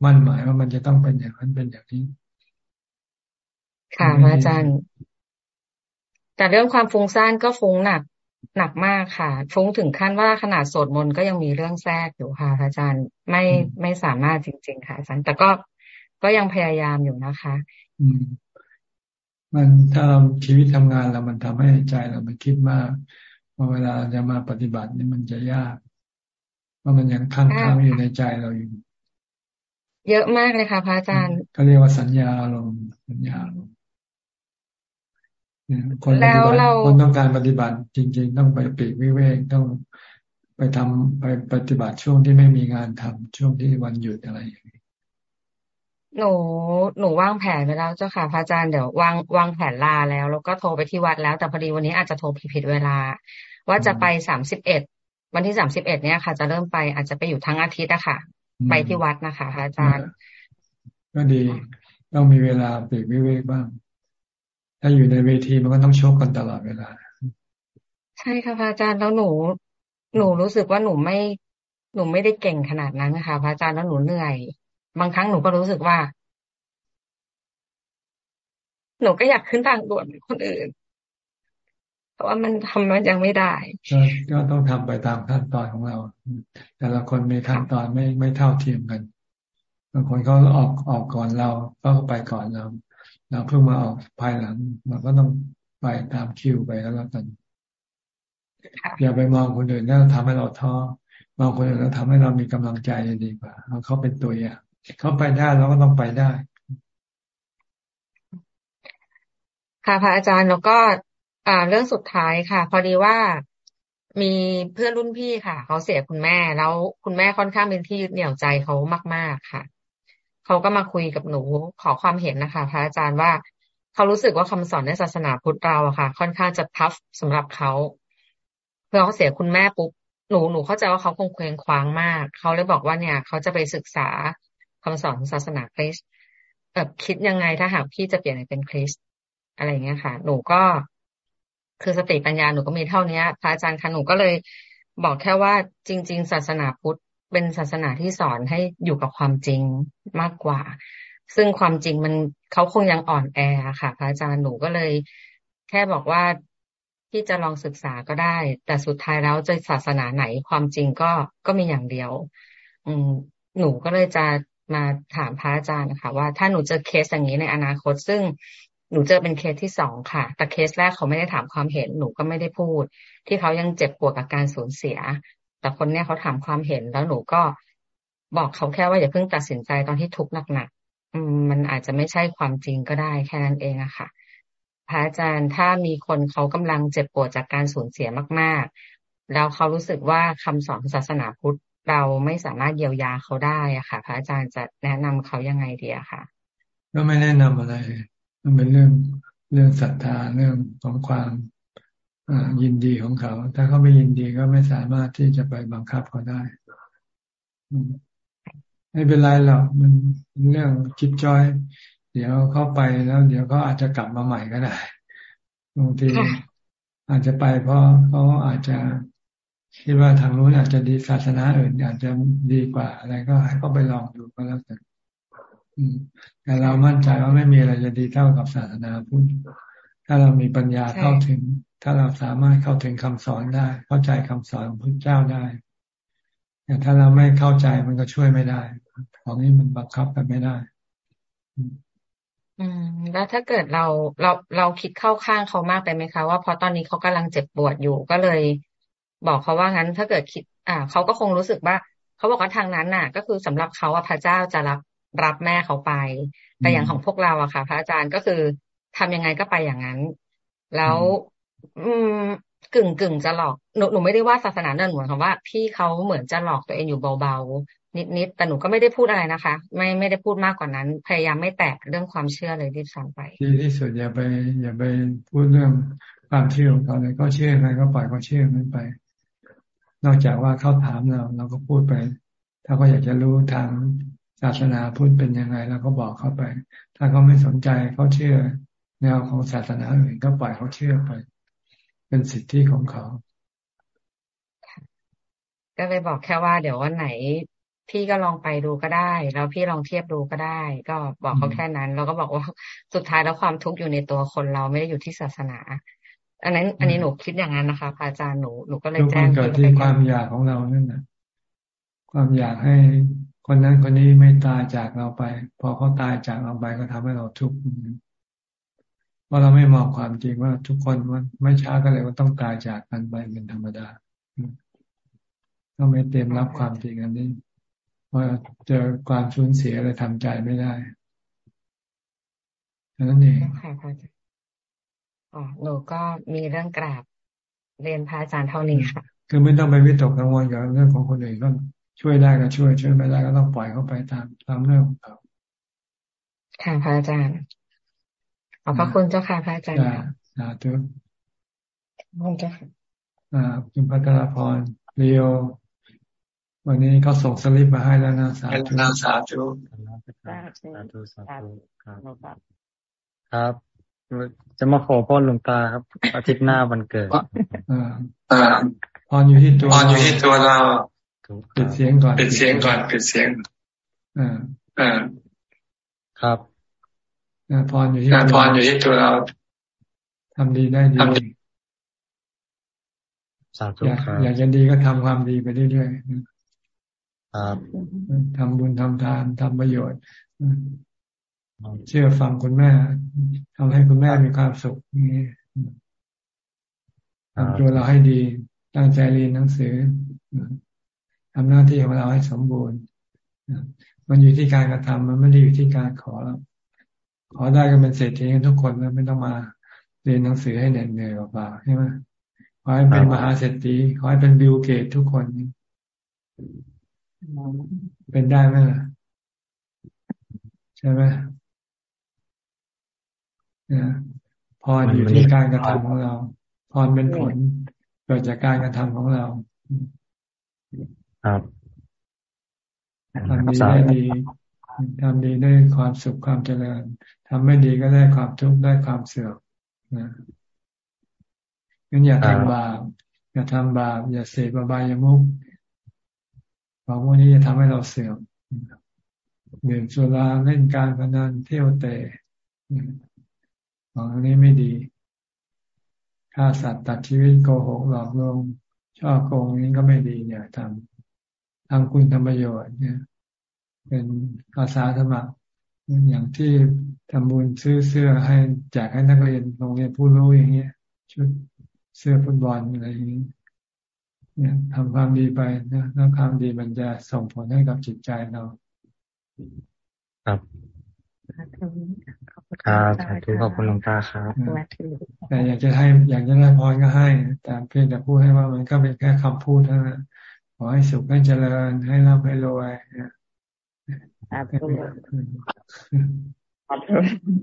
มั่นหมายว่ามันจะต้องเป็นอย่างนั้นเป็นอย่างนี้ ค่ะพระอาจารย์ แต่เรื่องความฟุ้งซ่านก็ฟุ้งหนักหนักมากค่ะ ฟุ้งถึงขั้นว่าขนาดสวดมนต์ก็ยังมีเรื่องแทรกอยู่ค่ะอาจารย์ไม่ไม่สามารถจริง ๆ ค่ะอาจารย์แต่ก็ ก็ยังพยายามอยู่นะคะ อืม มันถ้าเราชีวิตทำงานเรามันทำให้ใจเรามันคิดมากพอเวลาจะมาปฏิบัตินี่มันจะยากเพราะมันยังค้างค้างอยู่ในใจเราอยู่ เยอะมากเลยค่ะพระอาจารย์ก็เรียกว่าสัญญาอารมณ์สัญญาอารมณ์คนปฏิบัติคนต้องการปฏิบัติจริง ๆ ต้องไปปีกวิเวกต้องไปทำไปปฏิบัติช่วงที่ไม่มีงานทำช่วงที่วันหยุดอะไรอย่างนี้ หนูหนูวางแผนไปแล้วเจ้าค่ะพระอาจารย์เดี๋ยววางวางแผนลาแล้ว แล้วก็โทรไปที่วัดแล้วแต่พอดีวันนี้อาจจะโทรผิดผิดเวลา ว่าจะไปสามสิบเอ็ดวันที่สามสิบเอ็ดเนี่ยค่ะ จะเริ่มไปอาจจะไปอยู่ทั้งอาทิตย์อะค่ะไปที่วัดนะคะพระอาจารย์ ก็ดีต้องมีเวลาปีกวิเวกบ้าง ถ้าอยู่ในเวทีมันก็ต้องโชกกันตลอดเวลา ใช่ค่ะพระอาจารย์แล้วหนู หนูรู้สึกว่าหนูไม่หนูไม่ได้เก่งขนาดนั้นนะคะพระอาจารย์แล้วหนูเหนื่อย บางครั้งหนูก็รู้สึกว่า หนูก็อยากขึ้นทางด่วนเหมือนคนอื่น แต่ว่ามันทำมันยังไม่ได้ก็ต้องทำไปตามขั้นตอนของเรา แต่ละคนมีขั้นตอนไม่ไม่เท่าเทียมกันบางคนเขาออกออกก่อนเราก็ไปก่อนเราเราเพิ่งมาออกภายหลังเราก็ต้องไปตามคิวไปแล้วกันอย่าไปมองคนอื่นแล้วทำให้เราท้อมองคนอื่นแล้วทำให้เรามีกำลังใจดีกว่าเอาเขาเป็นตัวอย่าง เขาไปได้เราก็ต้องไปได้ ค่ะพระอาจารย์แล้วก็ อ่า เรื่องสุดท้ายค่ะ พอดีว่ามีเพื่อนรุ่นพี่ค่ะ เขาเสียคุณแม่แล้วคุณแม่ค่อนข้างเป็นที่ยึดเหนี่ยวใจเขามาก ๆค่ะ เขาก็มาคุยกับหนูขอความเห็นนะคะ พระอาจารย์ว่าเขารู้สึกว่าคำสอนในศาสนาพุทธเราอะค่ะ ค่อนข้างจะทัฟสำหรับเขาเพื่อเขาเสียคุณแม่ปุ๊บหนูหนูเข้าใจว่าเขาคงเคว้งคว้างมาก เขาเลยบอกว่าเนี่ย เขาจะไปศึกษา คำสอนศาสนาคริสต์แบบคิดยังไงถ้าหากพี่จะเปลี่ยนเป็นคริสต์อะไรเงี้ยค่ะ หนูก็ คือสติปัญญาหนูก็มีเท่านี้พระอาจารย์คะหนูก็เลยบอกแค่ว่าจริง ๆ ศาสนาพุทธเป็นศาสนาที่สอนให้อยู่กับความจริงมากกว่า ซึ่งความจริงมันเขาคงยังอ่อนแอค่ะพระอาจารย์หนูก็เลย แค่บอกว่าที่จะลองศึกษาก็ได้ แต่สุดท้ายแล้วจะศาสนาไหนความจริงก็ก็มีอย่างเดียว อืมหนูก็เลยจะ มาถามพระอาจารย์ค่ะว่าถ้าหนูเจอเคสอย่างนี้ในอนาคต ซึ่งหนูเจอเป็นเคสที่สองค่ะ แต่เคสแรกเขาไม่ได้ถามความเห็นหนูก็ไม่ได้พูด ที่เขายังเจ็บปวดกับการสูญเสีย แต่คนเนี้ยเขาถามความเห็นแล้วหนูก็บอกเขาแค่ว่าอย่าเพิ่งตัดสินใจตอนที่ทุกข์หนักๆมันอาจจะไม่ใช่ความจริงก็ได้แค่นั้นเองอะค่ะพระอาจารย์ถ้ามีคนเขากำลังเจ็บปวดจากการสูญเสียมาก ๆ แล้วเขารู้สึกว่าคำสอนศาสนาพุทธ เราไม่สามารถเยียวยาเขาได้อะค่ะ พระอาจารย์จะแนะนำเขายังไงดีอะค่ะ ก็ไม่แนะนำอะไร มันเป็นเรื่องเรื่องศรัทธาเรื่องของความยินดีของเขา ถ้าเขาไม่ยินดีก็ไม่สามารถที่จะไปบังคับเขาได้ไม่เป็นไรหรอกมันเรื่องจิตจอย เดี๋ยวเข้าไปแล้ว เดี๋ยวเขาอาจจะกลับมาใหม่ก็ได้บางทีอาจจะไปเพราะเขาอาจจะ คิดว่าทางนู้นอาจจะดีศาสนาอื่นอาจจะดีกว่าอะไรก็ให้เขาไปลองดูก็แล้วกันแต่เรามั่นใจว่าไม่มีอะไรจะดีเท่ากับศาสนาพุทธถ้าเรามีปัญญาเข้าถึง ถ้าเราสามารถเข้าถึงคำสอนได้ เข้าใจคำสอนของพระเจ้าได้แต่ถ้าเราไม่เข้าใจมันก็ช่วยไม่ได้ของนี้มันบังคับกันไม่ได้ อืม แล้วถ้าเกิดเราเราเราคิดเข้าข้างเขามากไปไหมคะ ว่าเพราะตอนนี้เขากำลังเจ็บปวดอยู่ก็เลย บอกเขาว่างั้นถ้าเกิดคิด อ่าเขาก็คงรู้สึกว่าเขาบอกว่าทางนั้นน่ะ ก็คือสำหรับเขาว่าพระเจ้าจะรับรับแม่เขาไป แต่อย่างของพวกเราอะค่ะ พระอาจารย์ก็คือทำยังไงก็ไปอย่างนั้น แล้ว อืมกึ่งกึ่งจะหลอกหนูหนูไม่ได้ว่าศาสนาเนินเหมือนคำว่า พี่เขาเหมือนจะหลอกตัวเองอยู่เบาๆนิดๆแต่หนูก็ไม่ได้พูดอะไรนะคะ ไม่ไม่ได้พูดมากกว่านั้น พยายามไม่แตะเรื่องความเชื่อเลยที่สั่งไปดีที่สุดอย่าไป อย่าไปพูดเรื่องความเชื่อของเขาเลยก็เชื่ออะไรก็ปล่อยเขาเชื่อมันไป นอกจากว่าเขาถามเรา เราก็พูดไป ถ้าเขาอยากจะรู้ทางศาสนาพูดเป็นยังไงเราก็บอกเขาไป ถ้าเขาไม่สนใจเขาเชื่อแนวของศาสนาอื่นก็ปล่อยเขาเชื่อไป เป็นสิทธิของเขา ก็เลยบอกแค่ว่าเดี๋ยววันไหน พี่ก็ลองไปดูก็ได้ แล้วพี่ลองเทียบดูก็ได้ ก็บอกเขาแค่นั้นแล้วก็บอกว่าสุดท้ายแล้วความทุกข์อยู่ในตัวคนเราไม่ได้อยู่ที่ศาสนา อันนั้น อันนี้หนูคิดอย่างนั้นนะคะอาจารย์หนูหนูก็เลยแจ้งเกิดที่ความอยากของเรานั่นแหละความอยากให้คนนั้นคนนี้ไม่ตายจากเราไป พอเขาตายจากเราไปก็ทำให้เราทุกข์พราะเราไม่มองความจริงว่าทุกคนมันไม่ช้าก็เลยว่าต้องตายจากกันไปเป็นธรรมดาก็ไม่เตรียมรับความจริงอันนี้ว่าเจอความสูญเสียเลยทำใจไม่ได้นั่นเองค่ะพระอาจารย์ อ๋อหนูก็มีเรื่องกราบเรียนพระอาจารย์เท่านี้ค่ะ คือไม่ต้องไปวิตกกังวลกับเรื่องของคนอื่นก็ช่วยได้ก็ช่วย ช่วยไม่ได้ก็ต้องปล่อยเขาไปตามตามเรื่องของเขาค่ะพระอาจารย์ขอบพระคุณเจ้าค่ะพระอาจารย์สาธุขอบคุณเจ้าค่ะอ่าคุณพัทรพรเรียววันนี้เขาส่งสลิปมาให้แล้วนะสาธุสาธุสาธุสาธุครับครับ จะมาขอพ่อหลวงตาครับ อาทิตย์หน้าวันเกิดพรอยู่ที่ตัวพรอยู่ที่ตัวเราปิดเสียงก่อนปิดเสียงก่อนปิดเสียงอ่าอ่าครับพรอยู่ที่พรอยู่ที่ตัวเราทำดีได้ดีสาธุครับอยากจะดีก็ทำความดีไปเรื่อยๆครับทำบุญทำทานทำประโยชน์ เชื่อฟังคุณแม่ทำให้คุณแม่มีความสุขนี่ทำตัวเราให้ดี ตั้งใจเรียนหนังสือทำหน้าที่ของเราให้สมบูรณ์มันอยู่ที่การกระทำมันไม่ได้อยู่ที่การขอแล้วขอได้ก็เป็นเศรษฐีกันทุกคนแล้วไม่ต้องมาเรียนหนังสือให้เหนื่อยเปล่าใช่ไหมขอให้เป็นมหาเศรษฐีขอให้เป็นบิลเกตทุกคน เป็นได้ไหมล่ะ ใช่ไหมนะ พรอยู่ที่การกระทำของเราพรเป็นผลเกิดจากการกระทำของเรา ครับทำดีได้ดีทำดีได้ความสุขความเจริญทำไม่ดีก็ได้ความทุกข์ได้ความเสื่อมนะงั้นอย่าทำบาปอย่าทำบาปอย่าเสพบายามุกของพวกนี้จะทำให้เราเสื่อมดื่มสุราเล่นการพนันเที่ยวเตะ ของนี้ไม่ดีฆ่าสัตว์ตัดชีวิตโกหกหลอกลวงชอบโกงนี้ก็ไม่ดีอย่าทำทำคุณทำประโยชน์เนี่ย เป็นอาสาสมัครอย่างที่ทำบุญซื้อเสื้อให้แจกให้นักเรียนโรงเรียนผู้รู้อย่างเงี้ย ชุดเสื้อฟุตบอลอะไรอย่างนี้เนี่ยทำความดีไปนะแล้วความดีมันจะส่งผลให้กับจิตใจเรา ครับ ครับสาธุขอบคุณหลวงตาครับแต่อยากจะให้อยากจะได้พรก็ให้ แต่เพียงแต่พูดให้ว่ามันก็เป็นแค่คำพูดเท่านั้นขอให้สุขให้เจริญให้ร่ำให้รวยเนี่ยสาธุ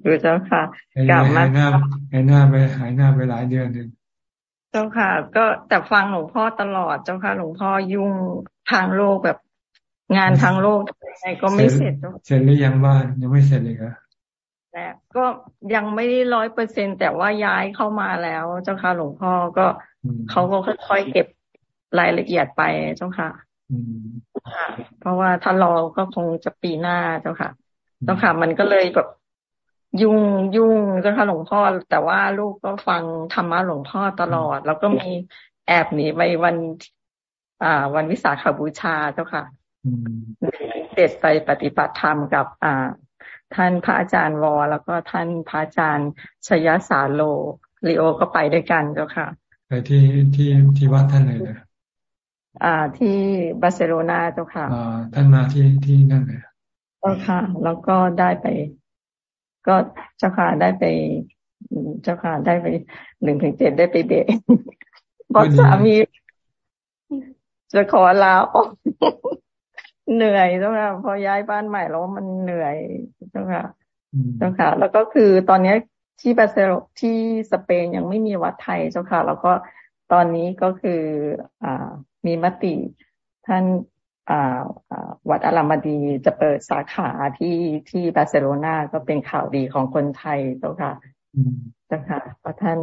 ดูเจ้าค่ะกลับมาหายหน้าหายหน้าไปหายหน้าไปหลายเดือนหนึ่งเจ้าค่ะ ก็แต่ฟังหลวงพ่อตลอดเจ้าค่ะ หลวงพ่อยุ่งทางโลกแบบงานทางโลกอะไรก็ไม่เสร็จเสร็จหรือยังบ้านยังไม่เสร็จเลยครับ แต่ก็ยังไม่ได้ร้อยเปอร์เซ็นแต่ว่าย้ายเข้ามาแล้ว เจ้าค่ะหลวงพ่อก็เขาก็ค่อยๆเก็บรายละเอียดไปเจ้าค่ะเพราะว่าถ้ารอก็คงจะปีหน้าเจ้าค่ะ เจ้าค่ะ มันก็เลยแบบยุ่งยุ่งเจ้าค่ะหลวงพ่อ แต่ว่าลูกก็ฟังธรรมะหลวงพ่อตลอด แล้วก็มีแอบหนีไปวัน อ่า วันวิสาขบูชาเจ้าค่ะเด็ดไปปฏิบัติธรรมกับ อ่า ท่านพระอาจารย์วอ แล้วก็ท่านพระอาจารย์ชยสาโลลีโอก็ไปด้วยกันเจ้าค่ะไปที่ที่ที่วัดท่านเลยนะอ่าที่บาร์เซโลนาเจ้าค่ะอ่าท่านมาที่ที่นั่นเลยเจ้าค่ะ แล้วก็ได้ไป ก็เจ้าค่ะได้ไป เจ้าค่ะได้ไปหนึ่งถึงเจ็ดได้ไปเดทบอกสามีจะขอลาออก เหนื่อยเจ้าค่ะพอย้ายบ้านใหม่แล้วมันเหนื่อยเจ้าค่ะเจ้าค่ะ แล้วก็คือตอนนี้ที่บาเซโลที่สเปนยังไม่มีวัดไทยเจ้าค่ะ แล้วก็ตอนนี้ก็คืออ่ามีมติท่านอ่าวัดอารามาดีจะเปิดสาขาที่ที่บาร์เซโลนาก็เป็นข่าวดีของคนไทยเจ้าค่ะเจ้าค่ะเพราะท่าน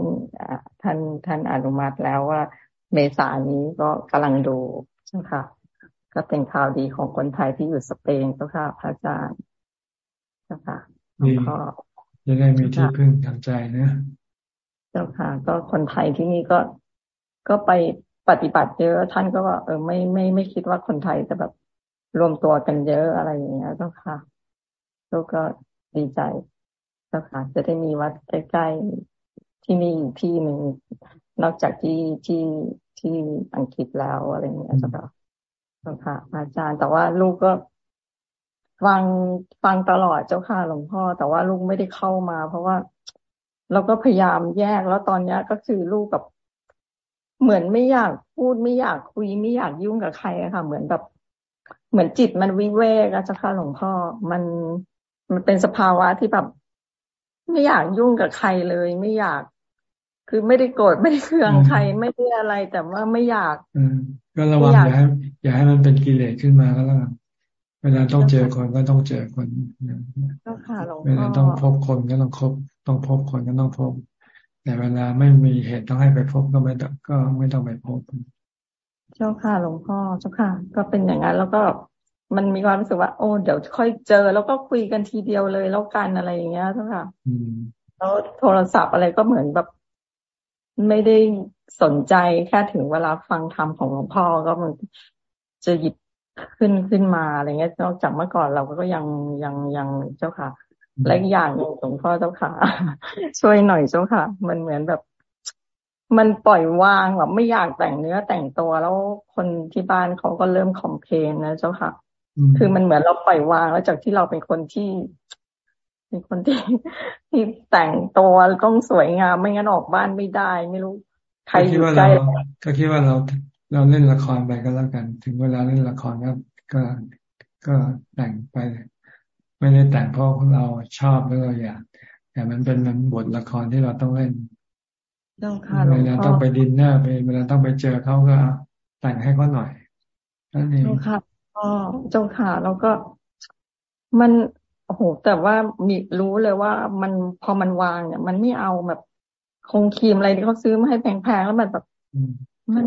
ท่านท่านอนุมัติแล้วว่าเมษานี้ก็กำลังดูเจ้าค่ะ ก็เป็นข่าวดีของคนไทยที่อยู่สเปนเจ้าค่ะพระอาจารย์เจ้าค่ะก็จะได้มีที่พึ่งทางใจนะเจ้าค่ะ ก็คนไทยที่นี่ก็ก็ไปปฏิบัติเยอะท่านก็ว่าเออไม่ไม่ไม่คิดว่าคนไทยจะแบบรวมตัวกันเยอะอะไรอย่างเงี้ยเจ้าค่ะลูกก็ดีใจเจ้าค่ะ จะได้มีวัดใกล้ๆที่นี่ที่หนึ่งนอกจากที่ที่ที่อังกฤษแล้วอะไรอย่างเงี้ยเจ้าค่ะเจ้า ค่ะอาจารย์แต่ว่าลูกก็ฟังฟังตลอดเจ้าค่ะหลวงพ่อ แต่ว่าลูกไม่ได้เข้ามา เพราะว่าเราก็พยายามแยกแล้วตอนนี้ก็คือลูกกับ เหมือนไม่อยากพูดไม่อยากคุยไม่อยากยุ่งกับใครอะค่ะ เหมือนแบบเหมือนจิตมันวิเวกอะเจ้าค่ะหลวงพ่อ มันมันเป็นสภาวะที่แบบไม่อยากยุ่งกับใครเลย ไม่อยาก คือไม่ได้โกรธไม่ได้เคืองใครไม่ได้อะไรแต่ว่าไม่อยากอืก็ระวังอย่าให้อย่าให้มันเป็นกิเลสขึ้นมาก็แล้วกันเวลาต้องเจอคนก็ต้องเจอคนเวลาต้องพบคนก็ต้องคบต้องพบคนก็ต้องพบ แต่เวลาไม่มีเหตุต้องให้ไปพบก็ไม่ก็ไม่ต้องไปพบ เจ้าค่ะหลวงพ่อเจ้าค่ะ ก็เป็นอย่างนั้นแล้วก็มันมีความรู้สึกว่า โอ้เดี๋ยวค่อยเจอ แล้วก็คุยกันทีเดียวเลยแล้วกันอะไรอย่างเงี้ยเจ้าค่ะแล้วโทรศัพท์อะไรก็เหมือนแบบ ไม่ได้สนใจแค่ถึงเวลาฟังธรรมของหลวงพ่อก็มันจะหยิบขึ้นขึ้นมาอะไรเงี้ยนอกจากเมื่อก่อนเราก็ยังยังยังเจ้าค่ะ และอีกอย่างหนึ่งหลวงพ่อเจ้าค่ะ ช่วยหน่อยเจ้าค่ะ มันเหมือนแบบ มันปล่อยวางแบบไม่อยากแต่งเนื้อแต่งตัวแล้วคนที่บ้านเขาก็เริ่มคอมเพลนนะเจ้าค่ะ คือมันเหมือนเราปล่อยวางแล้วจากที่เราเป็นคนที่ เป็นคนที่ที่แต่งตัวต้องสวยงามไม่งั้นออกบ้านไม่ได้ ไม่รู้ ใครอยู่ใกล้ก็คิดว่าเราเราเล่นละครไปก็แล้วกัน ถึงเวลาเล่นละครก็ก็ก็แต่งไป ไม่ได้แต่งเพราะเราชอบหรือเราอยากแต่มันเป็นมันบทละครที่เราต้องเล่นเวลาต้องไปดินเนอร์ไปเวลาต้องไปเจอเขาก็แต่งให้เขาหน่อยนั่นเองเจ้าค่ะอ๋อเจ้าค่ะแล้วก็มัน โอ้โห แต่ว่ามีรู้เลยว่ามันพอมันวางเนี่ย มันไม่เอาแบบคงครีมอะไรที่เขาซื้อมาให้แพงๆแล้วมันแบบมัน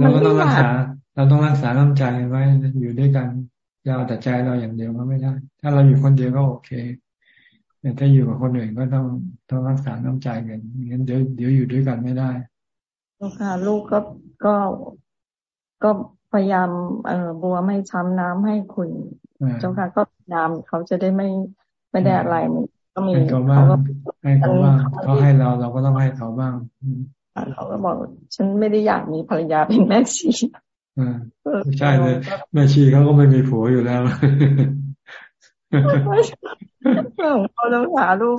เราก็ต้องรักษา เราต้องรักษาน้ำใจไว้อยู่ด้วยกันเราแต่ใจเราอย่างเดียวก็ไม่ได้ ถ้าเราอยู่คนเดียวก็โอเค แต่ถ้าอยู่กับคนอื่นก็ต้องต้องรักษาน้ำใจกันงั้นเดี๋ยวเดี๋ยวอยู่ด้วยกันไม่ได้ลูกค่ะ ลูกก็ก็ก็พยายามเอ่อบัวไม่ช้ำน้ำให้คุณ เจ้าค่ะก็พยายามเขาจะได้ไม่ไม่ได้อะไรก็มีเขาบ้างให้เขาบ้างเขาให้เราเราก็ต้องให้เขาบ้างเขาก็บอก ฉันไม่ได้อยากมีภรรยาเป็นแม่ชีอ่าใช่เลย แม่ชีเขาก็ไม่มีผัวอยู่แล้วเรื่องของเขาต้องหาลูก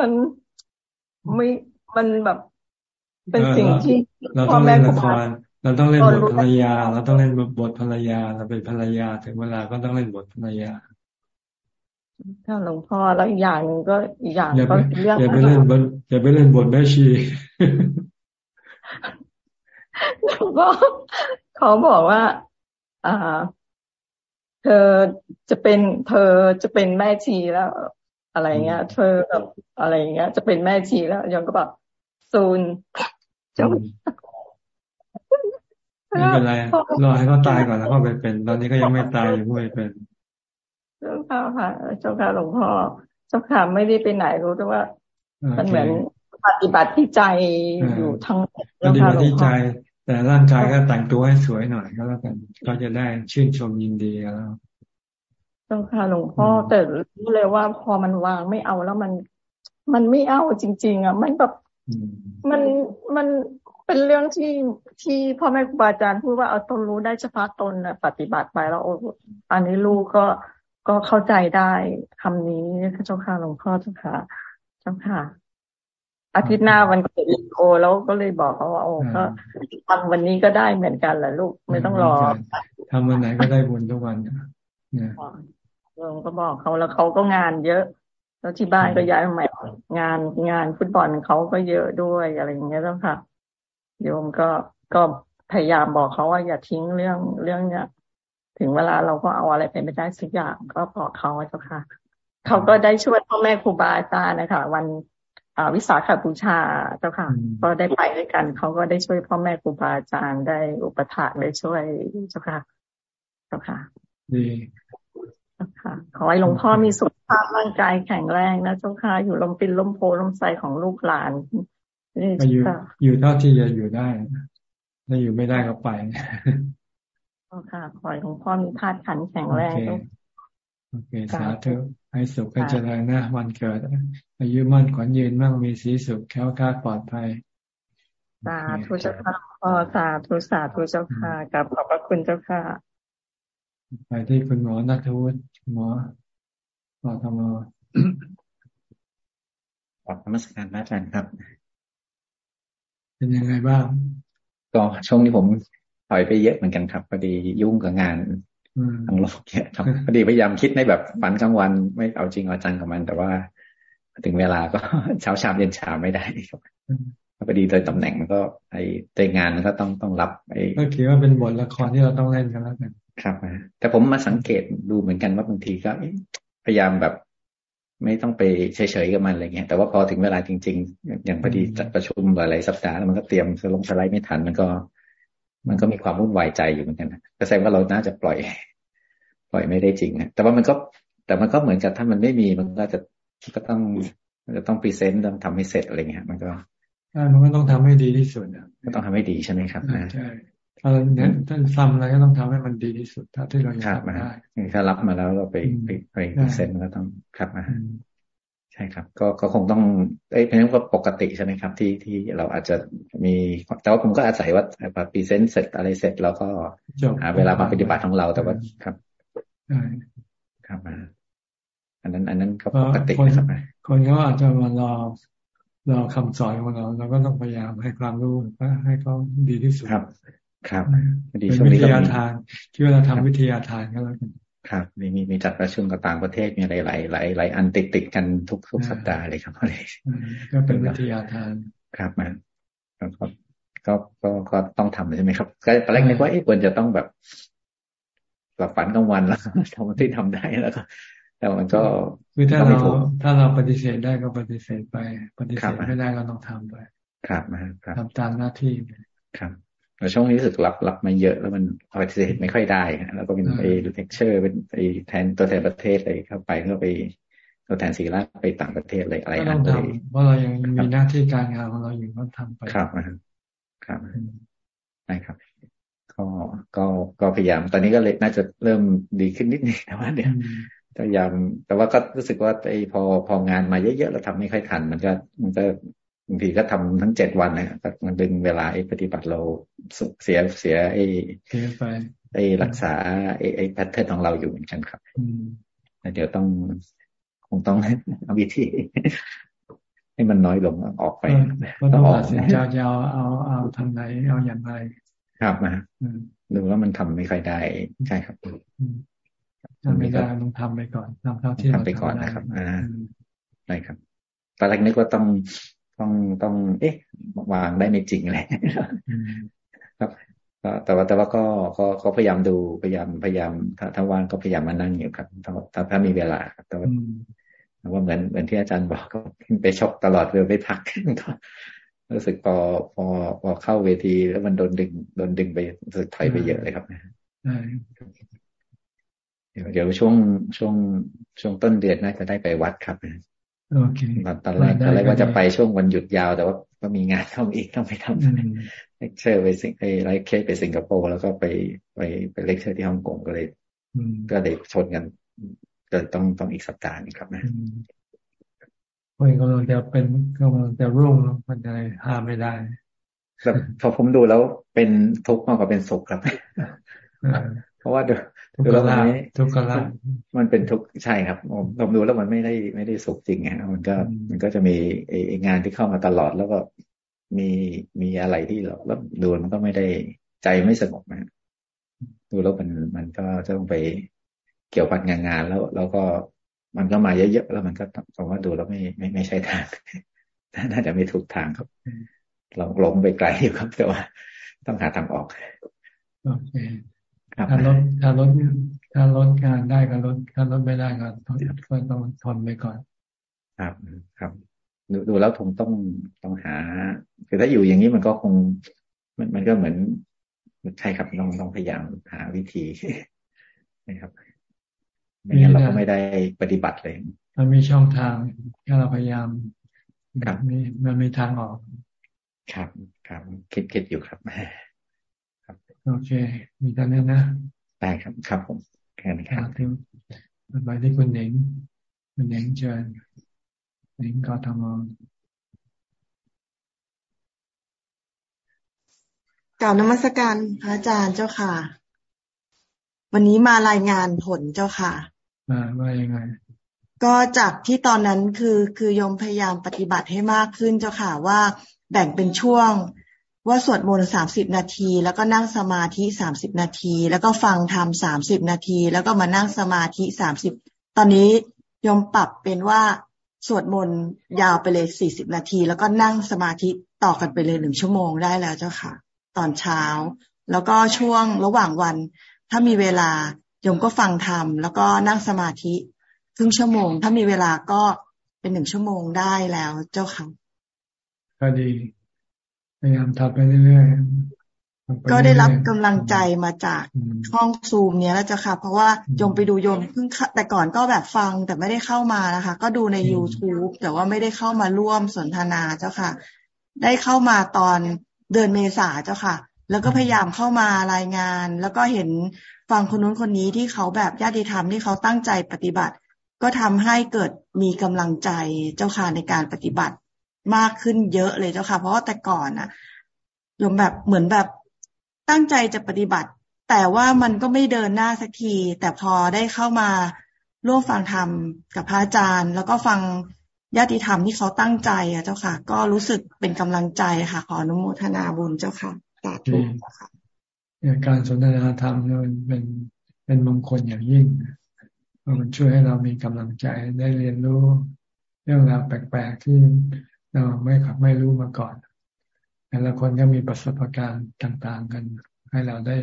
มันไม่มันแบบ เป็นสิ่งที่เราต้องเล่นละคร เราต้องเล่นบทภรรยา เราต้องเล่นบทภรรยา เราเป็นภรรยาถึงเวลาก็ต้องเล่นบทภรรยาถ้าหลวงพ่อแล้วอีกอย่างหนึ่งก็อีกอย่างก็เรื่องอย่าไปเล่นบทอย่าไปเล่นบทแม่ชีก็เขาบอกว่า อ่า เธอจะเป็นเธอจะเป็นแม่ชีแล้วอะไรเงี้ย เธอแบบอะไรเงี้ย จะเป็นแม่ชีแล้วยองก็บอกซูนจะ ไม่เป็นไรรอให้เขาตายก่อนแล้วก็ไปเป็น ตอนนี้ก็ยังไม่ตายยังไม่เป็นเจ้าค่ะค่ะเจ้าค่ะหลวงพ่อเจ้าค่ะไม่ได้ไปไหนรู้แต่ว่า มันเหมือนปฏิบัติที่ใจอยู่ทั้งปฏิบัติที่ใจ แต่ร่างกายก็แต่งตัวให้สวยหน่อยก็แล้วกันก็จะได้ชื่นชมยินดีแล้วเจ้าค่ะหลวงพ่อแต่รู้เลยว่าพอมันวางไม่เอาแล้วมัน มันไม่เอาจริง ๆ อะ มันแบบมันมัน เป็นเรื่องที่ที่พ่อแม่ครูบาอาจารย์พูดว่าเอาตนรู้ได้เฉพาะตนนะปฏิบัติไปแล้วอันนี้ลูกก็ก็เข้าใจได้คำนี้เจ้าค่ะหลวงพ่อเจ้าค่ะเจ้าค่ะ อาทิตย์หน้าวันเกิดโอแล้วก็เลยบอกเขาว่าโอ้ก็ทำวันนี้ก็ได้เหมือนกันแหละลูกไม่ต้องรอทำวันไหนก็ได้บุญทุกวันเนี่ยลงก็บอกเขาแล้วเขาก็งานเยอะ แล้วที่บ้านก็ย้ายใหม่งานงานฟุตบอลเขาก็เยอะด้วยอะไรอย่างเงี้ยเจ้าค่ะ โยมก็ก็พยายามบอกเขาว่าอย่าทิ้งเรื่องเรื่องเนี้ยถึงเวลาเราก็เอาอะไรไปไม่ได้สักอย่างก็บอกเขาเจ้าค่ะ เขาก็ได้ช่วยพ่อแม่ครูบาอาจารย์นะคะวันวิสาขบูชาเจ้าค่ะก็ได้ไปด้วยกัน เขาก็ได้ช่วยพ่อแม่ครูบาอาจารย์ได้อุปถัมภ์ได้ช่วยเจ้าค่ะเจ้าค่ะดีค่ะขอให้หลวงพ่อมีสุขภาพร่างกายแข็งแรงนะเจ้าค่ะอยู่ลมปินลมโพลมใสของลูกหลาน อยู่อยู่เท่าที่จะอยู่ได้ถ้าอยู่ไม่ได้ก็ไปค่ะ ขอให้หลวงพ่อมีธาตุขันแข็งแรงโอเค สาธุให้สุขกันเจริญนะวันเกิด อายุมั่นขวัญยืนมั่งมีสีสุขแข็งกาปลอดภัย สาธุเจ้าค่ะพ่อสาธุสาธุเจ้าค่ะกับขอบพระคุณเจ้าค่ะ ไปที่คุณหมอนัทวุฒิหมอปอทมขอบนมัสการพระอาจารย์ครับ เป็นยังไงบ้าง ก็ช่วงนี้ผมถอยไปเยอะเหมือนกันครับพอดียุ่งกับงานทั้งโลกเนี่ยครับพอดีพยายามคิดในแบบฝันกลางวันไม่เอาจริงเอาจังกับมัน แต่ว่าถึงเวลาก็เช้าชามเย็นชาไม่ได้ครับพอดีโดยตำแหน่งมันก็ ไอ้โดยงานมันก็ต้องต้องรับไอ้ก็คิดว่าเป็นบทละครที่เราต้องเล่นกันแล้วกันครับแต่ผมมาสังเกตดูเหมือนกันว่าบางทีก็พยายามแบบ ไม่ต้องไปเฉยๆกับมันอะไรเงี้ย แต่ว่าพอถึงเวลาจริง ๆ อย่างพอดีจัดประชุมหลายๆสัปดาห์แล้วมันก็เตรียมสลงสไลด์ไม่ทันมันก็ มันก็มีความวุ่นวายใจอยู่เหมือนกันก็แสดงว่าเราน่าจะปล่อย ปล่อยไม่ได้จริงนะแต่ว่ามันก็ แต่มันก็เหมือนกับถ้ามันไม่มีมันก็จะก็ต้องจะต้องพรีเซนต์ต้องทำให้เสร็จอะไรเงี้ยมันก็ใช่มันก็ต้องทำให้ดีที่สุดอะก็ต้องทำให้ดีใช่ไหมครับใช่ ถ้าเน้นท่านทำอะไรก็ต้องทำให้มันดีที่สุดเท่าที่เราอยากได้ถ้ารับมาแล้วเราไปไป present ก็ต้องครับมาใช่ครับ ก็ก็คงต้องเอ้ยเป็นก็ปกติใช่ไหมครับ ที่ที่เราอาจจะมีแต่ว่าผมก็อาศัยว่าพอ present เสร็จอะไรเสร็จเราก็หาเวลามาปฏิบัติของเราแต่ว่าครับใช่ครับมาอันนั้น อันนั้นก็ปกติครับคนก็อาจจะมารอรอคำสอนของเราเราก็ต้องพยายามให้ความรู้ให้เขาดีที่สุดครับ ครับดีช่วงนี้ก็มีทานที่เวลาทำวิทยาทานก็แล้วกันครับมีมีมีจัดประชุมกับต่างประเทศมีอะไรหลายหลายหลายอันติดติดกันทุกทุกสัปดาห์เลยครับอะไรก็เป็นวิทยาทานครับมันก็ก็ก็ก็ต้องทำใช่ไหมครับก็ตอนแรกนึกว่าเอ๊ะควรจะต้องแบบแบบฝันกลางวันแล้วทำที่ทำได้แล้วก็แต่มันก็คือถ้าเราถ้าเราปฏิเสธได้ก็ปฏิเสธไป ปฏิเสธไม่ได้ก็ต้องทำไป ครับครับทำตามหน้าที่ครับ แต่ช่วงนี้รู้สึกรับรับมาเยอะแล้วมันปฏิเสธไม่ค่อยได้ แล้วก็เป็นไปเลคเชอร์เป็นไปแทนตัวแทนประเทศเลยเข้าไปเพื่อไปตัวแทนศีราไปต่างประเทศเลยอะไรนั่นเลยเพราะเรายังมีหน้าที่การงานของเราอยู่ต้องทำไปครับครับใช่ครับ ก็ก็ก็พยายาม ตอนนี้ก็เลยน่าจะเริ่มดีขึ้นนิดนึงแต่ว่าเนี่ยพยายามแต่ว่าก็รู้สึกว่าไอ้พอพองานมาเยอะๆเราทำไม่ค่อยทัน มันก็มันก็ บางทีก็ทำทั้งเจ็ดวันนะมันดึงเวลาไอ้ปฏิบัติเราเสียเสียไอ้ไอ้รักษาไอ้ไอ้แพทเทิร์นของเราอยู่เหมือนกันครับเดี๋ยวต้องคงต้องเอาวิธีให้มันน้อยลงออกไปต้องตัดสินใจจะเอาเอาเอาทำไหนเอาอย่างไร ครับนะดูว่ามันทำไม่ค่อยได้ใช่ครับทำไม่ได้ต้องทำไปก่อนทำเท่าที่ทำไปก่อนนะครับอ่าได้ครับตอนแรกนึกว่าต้อง ต้องต้อง เอ๊ะ วางได้ไม่จริงแหละครับแต่ว่าแต่ว่าก็ก็ก็พยายามดูพยายามพยายามถ้าถ้าว่างก็พยายามมานั่งอยู่ครับถ้าถ้าถ้ามีเวลาครับแต่ว่าว่าเหมือนเหมือนที่อาจารย์บอกก็ไปชกตลอดเลยไปพักก็รู้สึกพอพอพอเข้าเวทีแล้วมันโดนดึงโดนดึงไปรู้สึกถอยไปเยอะเลยครับเดี๋ยวเดี๋ยวช่วงช่วงช่วงต้นเดือนน่าจะได้ไปวัดครับ โอเคตอนแรกตอนแรกว่าจะไปช่วงวันหยุดยาว แต่ว่าก็มีงานเข้าอีกต้องไปทำเลคเชอร์ไปสิงไปไลฟ์เคสไปสิงคโปร์แล้วก็ไปไปไปเลคเชอร์ที่ฮ่องกงก็เลยก็เลยชนกันก็ต้องต้องอีกสัปดาห์นึงครับนะคนกำลังจะเป็นกำลังจะรุ่งมันจะห้ามไม่ได้แบบพอผมดูแล้วเป็นทุกข์มากกว่าเป็นสุขครับ เพราะว่า ดูดูแล้วมันทุกข์ละมันเป็นทุกข์ใช่ครับผมดูแล้วมันไม่ได้ไม่ได้สุขจริงไงมันก็มันก็จะมีไองานที่เข้ามาตลอดแล้วก็มีมีอะไรที่เราแล้วดูมันก็ไม่ได้ใจไม่สงบนะดูแล้วมันมันก็จะต้องไปเกี่ยวพันงานงานแล้วแล้วก็มันก็มาเยอะๆแล้วมันก็ผมว่าดูแล้วไม่ไม่ไม่ใช่ทางน่าจะไม่ถูกทางครับลองลงไปไกลอยู่ครับ แต่ว่าต้องหาทางออกโอเค ถ้าลดถ้าลดถ้าลดงานได้ก็ลดถ้าลดไม่ได้ก็ก็ต้องทนไปก่อน ครับครับ ดูดูแล้วคงต้องต้องหาคือถ้าอยู่อย่างนี้มันก็คง มันมันก็เหมือนใช่ครับต้องต้องพยายามหาวิธีนะครับไม่งั้นเราก็ไม่ได้ปฏิบัติเลย มันมีช่องทางถ้าเราพยายามครับมีมันมีทางออก ครับ ครับคิดคิดอยู่ครับครับ โอเค มีตอนนี้นะได้ครับครับผมแค่นี้ครับที่ไปที่คุณเน่งคุณเน่งเชิญเน่งกทมกล่าวนมัสการพระอาจารย์เจ้าค่ะ วันนี้มารายงานผลเจ้าค่ะมาว่ายังไง ก็จากที่ตอนนั้นคือคือยมพยายามปฏิบัติให้มากขึ้นเจ้าค่ะว่าแบ่งเป็นช่วง ว่าสวดมนต์สามสิบนาที แล้วก็นั่งสมาธิสามสิบนาที แล้วก็ฟังธรรมสามสิบนาที แล้วก็มานั่งสมาธิสามสิบตอนนี้ยมปรับเป็นว่าสวดมนต์ยาวไปเลยสี่สิบนาที แล้วก็นั่งสมาธิต่อกันไปเลยหนึ่งชั่วโมงได้แล้วเจ้าค่ะ ตอนเช้า แล้วก็ช่วงระหว่างวัน ถ้ามีเวลายมก็ฟังธรรมแล้วก็นั่งสมาธิครึ่งชั่วโมง ถ้ามีเวลาก็เป็นหนึ่งชั่วโมงได้แล้วเจ้าค่ะก็ดี พยายามทำไปเรื่อยๆก็ได้รับกำลังใจมาจากห้องซูมเนี้ยแล้วเจ้าค่ะ เพราะว่าโยมไปดูโยมเพิ่งแต่ก่อนก็แบบฟังแต่ไม่ได้เข้ามานะคะ ก็ดูใน youtube แต่ว่าไม่ได้เข้ามาร่วมสนทนาเจ้าค่ะ ได้เข้ามาตอนเดือนเมษาเจ้าค่ะ แล้วก็พยายามเข้ามารายงาน แล้วก็เห็นฟังคนนู้นคนนี้ที่เขาแบบญาติธรรมที่เขาตั้งใจปฏิบัติ ก็ทำให้เกิดมีกำลังใจเจ้าค่ะในการปฏิบัติ มากขึ้นเยอะเลยเจ้าค่ะ เพราะว่าแต่ก่อนอะยมแบบเหมือนแบบตั้งใจจะปฏิบัติ แต่ว่ามันก็ไม่เดินหน้าสักที แต่พอได้เข้ามาร่วมฟังธรรมกับพระอาจารย์ แล้วก็ฟังญาติธรรมที่เขาตั้งใจอะเจ้าค่ะ ก็รู้สึกเป็นกำลังใจค่ะ ขออนุโมทนาบุญเจ้าค่ะสาธุค่ะการสนทนาธรรมมันเป็นเป็นมงคลอย่างยิ่งมันช่วยให้เรามีกำลังใจได้เรียนรู้เรื่องราวแปลกๆที่ เราไม่ขับไม่รู้มาก่อน แต่ละคนก็มีประสบการณ์ต่างๆกัน ให้เราได้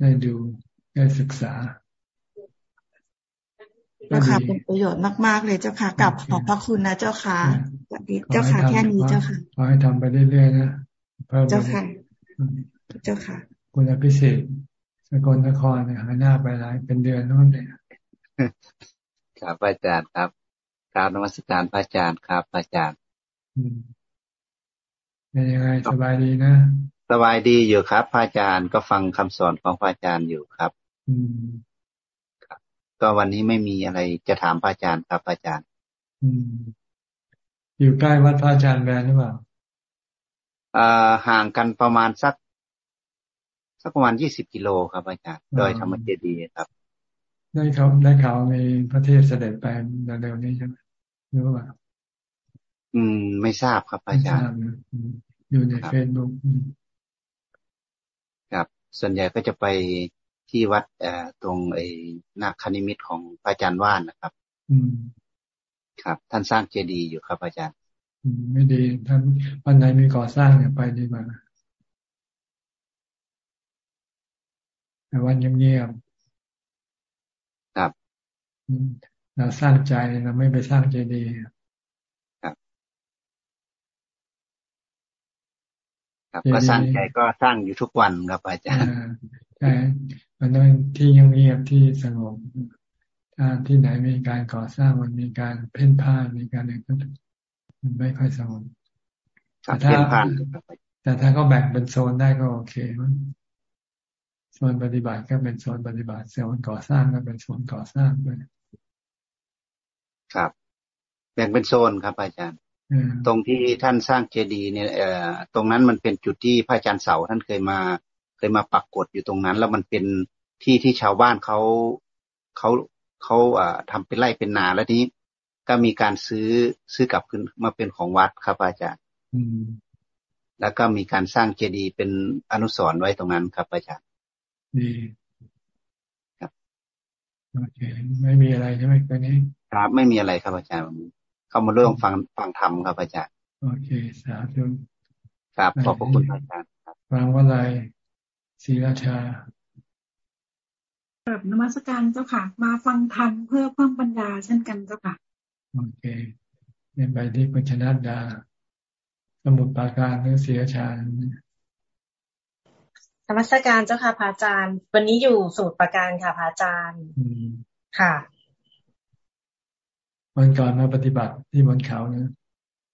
ได้ดูได้ศึกษาเจ้าค่ะเป็นประโยชน์มาก ๆ เลยเจ้าค่ะกับขอบพระคุณนะเจ้าค่ะสวัสดีเจ้าค่ะแค่นี้เจ้าค่ะขอให้ทำไปเรื่อยๆนะเจ้าค่ะเจ้าค่ะ คุณอภิเศษสกลนครเนี่ยหายหน้าไปหลายเป็นเดือนนู่นเลยครับอาจารย์ครับกราบนมัสการพระอาจารย์ครับอาจารย์ เป็นยังไงสบายดีนะสบายดีอยู่ครับพระอาจารย์ก็ฟังคำสอนของพระอาจารย์อยู่ครับ อืมก็วันนี้ไม่มีอะไรจะถามพระอาจารย์ครับอาจารย์ อืม อยู่ใกล้วัดพระอาจารย์แบนหรือเปล่าอ่าห่างกันประมาณสัก สักประมาณยี่สิบกิโลครับอาจารย์โดยธรรมเจดีครับ ได้เขาได้ข่าวมีพระเทศเสด็จไปเร็วนี้ใช่ไหมรู้ป่า อืม ไม่ทราบครับอาจารย์อยู่ในเฟซบุ๊กครับ ส่วนใหญ่ก็จะไปที่วัดเอ่อตรงไอ้นาคนิมิตของพระอาจารย์ว่านนะครับ อืมครับ ท่านสร้างเจดีย์อยู่ครับ อาจารย์อืมไม่ดีท่านวันไหนมีก่อสร้างเนี่ยไปดีกว่าแต่วันเงียบๆครับเราสร้างใจเราไม่ไปสร้างเจดีย์ครับ ครับก็สร้างใจก็สร้างอยู่ทุกวันครับอาจารย์ใช่มันต้องที่ยังเงียบที่สงบถ้าที่ไหนมีการก่อสร้างมันมีการเพ่นพ่านมีการอะไรก็มันไม่ค่อยสงบแต่ถ้าแต่ถ้าเขาแบ่งเป็นโซนได้ก็โอเคมันโซนปฏิบัติก็เป็นโซนปฏิบัติโซนก่อสร้างก็เป็นโซนก่อสร้างด้วยครับ แบ่งเป็นโซนครับอาจารย์ ตรงที่ท่านสร้างเจดีย์เนี่ยเอ่อตรงนั้นมันเป็นจุดที่พระอาจารย์เสาท่านเคยมา เคยมาปักกฎอยู่ตรงนั้น แล้วมันเป็นที่ที่ชาวบ้านเขาเขาเขาอ่าทำเป็นไร่เป็นนาแล้วนี้ก็มีการซื้อซื้อกลับขึ้นมาเป็นของวัดครับอาจารย์แล้วก็มีการสร้างเจดีย์เป็นอนุสรณ์ไว้ตรงนั้นครับอาจารย์ดีครับโอเคไม่มีอะไรใช่ไหมตอนนี้ ครับ ไม่มีอะไรครับอาจารย์ เข้ามาเรื่องฟังฟังธรรมครับอาจารย์โอเคสาธุครับขอบพระคุณอาจารย์ฟังว่าอะไรศรีราชาแบบนมัสการเจ้าค่ะ มาฟังธรรมเพื่อเพิ่มปัญญาเช่นกันเจ้าค่ะ โอเคเรียนไปที่ปัญชนาดา สมุดปาการหรือศรีราชานมัสการเจ้าค่ะพระอาจารย์ วันนี้อยู่สูตรประการค่ะพระอาจารย์ค่ะ วันก่อนมาปฏิบัติที่บนเขาเนะ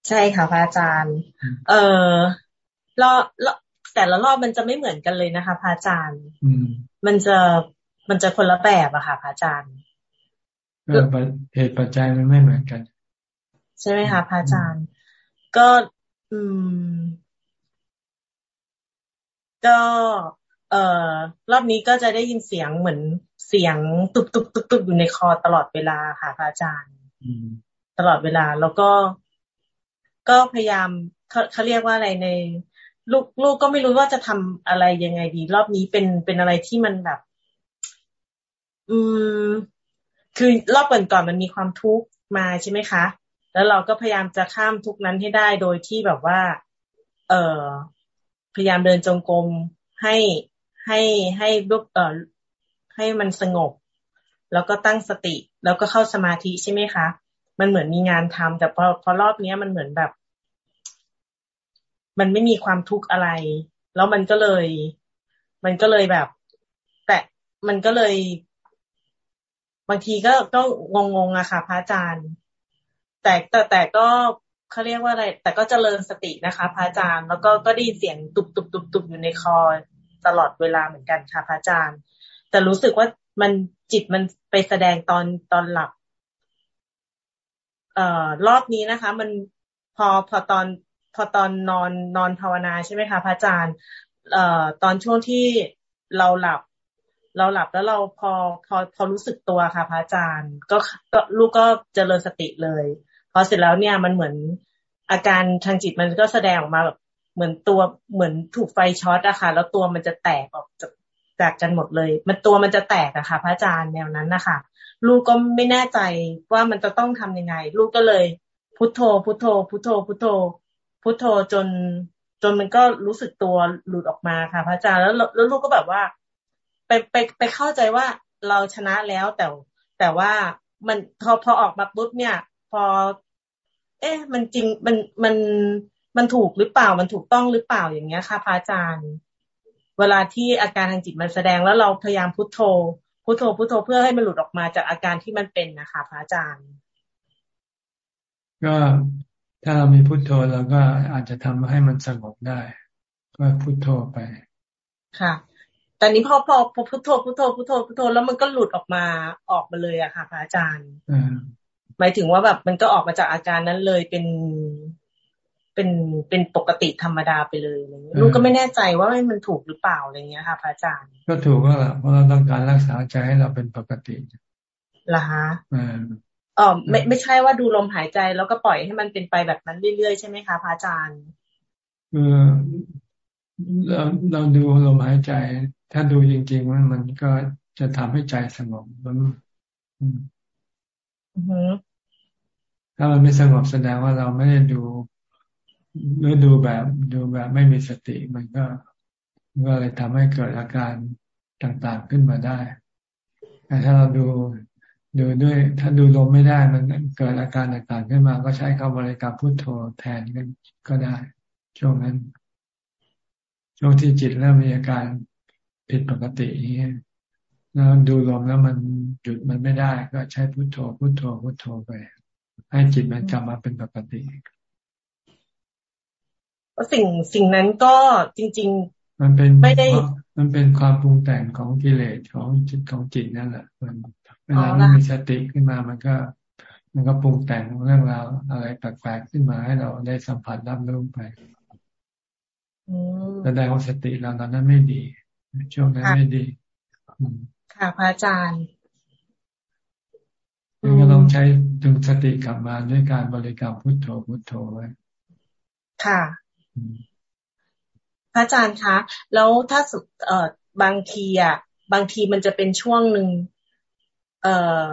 ใช่ค่ะพระอาจารย์ เออรอบแต่ละรอบมันจะไม่เหมือนกันเลยนะคะพระอาจารย์มันจะมันจะคนละแบบอะค่ะพระอาจารย์เหตุปัจจัยมันไม่เหมือนกัน ใช่ไหมคะพระอาจารย์ ก็ อืม ก็ เอ่อ รอบนี้ก็จะได้ยินเสียงเหมือนเสียงตุบตุบตุบตุบอยู่ในคอตลอดเวลาค่ะพระอาจารย์ ตลอดเวลา แล้วก็ก็พยายามเขาเขาเรียกว่าอะไรในลูกลูกก็ไม่รู้ว่าจะทำอะไรยังไงดี รอบนี้เป็นเป็นอะไรที่มันแบบ อืม คือรอบก่อนก่อนมันมีความทุกข์มาใช่ไหมคะ แล้วเราก็พยายามจะข้ามทุกนั้นให้ได้โดยที่แบบว่า เออพยายามเดินจงกรมให้ให้ให้ลูกเออให้มันสงบ แล้วก็ตั้งสติ แล้วก็เข้าสมาธิใช่ไหมคะ มันเหมือนมีงานทำแต่พอพอรอบเนี้ยมันเหมือนแบบ มันไม่มีความทุกข์อะไร แล้วมันก็เลย มันก็เลยแบบ แต่มันก็เลย บางทีก็ก็งงงอะค่ะพระอาจารย์ แต่แต่แต่ก็เขาเรียกว่าอะไร แต่ก็เจริญสตินะคะพระอาจารย์ แล้วก็ก็ได้ยินเสียงตุบตุบตุบตุบอยู่ในคอตลอดเวลาเหมือนกันค่ะพระอาจารย์ แต่รู้สึกว่ามัน จิตมันไปแสดงตอนตอนหลับ เอ่อรอบนี้นะคะ มันพอพอตอนพอตอนนอนนอนภาวนาใช่ไหมคะพระอาจารย์ เอ่อตอนช่วงที่เราหลับ เราหลับแล้วเราพอพอพอรู้สึกตัวค่ะพระอาจารย์ ก็ก็ลูกก็เจริญสติเลยพอเสร็จแล้วเนี่ยมันเหมือนอาการทางจิตมันก็แสดงออกมาแบบเหมือนตัวเหมือนถูกไฟช็อตอะค่ะแล้วตัวมันจะแตกออกจาก แตกกันหมดเลย มันตัวมันจะแตกอะค่ะ พระอาจารย์แนวนั้นนะคะลูกก็ไม่แน่ใจว่ามันจะต้องทํำยังไง ลูกก็เลย พุทโธ พุทโธ พุทโธ พุทโธ พุทโธจน จนมันก็รู้สึกตัวหลุดออกมาค่ะ พระอาจารย์แล้วแล้วลูกก็แบบว่า ไปไปไปเข้าใจว่าเราชนะแล้วแต่ แต่ว่ามันพอพอออกมาปุ๊บเนี่ย พอ เอ๊ะ มันจริงมันมันมันถูกหรือเปล่ามันถูกต้องหรือเปล่าอย่างเงี้ยค่ะพระอาจารย์ เวลาที่อาการทางจิตมันแสดงแล้วเราพยายามพุโทโธ พุโทโธพุโทโธเพื่อให้มันหลุดออกมาจากอาการที่มันเป็นนะคะพระอาจารย์ ก็ถ้าเรามีพุโทโธเราก็อาจจะทำให้มันสงบได้ ก็พุโทโธไปค่ะแต่นี้พอพอพอพุโทโธพุโทโธพุโทโธพุโทโธแล้วมันก็หลุดออกมาออกมาเลยอะค่ะพระอาจารย์หมายถึงว่าแบบมันก็ออกมาจากอาการนั้นเลยเป็น เป็นเป็นปกติธรรมดาไปเลยอะไรเงี้ยลูกก็ไม่แน่ใจว่ามันถูกหรือเปล่าอะไรเงี้ยค่ะพระอาจารย์ก็ถูกก็แหละเพราะเราต้องการรักษาใจให้เราเป็นปกติล่ะฮะอ๋อไม่ไม่ใช่ว่าดูลมหายใจแล้วก็ปล่อยให้มันเป็นไปแบบนั้นเรื่อยๆใช่ไหมคะพระอาจารย์คือเราเราดูลมหายใจ ถ้าดูจริงๆมันมันก็จะทำให้ใจสงบมันถ้ามันไม่สงบแสดงว่าเราไม่ได้ดู หรือดูแบบดูแบบไม่มีสติมันก็ก็เลยทำให้เกิดอาการต่างๆขึ้นมาได้แต่ถ้าเราดูดูด้วย ถ้าดูลมไม่ได้มันเกิดอาการต่างๆขึ้นมา ก็ใช้คำบริกรรมพุทโธแทนกันก็ได้ ช่วงนั้น ช่วงที่จิตเริ่มมีอาการผิดปกตินี้แล้วดูลมแล้วมันหยุดมันไม่ได้ ก็ใช้พุทโธพุทโธพุทโธไป ให้จิตมันกลับมาเป็นปกติ สิ่งสิ่งนั้นก็จริง ๆ มันเป็นไม่ได้ มันเป็นความปรุงแต่งของกิเลสของจิตของจิตนั่นแหละมันเวลาไม่มีสติขึ้นมามันก็ มันก็ปรุงแต่งเรื่องราวอะไรแปลกๆขึ้นมาให้เราได้สัมผัสรับรู้ไปแสดงว่าสติเราตอนนั้นไม่ดี ช่วงนั้นไม่ดี ค่ะพระอาจารย์ก็ต้องใช้ดึงสติกลับมาด้วยการบริกรรมพุทโธพุทโธไว้ค่ะ พระอาจารย์คะ แล้วถ้าสุดเอ่อบางทีอะ บางทีมันจะเป็นช่วงหนึ่งเอ่อ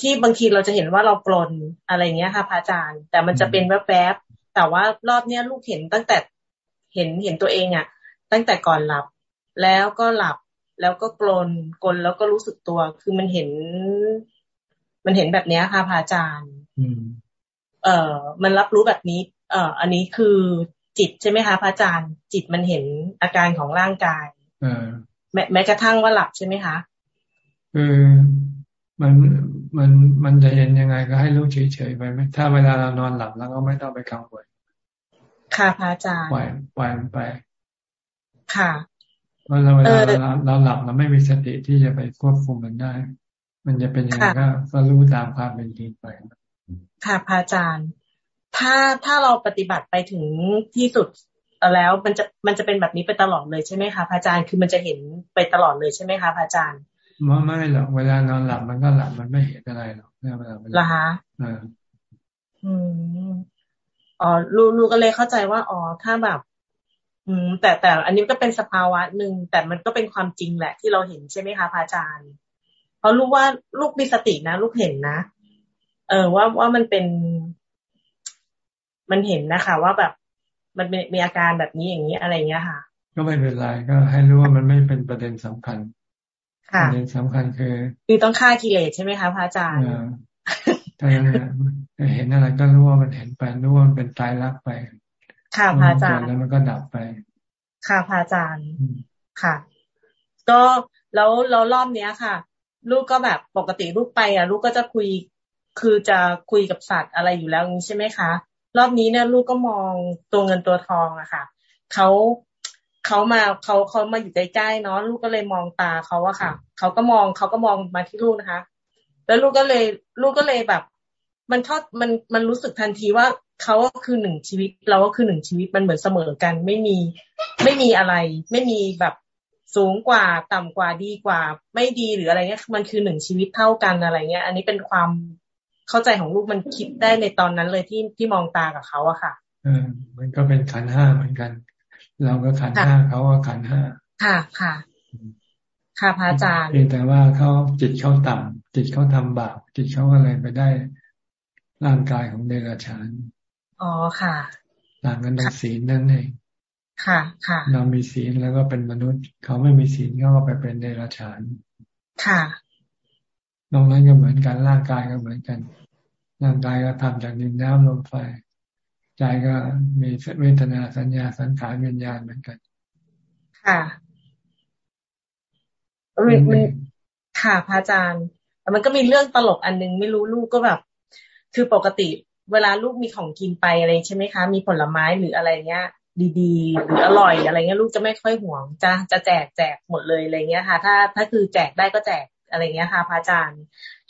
ที่บางทีเราจะเห็นว่าเรากลนอะไรเงี้ยค่ะพระอาจารย์ แต่มันจะเป็นแวบๆแต่ว่ารอบเนี้ยลูกเห็นตั้งแต่เห็นเห็นตัวเองอะ ตั้งแต่ก่อนหลับ แล้วก็หลับแล้วก็กลนกลนแล้วก็รู้สึกตัว คือมันเห็น มันเห็นแบบนี้ค่ะพระอาจารย์เอ่อ มันรับรู้แบบนี้ เอ่อ อันนี้คือ จิตใช่ไหมคะพระอาจารย์ จิตมันเห็นอาการของร่างกายแม้แม้กระทั่งว่าหลับใช่ไหมคะคือมันมันมันจะเห็นยังไงก็ให้รู้เฉยๆไปไหมถ้าเวลาเรานอนหลับแล้วก็ไม่ต้องไปกังวลค่ะพระอาจารย์ปล่อยปล่อยมันไป ค่ะเพราะเราเวลาเราเราหลับเราไม่มีสติที่จะไปควบคุมมันได้ มันจะเป็นยังไงก็ก็รู้ตามความเป็นจริงไปค่ะพระอาจารย์ ถ้าถ้าเราปฏิบัติไปถึงที่สุดแล้วมันจะมันจะเป็นแบบนี้ไปตลอดเลยใช่ไหมคะพระอาจารย์คือมันจะเห็นไปตลอดเลยใช่ไหมคะพระอาจารย์ไม่ไม่หรอกเวลานอนหลับมันก็หลับมันไม่เห็นอะไรหรอกเวลาเหรอคะอืมอ๋อลูลูก็เลยเข้าใจว่าอ๋อถ้าแบบ อืม แต่แต่อันนี้ก็เป็นสภาวะหนึ่งแต่มันก็เป็นความจริงแหละที่เราเห็นใช่ไหมคะพระอาจารย์เพราะรู้ว่าลูกมีสตินะ ลูกเห็นนะเออว่าว่ามันเป็น มันเห็นนะคะ ว่าแบบมันมีอาการแบบนี้อย่างนี้อะไรเงี้ยค่ะ ก็ไม่เป็นไรก็ให้รู้ว่ามันไม่เป็นประเด็นสำคัญประเด็นสำคัญคือคือต้องฆ่ากิเลสใช่ไหมคะพระอาจารย์ถ้าอย่างนั้นเห็นอะไรก็รู้ว่ามันเห็นไปรู้ว่ามันเป็นตายรักไป ค่ะพระอาจารย์แล้วมันก็ดับไป ค่ะพระอาจารย์ค่ะ ก็แล้วเรารอบเนี้ยค่ะ ลูกก็แบบปกติลูกไปอะ ลูกก็จะคุยคือจะคุยกับสัตว์อะไรอยู่แล้วนี้ใช่ไหมคะ รอบนี้เนี่ยลูกก็มองตัวเงินตัวทองอะค่ะเขาเขามาเขาเขามาอยู่ใกล้ๆเนาะลูกก็เลยมองตาเขาอะค่ะเขาก็มองเขาก็มองมาที่ลูกนะคะ แล้วลูกก็เลยลูกก็เลยแบบ มันทอดมันมันรู้สึกทันทีว่าเขาก็คือหนึ่งชีวิต เราก็คือหนึ่งชีวิตมันเหมือนเสมอกัน ไม่มีไม่มีอะไร ไม่มีแบบสูงกว่าต่ำกว่าดีกว่า ไม่ดีหรืออะไรเงี้ยมันคือหนึ่งชีวิตเท่ากันอะไรเงี้ย อันนี้เป็นความ เข้าใจของลูกมันคิดได้ในตอนนั้นเลยที่ที่มองตากับเขาอะค่ะเออมันก็เป็นขันห้าเหมือนกัน เราก็ขันห้าเขาก็ขันห้าค่ะค่ะ ค่ะพระอาจารย์เพียงแต่ว่าเขาจิตเขาต่ำจิตเขาทำบาปจิตเขาอะไรไปได้ร่างกายของเดรัจฉานอ๋อค่ะต่างกันในศีลนั่นเองค่ะ ค่ะ เรามีศีลแล้วก็เป็นมนุษย์ เขาไม่มีศีลก็ไปเป็นเดรัจฉาน ค่ะ นอกนั้นก็เหมือนกันร่างกายก็เหมือนกัน ร่างกายก็ทำจากดินน้ำลมไฟ ใจก็มีเวทนาสัญญาสังขารวิญญาณเหมือนกัน ค่ะมันค่ะพระอาจารย์แต่มันก็มีเรื่องตลกอันนึงไม่รู้ลูกก็แบบ คือปกติเวลาลูกมีของกินไปอะไรใช่ไหมคะ มีผลไม้หรืออะไรเงี้ย ดีๆ หรืออร่อยอะไรเงี้ยลูกจะไม่ค่อยห่วงจะจะแจกแจกหมดเลยอะไรเงี้ยค่ะ ถ้าถ้าคือแจกได้ก็แจก อะไรเงี้ยค่ะพระอาจารย์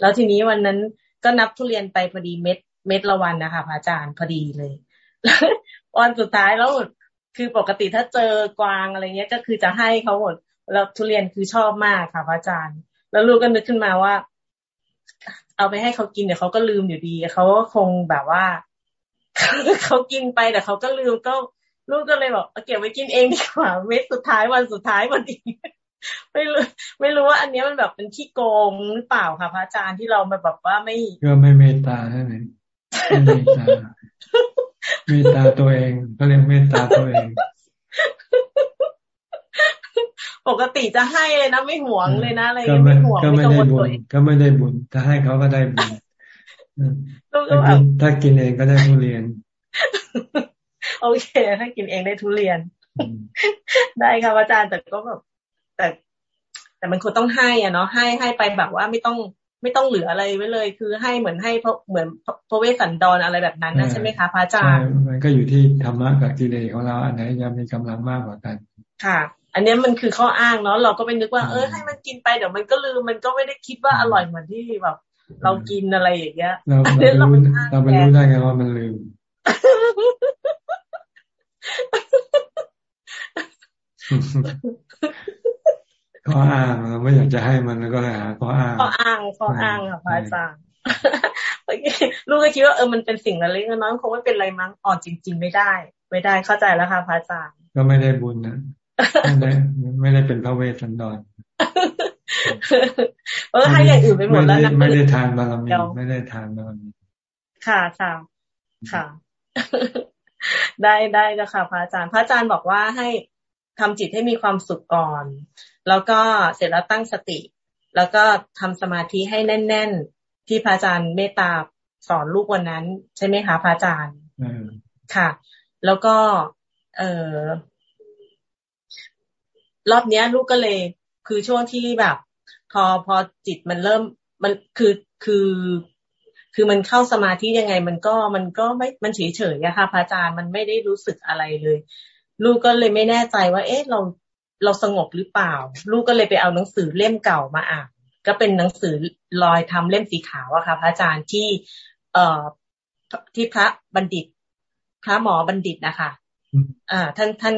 แล้วทีนี้วันนั้นก็นับทุเรียนไปพอดีเม็ดเม็ดละวันนะคะพระอาจารย์พอดีเลยวันสุดท้ายแล้วคือปกติถ้าเจอกวางอะไรเงี้ยก็คือจะให้เขาหมดแล้วทุเรียนคือชอบมากค่ะพระอาจารย์ แล้วลูกก็นึกขึ้นมาว่า เอาไปให้เขากินเดี๋ยวเขาก็ลืมอยู่ดีเขาก็คงแบบว่าเขากินไปแต่เขาก็ลืมก็ลูกก็เลยบอกเก็บไว้กินเองดีกว่าเม็ดสุดท้ายวันสุดท้ายวันดี ไม่รู้ไม่รู้ว่าอันนี้มันแบบเป็นขี้โกงหรือเปล่าค่ะพระอาจารย์ที่เราแบบว่าไม่ก็ไม่เมตตาใช่ไหมไม่เมตตาเมตตาตัวเองก็เรียกเมตตาตัวเอง ปกติจะให้เลยนะไม่หวงเลยนะอะไรไม่หวงไม่กังวลตัวเองก็ไม่ได้บุญถ้าให้เขาก็ได้บุญถ้ากินเองก็ได้ทุเรียน โอเค ถ้ากินเองได้ทุเรียน ได้ค่ะอาจารย์แต่ก็แบบ แต่ แต่มันควรต้องให้อะเนาะให้ให้ไปแบบว่าไม่ต้องไม่ต้องเหลืออะไรไว้เลย คือให้เหมือนให้เพราะเหมือนพระเวสสันดรออะไรแบบนั้นนะใช่ไหมคะพระอาจารย์มันก็อยู่ที่ธรรมะกับกิเลสของเราอันไหนจะมีกำลังมากกว่ากัน ค่ะ อันนี้มันคือข้ออ้างเนาะเราก็ไปนึกว่าเออให้มันกินไปเดี๋ยวมันก็ลืมมันก็ไม่ได้คิดว่าอร่อยเหมือนที่แบบ เรากินอะไรอย่างเงี้ยเราเราไปรู้เราไปรู้ได้ไงว่ามันลืม ข้ออ้างเราไม่อยากจะให้มันแล้วก็เลยหาข้ออ้างข้ออ้างข้ออ้างค่ะพระอาจารย์ลูกก็คิดว่าเออมันเป็นสิ่งเล็กน้อยคงไม่เป็นไรมั้งอ่อนจริง ๆ ไม่ได้ ไม่ได้เข้าใจแล้วค่ะพระอาจารย์ ก็ไม่ได้บุญนะไม่ได้ไม่ได้เป็นพระเวสสันดรเออให้อย่างอื่นไปหมดแล้วนะไม่ได้ทานบารมีไม่ได้ทานบารมีค่ะค่ะค่ะ ได้ได้แล้วค่ะพระอาจารย์ พระอาจารย์บอกว่าให้ทำจิตให้มีความสุขก่อน แล้วก็เสร็จแล้วตั้งสติ แล้วก็ทำสมาธิให้แน่น ๆ ที่พระอาจารย์เมตตาสอนลูกวันนั้น ใช่ไหมคะพระอาจารย์ค่ะ แล้วก็ เออรอบเนี้ย ลูกก็เลย คือช่วงที่แบบ พอพอจิตมันเริ่ม มันคือคือคือมันเข้าสมาธิยังไง มันก็มันก็ไม่มันเฉยเฉยอะค่ะพระอาจารย์มันไม่ได้รู้สึกอะไรเลย ลูกก็เลยไม่แน่ใจว่า เอ๊ะเรา เราสงบหรือเปล่า ลูกก็เลยไปเอาหนังสือเล่มเก่ามาอ่านก็เป็นหนังสือลอยทำเล่มสีขาวอะค่ะ พระอาจารย์ที่ เอ่อที่พระบัณฑิต พระหมอบัณฑิตนะคะอ่า ท่านท่าน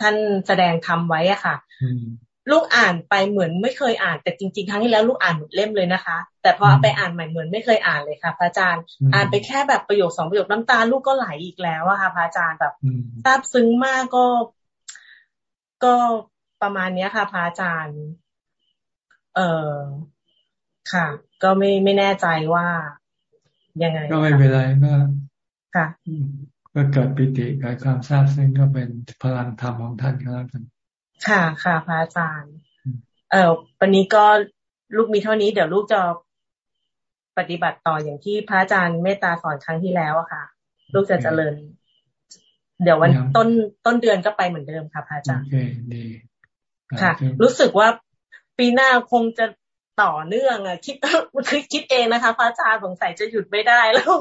ท่านแสดงทำไว้อะค่ะลูกอ่านไปเหมือนไม่เคยอ่าน แต่จริงๆครั้งที่แล้วลูกอ่านหมดเล่มเลยนะคะ แต่พอไปอ่านใหม่เหมือนไม่เคยอ่านเลยค่ะพระอาจารย์ อ่านไปแค่แบบประโยคสองประโยคน้ำตาลูกก็ไหลอีกแล้วอะค่ะพระอาจารย์แบบซาบซึ้งมากก็ ก็ ประมาณเนี้ยค่ะพระอาจารย์ เออค่ะ ก็ไม่ไม่แน่ใจว่ายังไง ก็ไม่เป็นไรก็ค่ะก็เกิดปิติเกิดความซาบซึ้งก็เป็นพลังธรรมของท่านก็แล้วกันค่ะ ค่ะพระอาจารย์ เอ่อวันนี้ก็ลูกมีเท่านี้เดี๋ยวลูกจะปฏิบัติต่ออย่างที่พระอาจารย์เมตตาสอนครั้งที่แล้วอะค่ะ ลูกจะเจริญ เดี๋ยววันต้นต้นเดือนก็ไปเหมือนเดิมค่ะพระอาจารย์โอเคดี ค่ะ รู้สึกว่าปีหน้าคงจะต่อเนื่องอะคิดคือคิดเองนะคะพระอาจารย์สงสัยจะหยุดไม่ได้แล้ว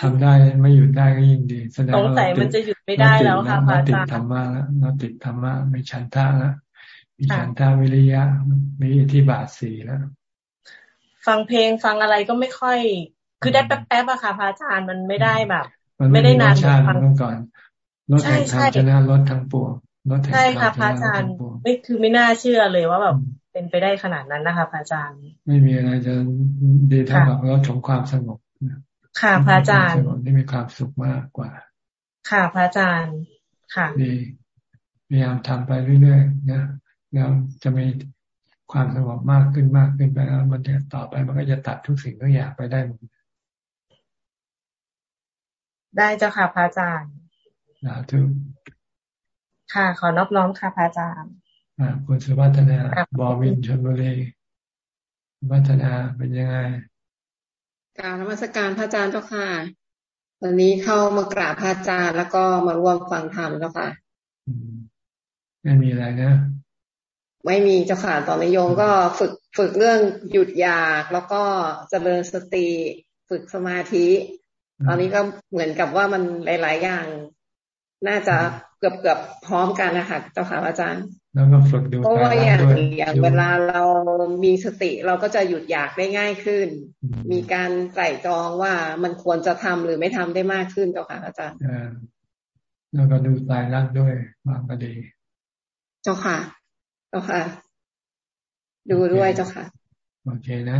ทำได้ไม่หยุดได้ก็ยิ่งดีแสดงว่ามันจะหยุดไม่ได้แล้วค่ะพระอาจารย์ติดธรรมะแล้วเราติดธรรมะมีฉันทะแล้วมีฉันทาวิริยะ มีอิทธิบาทสี่แล้ว ฟังเพลงฟังอะไรก็ไม่ค่อย คือได้แป๊บๆอะค่ะพระอาจารย์มันไม่ได้แบบ ไม่ได้นานฟังก่อนรถแห่งธรรมชนะรถทั้งปวง รถแห่งธรรมใช่ค่ะพระอาจารย์ไม่คือไม่น่าเชื่อเลยว่าแบบเป็นไปได้ขนาดนั้นนะคะพระอาจารย์ ไม่มีอะไรจะดีเท่ากับรถของความสงบค่ะพระอาจารย์นี่มีความสุขมากกว่า ค่ะพระอาจารย์ค่ะดีพยายามทำไปเรื่อยๆนะแล้วจะมีความสงบมากขึ้นมากขึ้นไปแล้วมันจะต่อไปมันก็จะตัดทุกสิ่งทุกอย่างไปได้หมดได้เจ้าค่ะพระอาจารย์สาธุ ค่ะ ขอนอบน้อมค่ะพระอาจารย์อ่าคุณสุวัฒนาบอวินชนบุรีวัฒนาเป็นยังไงการธรรมสการพระอาจารย์เจ้าค่ะวันนี้เข้ามากราบพระอาจารย์แล้วก็มาร่วมฟังธรรมเจ้าค่ะไม่มีอะไรนะ ไม่มีเจ้าค่ะตอนนี้โยมก็ฝึกฝึกเรื่องหยุดอยากแล้วก็เจริญสติฝึกสมาธิ ตอนนี้ก็เหมือนกับว่ามันหลาย ๆ อย่าง น่าจะ เกือบเกือบพร้อมกันนะคะเจ้าค่ะอาจารย์แล้วก็ฝึกดูเพราะว่าอย่างอย่างเวลาเรามีสติเราก็จะหยุดอยากได้ง่ายขึ้น มีการไตร่ตรองว่ามันควรจะทำหรือไม่ทำได้มากขึ้นเจ้าค่ะอาจารย์แล้วก็ดูตายรักด้วยบางก็ดี เจ้าค่ะ เจ้าค่ะ ดูด้วยเจ้าค่ะ โอเคนะ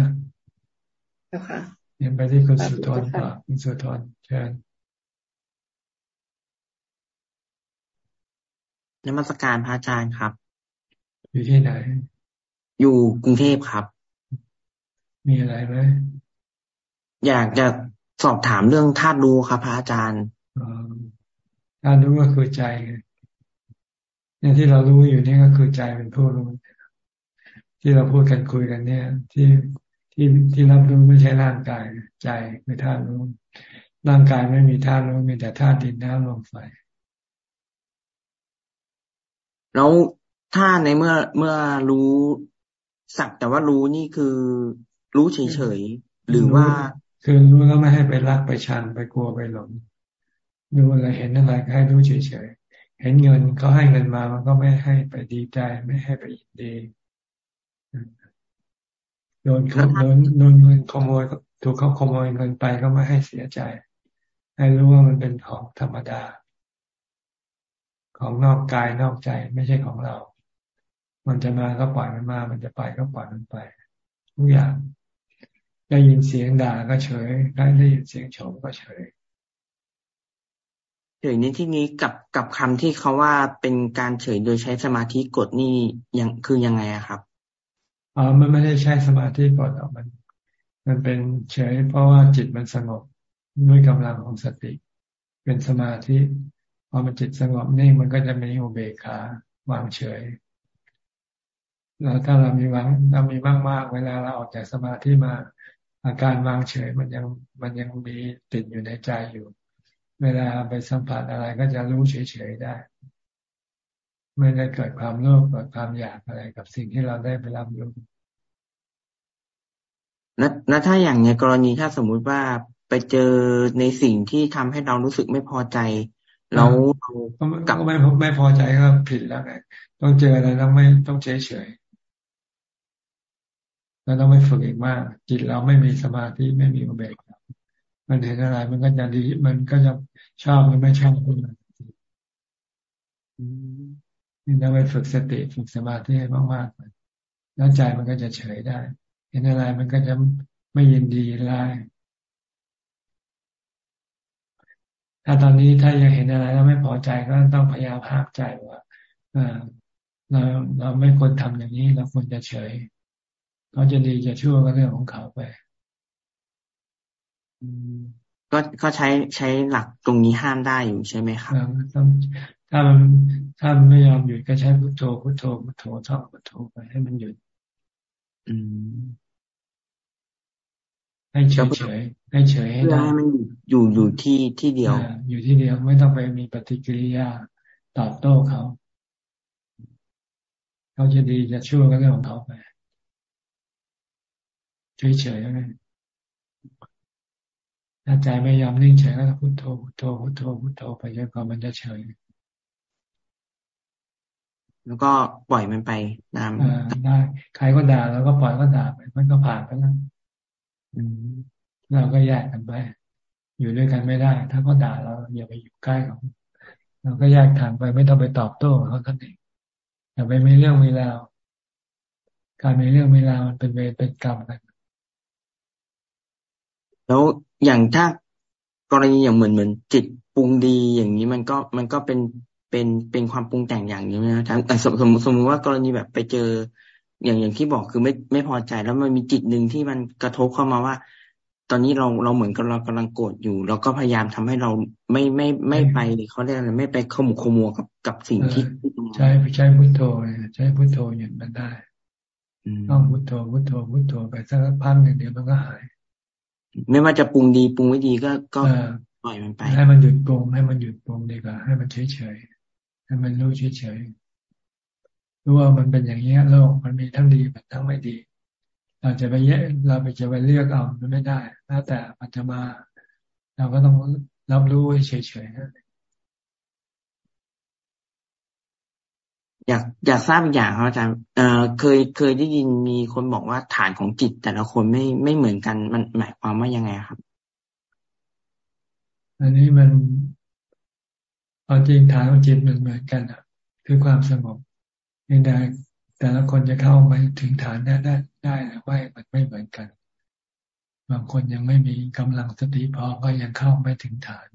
เจ้าค่ะยังไปที่คุณสุทนต่อคุณสุทนเชิญ นมัสการพระอาจารย์ครับ อยู่ที่ไหน อยู่กรุงเทพครับ มีอะไรไหมอยากจะสอบถามเรื่องธาตุรู้ครับพระอาจารย์ธาตุรู้ก็คือใจเนี่ยที่เรารู้อยู่นี่ก็คือใจเป็นผู้รู้ที่เราพูดกันคุยกันเนี่ย ที่ที่ที่รับรู้ไม่ใช่ร่างกาย ใจคือธาตุรู้ร่างกายไม่มีธาตุรู้มีแต่ธาตุดินน้ำลมไฟ แล้วถ้าในเมื่อเมื่อรู้สักแต่ว่ารู้นี่คือรู้เฉยๆหรือว่า คือรู้แล้วไม่ให้ไปรักไปชันไปกลัวไปหลงดูอะไรเห็นอะไรก็ให้รู้เฉยๆเห็นเงินเขาให้เงินมามันก็ไม่ให้ไปดีใจไม่ให้ไปยินดีโดนโดนโดนเงินขโมยถูกเขาขโมยเงินไปก็ไม่ให้เสียใจ ให้รู้ว่ามันเป็นของธรรมดา ของนอกกายนอกใจไม่ใช่ของเรา มันจะมาก็ปล่อยมันมา มันจะไปก็ปล่อยมันไป ทุกอย่างได้ยินเสียงด่าก็เฉยได้ได้ยินเสียงชมก็เฉยเฉยในที่นี้กับกับคำที่เขาว่าเป็นการเฉยโดยใช้สมาธิกดนี่ยังคือยังไงอะครับอ๋อมันไม่ได้ใช้สมาธิกดหรอกมัน มันเป็นเฉย เพราะว่าจิตมันสงบด้วยกำลังของสติ เป็นสมาธิ พอมันจิตสงบนิ่งมันก็จะมีอุเบกขาวางเฉยแล้วถ้าเรามีวางเรามีมากมากเวลาเราออกจากสมาธิมาอาการวางเฉยมันยังมันยังมีติดอยู่ในใจอยู่ เวลาไปสัมผัสอะไรก็จะรู้เฉยๆได้ไม่ได้เกิดความโลภเกิดความอยากอะไรกับสิ่งที่เราได้ไปรับรู้แล้วถ้าอย่างในกรณีถ้าสมมุติว่าไปเจอในสิ่งที่ทำให้เรารู้สึกไม่พอใจ แล้วกับไม่ไม่พอใจก็ผิดแล้วไงต้องเจออะไรต้องไม่ต้องเฉยเฉยเราต้องไม่ฝึกอีกมากจิตเราไม่มีสมาธิไม่มีอุเบกขามันเห็นอะไร มันก็จะดี มันก็จะชอบหรือไม่ชอบขึ้นมานี่เราไปฝึกสติฝึกสมาธิให้มากๆแล้วใจมันก็จะเฉยได้ เห็นอะไรมันก็จะไม่ยินดีร้าย ถ้าตอนนี้ถ้ายังเห็นอะไรแล้วไม่พอใจก็ต้องพยายามห้ามใจว่าเราเราไม่ควรทำอย่างนี้เราควรจะเฉยเขาจะดีจะชั่วก็เรื่องของเขาไปก็ก็ใช้ใช้หลักตรงนี้ห้ามได้อยู่ใช่ไหมครับถ้ามันถ้ามันไม่ยอมหยุดก็ใช้พุทโธพุทโธพุทโธท่องพุทโธไปให้มันหยุด อืม ให้เฉยเฉยให้เฉยให้ได้มันอยู่อยู่ที่ที่เดียว อยู่ที่เดียวไม่ต้องไปมีปฏิกิริยาตอบโต้เขา เขาจะดีจะชั่วก็เรื่องของเขาไปเฉยๆไงถ้าใจไม่ยอมนิ่งเฉยก็พุทโธพุทโธพุทโธพุทโธไปจนกว่ามันจะเฉยแล้วก็ปล่อยมันไปนามได้ใครก็ด่าแล้วก็ปล่อยก็ด่าไปมันก็ผ่านไปแล้ว เราก็แยกกันไป อยู่ด้วยกันไม่ได้ ถ้าเขาด่าเราอย่าไปอยู่ใกล้เขาเราก็แยกทางไปไม่ต้องไปตอบโต้เขาท่านเองอย่าไปมีเรื่องมีราวการมีเรื่องมีราวมันเป็นเวรเป็นกรรมกันแล้วอย่างถ้ากรณีอย่างเหมือนเหมือน จิตปรุงดีอย่างนี้มันก็มันก็เป็นเป็นเป็นความปรุงแต่งอย่างนี้นะทั้งสมสมสมมติว่ากรณีแบบไปเจอ อย่างอย่างที่บอกคือไม่ไม่พอใจแล้วมันมีจิตหนึ่งที่มันกระทบเข้ามาว่า ตอนนี้เราเราเหมือนกับเรากำลังโกรธอยู่ เราก็พยายามทำให้เราไม่ไม่ไม่ไปเขาเรียกอะไรไม่ไปขมุกขมัวกับกับสิ่งที่ใช้ใช้พุทโธใช้พุทโธอย่างนั้นได้ต้องพุทโธพุทโธพุทโธไปสักพักหนึ่งเดียวมันก็หาย ไม่ว่าจะปรุงดีปรุงไม่ดีก็ก็ปล่อยมันไป ให้มันหยุดปรุงให้มันหยุดปรุงดีกว่าให้มันเฉยเฉยให้มันรู้เฉยเฉย รู้ว่ามันเป็นอย่างนี้โลกมันมีทั้งดีมันทั้งไม่ดี เราจะไปแยกเราไปจะไปเลือกเอามันไม่ได้แล้วแต่มันจะมา เราก็ต้องรับรู้เฉยเฉยนั่นเอยากอยากทราบอีกอย่างครับอาจารย์เอ่อเคยเคยได้ยินมีคนบอกว่าฐานของจิตแต่ละคนไม่ไม่เหมือนกันมันหมายความว่ายังไงครับ อันนี้มันเอาจริงฐานของจิตมันเหมือนกันอะ คือความสงบเพียงแต่แต่ละคนจะเข้าไปถึงฐานได้ได้ได้หรือไม่มันไม่เหมือนกัน บางคนยังไม่มีกำลังสติพอก็ยังเข้าไม่ถึงฐาน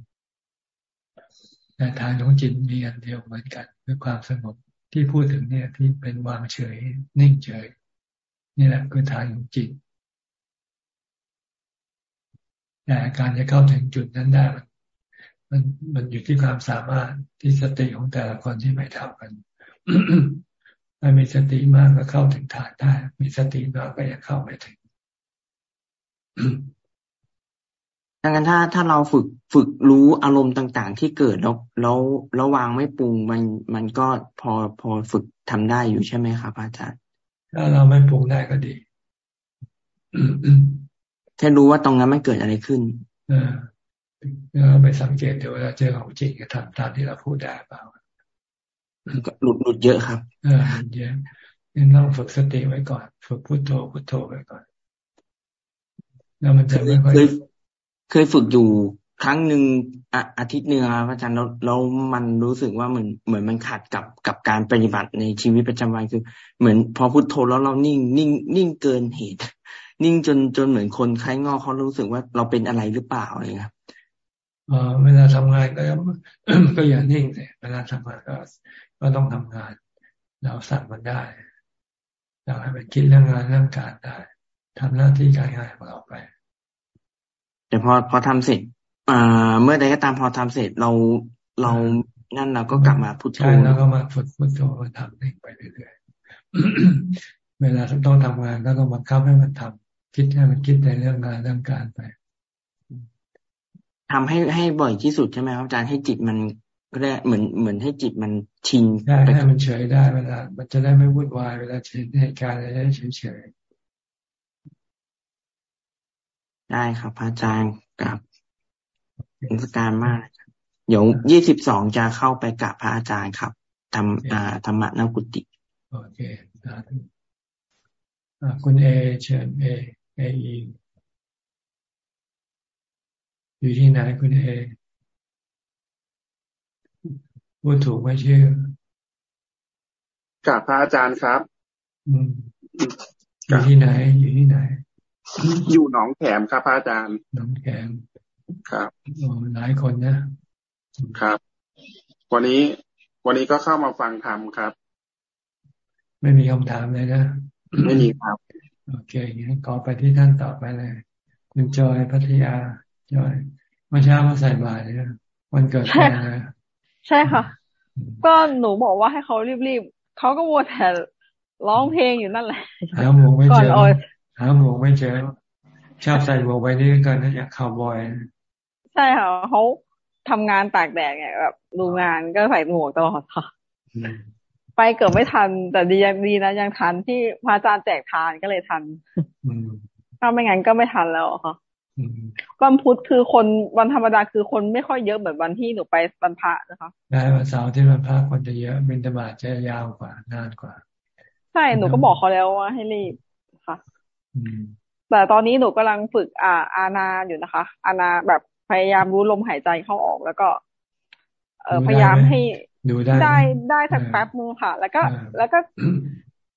แต่ฐานของจิตมีอันเดียวเหมือนกันคือความสงบที่พูดถึงเนี่ยที่เป็นวางเฉย นิ่งเฉย นี่แหละคือฐานของจิตแต่การจะเข้าถึงจุดนั้นได้มันมันมันอยู่ที่ความสามารถที่สติของแต่ละคนที่ไม่เท่ากัน ถ้ามีสติมากก็เข้าถึงฐานได้มีสติน้อยก็ยังเข้าไม่ถึงดังนั้นถ้าถ้าเราฝึกฝึกรู้อารมณ์ต่าง ๆ ที่เกิดแล้วแล้วแล้ววางไม่ปรุงมันมันก็พอพอฝึกทำได้อยู่ใช่ไหมครับอาจารย์ถ้าเราไม่ปรุงได้ก็ดีแค่รู้ว่าตรงนั้นมันเกิดอะไรขึ้น เออเราไปสังเกตดูเวลาเจอของจริงจะทำตามที่เราพูดได้เปล่า หลุดหลุดเยอะครับเออเยอะนี่ต้องฝึกสติไว้ก่อน ฝึกพุโทโธพุโทโธไว้ก่อน แล้วมันจะไม่ค่อยเคยฝึกอยู่ครั้งหนึ่งอาทิตย์หนึ่งครับอาจารย์แล้วแล้วมันรู้สึกว่าเหมือนเหมือนมันขัดกับกับการปฏิบัติในชีวิตประจำวันคือ เหมือนพอพุทโธแล้วเรานิ่ง นิ่ง นิ่งเกินเหตุ นิ่งจนจนเหมือนคนคล้ายงอเขารู้สึกว่าเราเป็นอะไรหรือเปล่าอะไรครับเออเวลาทำงานก็ก็อย่านิ่งเลยเวลาทำงานก็ ก็ต้องทำงาน เราสั่งมันได้ เราให้มันคิดเรื่องงานเรื่องการได้ทำหน้าที่การงานของเราไป แต่พอพอทำเสร็จอ่าเมื่อใดก็ตามพอทำเสร็จเราเรานั่นเราก็กลับมาพุทโธใช่แล้วก็มาฝึกพุทโธมาทำนิ่งไปเรื่อยๆเวลาต้องทำงานก็ต้องบังคับให้มันทำคิดให้มันคิดในเรื่องงานเรื่องการไปทำให้ให้บ่อยที่สุดใช่ไหมครับอาจารย์ให้จิตมัน ก็ได้เหมือนเหมือนให้จิตมันชินได้ให้มันเฉยได้เวลา มันจะได้ไม่วุ่นวายเวลาเฉยเหตุการณ์อะไรได้เฉยเฉยได้ครับอาจารย์กับนมัสการมากเดี๋ยวยี่สิบสองจะเข้าไปกับพระอาจารย์ครับทำอ่าธรรมะนกุติโอเคสาธุคุณเอเชิญเอเออยู่ที่ไหนคุณเอ พูดถูกไม่เชื่อกับพระอาจารย์ครับอืมอยู่ที่ไหน อยู่ที่ไหน อยู่หนองแขมครับพระอาจารย์ หนองแขมครับโอ้หลายคนนะครับ วันนี้ วันนี้ก็เข้ามาฟังธรรมครับ ไม่มีคำถามเลยนะ ไม่มีครับ โอเคงั้นขอไปที่ท่านต่อไปเลย คุณจอยพัทยา จอยเมื่อเช้ามาใส่บาตรเนี่ยวันเกิดแม่นะใช่ค่ะ ก็หนูบอกว่าให้เขารีบๆเขาก็วัวแต่ร้องเพลงอยู่นั่นแหละหาหมวกไม่เจอหาหมวกไม่เจอชอบใส่หมวกไปนี่กันนะอยากข่าวบอยใช่ค่ะเขาทำงานตากแดดไงแบบดูงานก็ใส่หมวกตลอดค่ะไปเกือบไม่ทัน แต่ดียังดีนะยังทันที่พระอาจารย์แจกทานก็เลยทันถ้าไม่งั้นก็ไม่ทันแล้วค่ะ วันพุธคือคนวันธรรมดาคือคนไม่ค่อยเยอะเหมือนวันที่หนูไปวันพระนะคะได้วันเสาร์ที่วันพระคนจะเยอะบินธบาตจะยาวกว่านานกว่า ใช่หนูก็บอกเขาแล้วว่าให้รีบค่ะแต่ตอนนี้หนูกำลังฝึกอ่าอานาอยู่นะคะ อานาแบบพยายามรู้ลมหายใจเข้าออกแล้วก็ เออพยายามให้ได้ได้สักแป๊บนึงค่ะ แล้วก็แล้วก็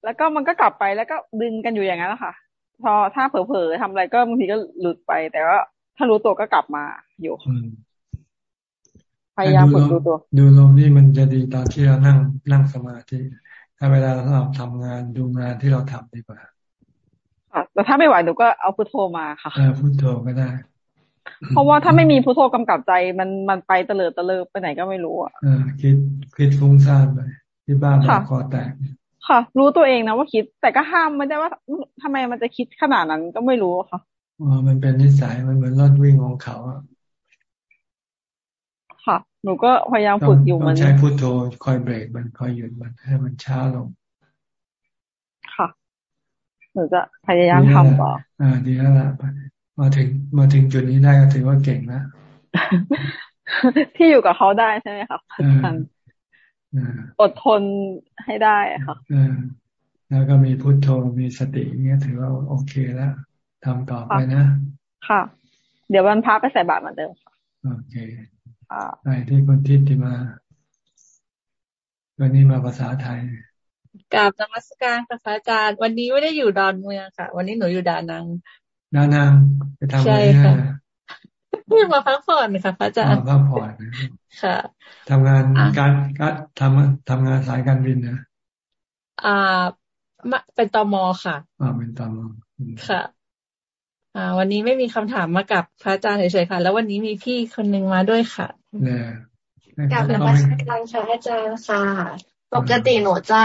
แล้วก็มันก็กลับไปแล้วก็ดึงกันอยู่อย่างนั้นแหละค่ะ พอถ้าเผลอๆทำอะไรก็บางทีก็หลุดไป แต่ว่าถ้ารู้ตัวก็กลับมาอยู่พยายามฝึกดูตัว ดูลมนี่มันจะดีตอนที่เรานั่งนั่งสมาธิถ้าเวลาเราทำงานดูงานที่เราทำดีกว่าค่ะแต่ถ้าไม่ไหวหนูก็เอาพุทโธมาค่ะพุทโธก็ได้ เพราะว่าถ้าไม่มีพุทโธกำกับใจมันมันไปเตลิดเตลิดไปไหนก็ไม่รู้อะคิดคิดฟุ้งซ่านไปที่บ้านคอแตก ค่ะ รู้ตัวเองนะว่าคิด แต่ก็ห้ามไม่ได้ว่าทำไมมันจะคิดขนาดนั้นก็ไม่รู้ค่ะอ๋อมันเป็นนิสัยมันเหมือนรถวิ่งของเขาอะค่ะ หนูก็พยายามฝึกอยู่มันใช้พุทโธคอยเบรกมันคอยหยุดมันให้มันช้าลง ค่ะ หนูจะพยายามทำต่ออ่าดีแล้วล่ะมาถึงมาถึงจุดนี้ได้ก็ถือว่าเก่งนะที่อยู่กับเขาได้ใช่ไหมครับ อดทนให้ได้ค่ะแล้วก็มีพุทโธมีสติเงี้ยถือว่าโอเคแล้วทำต่อไปนะ ค่ะ เดี๋ยววันพักไปใส่บาตรเหมือนเดิมโอเคไปที่คนทิติมาวันนี้มาภาษาไทยกราบนมัสการค่ะพระอาจารย์ วันนี้ไม่ได้อยู่ดอนเมืองค่ะ วันนี้หนูอยู่ดานังนานางไปทำอะไรเนี่ยเพิ่ง มาพักผ่อนค่ะพระอาจารย์พักผ่อนค่ะทำงานการการทำทำงานสายการบินนะอ่าเป็นตมค่ะอ่าเป็นตมค่ะอ่า วันนี้ไม่มีคำถามมากับพระอาจารย์เฉยๆค่ะ แล้ววันนี้มีพี่คนหนึ่งมาด้วยค่ะเนี่ยกับนมัสการค่ะอาจารย์ค่ะ ปกติหนูจะ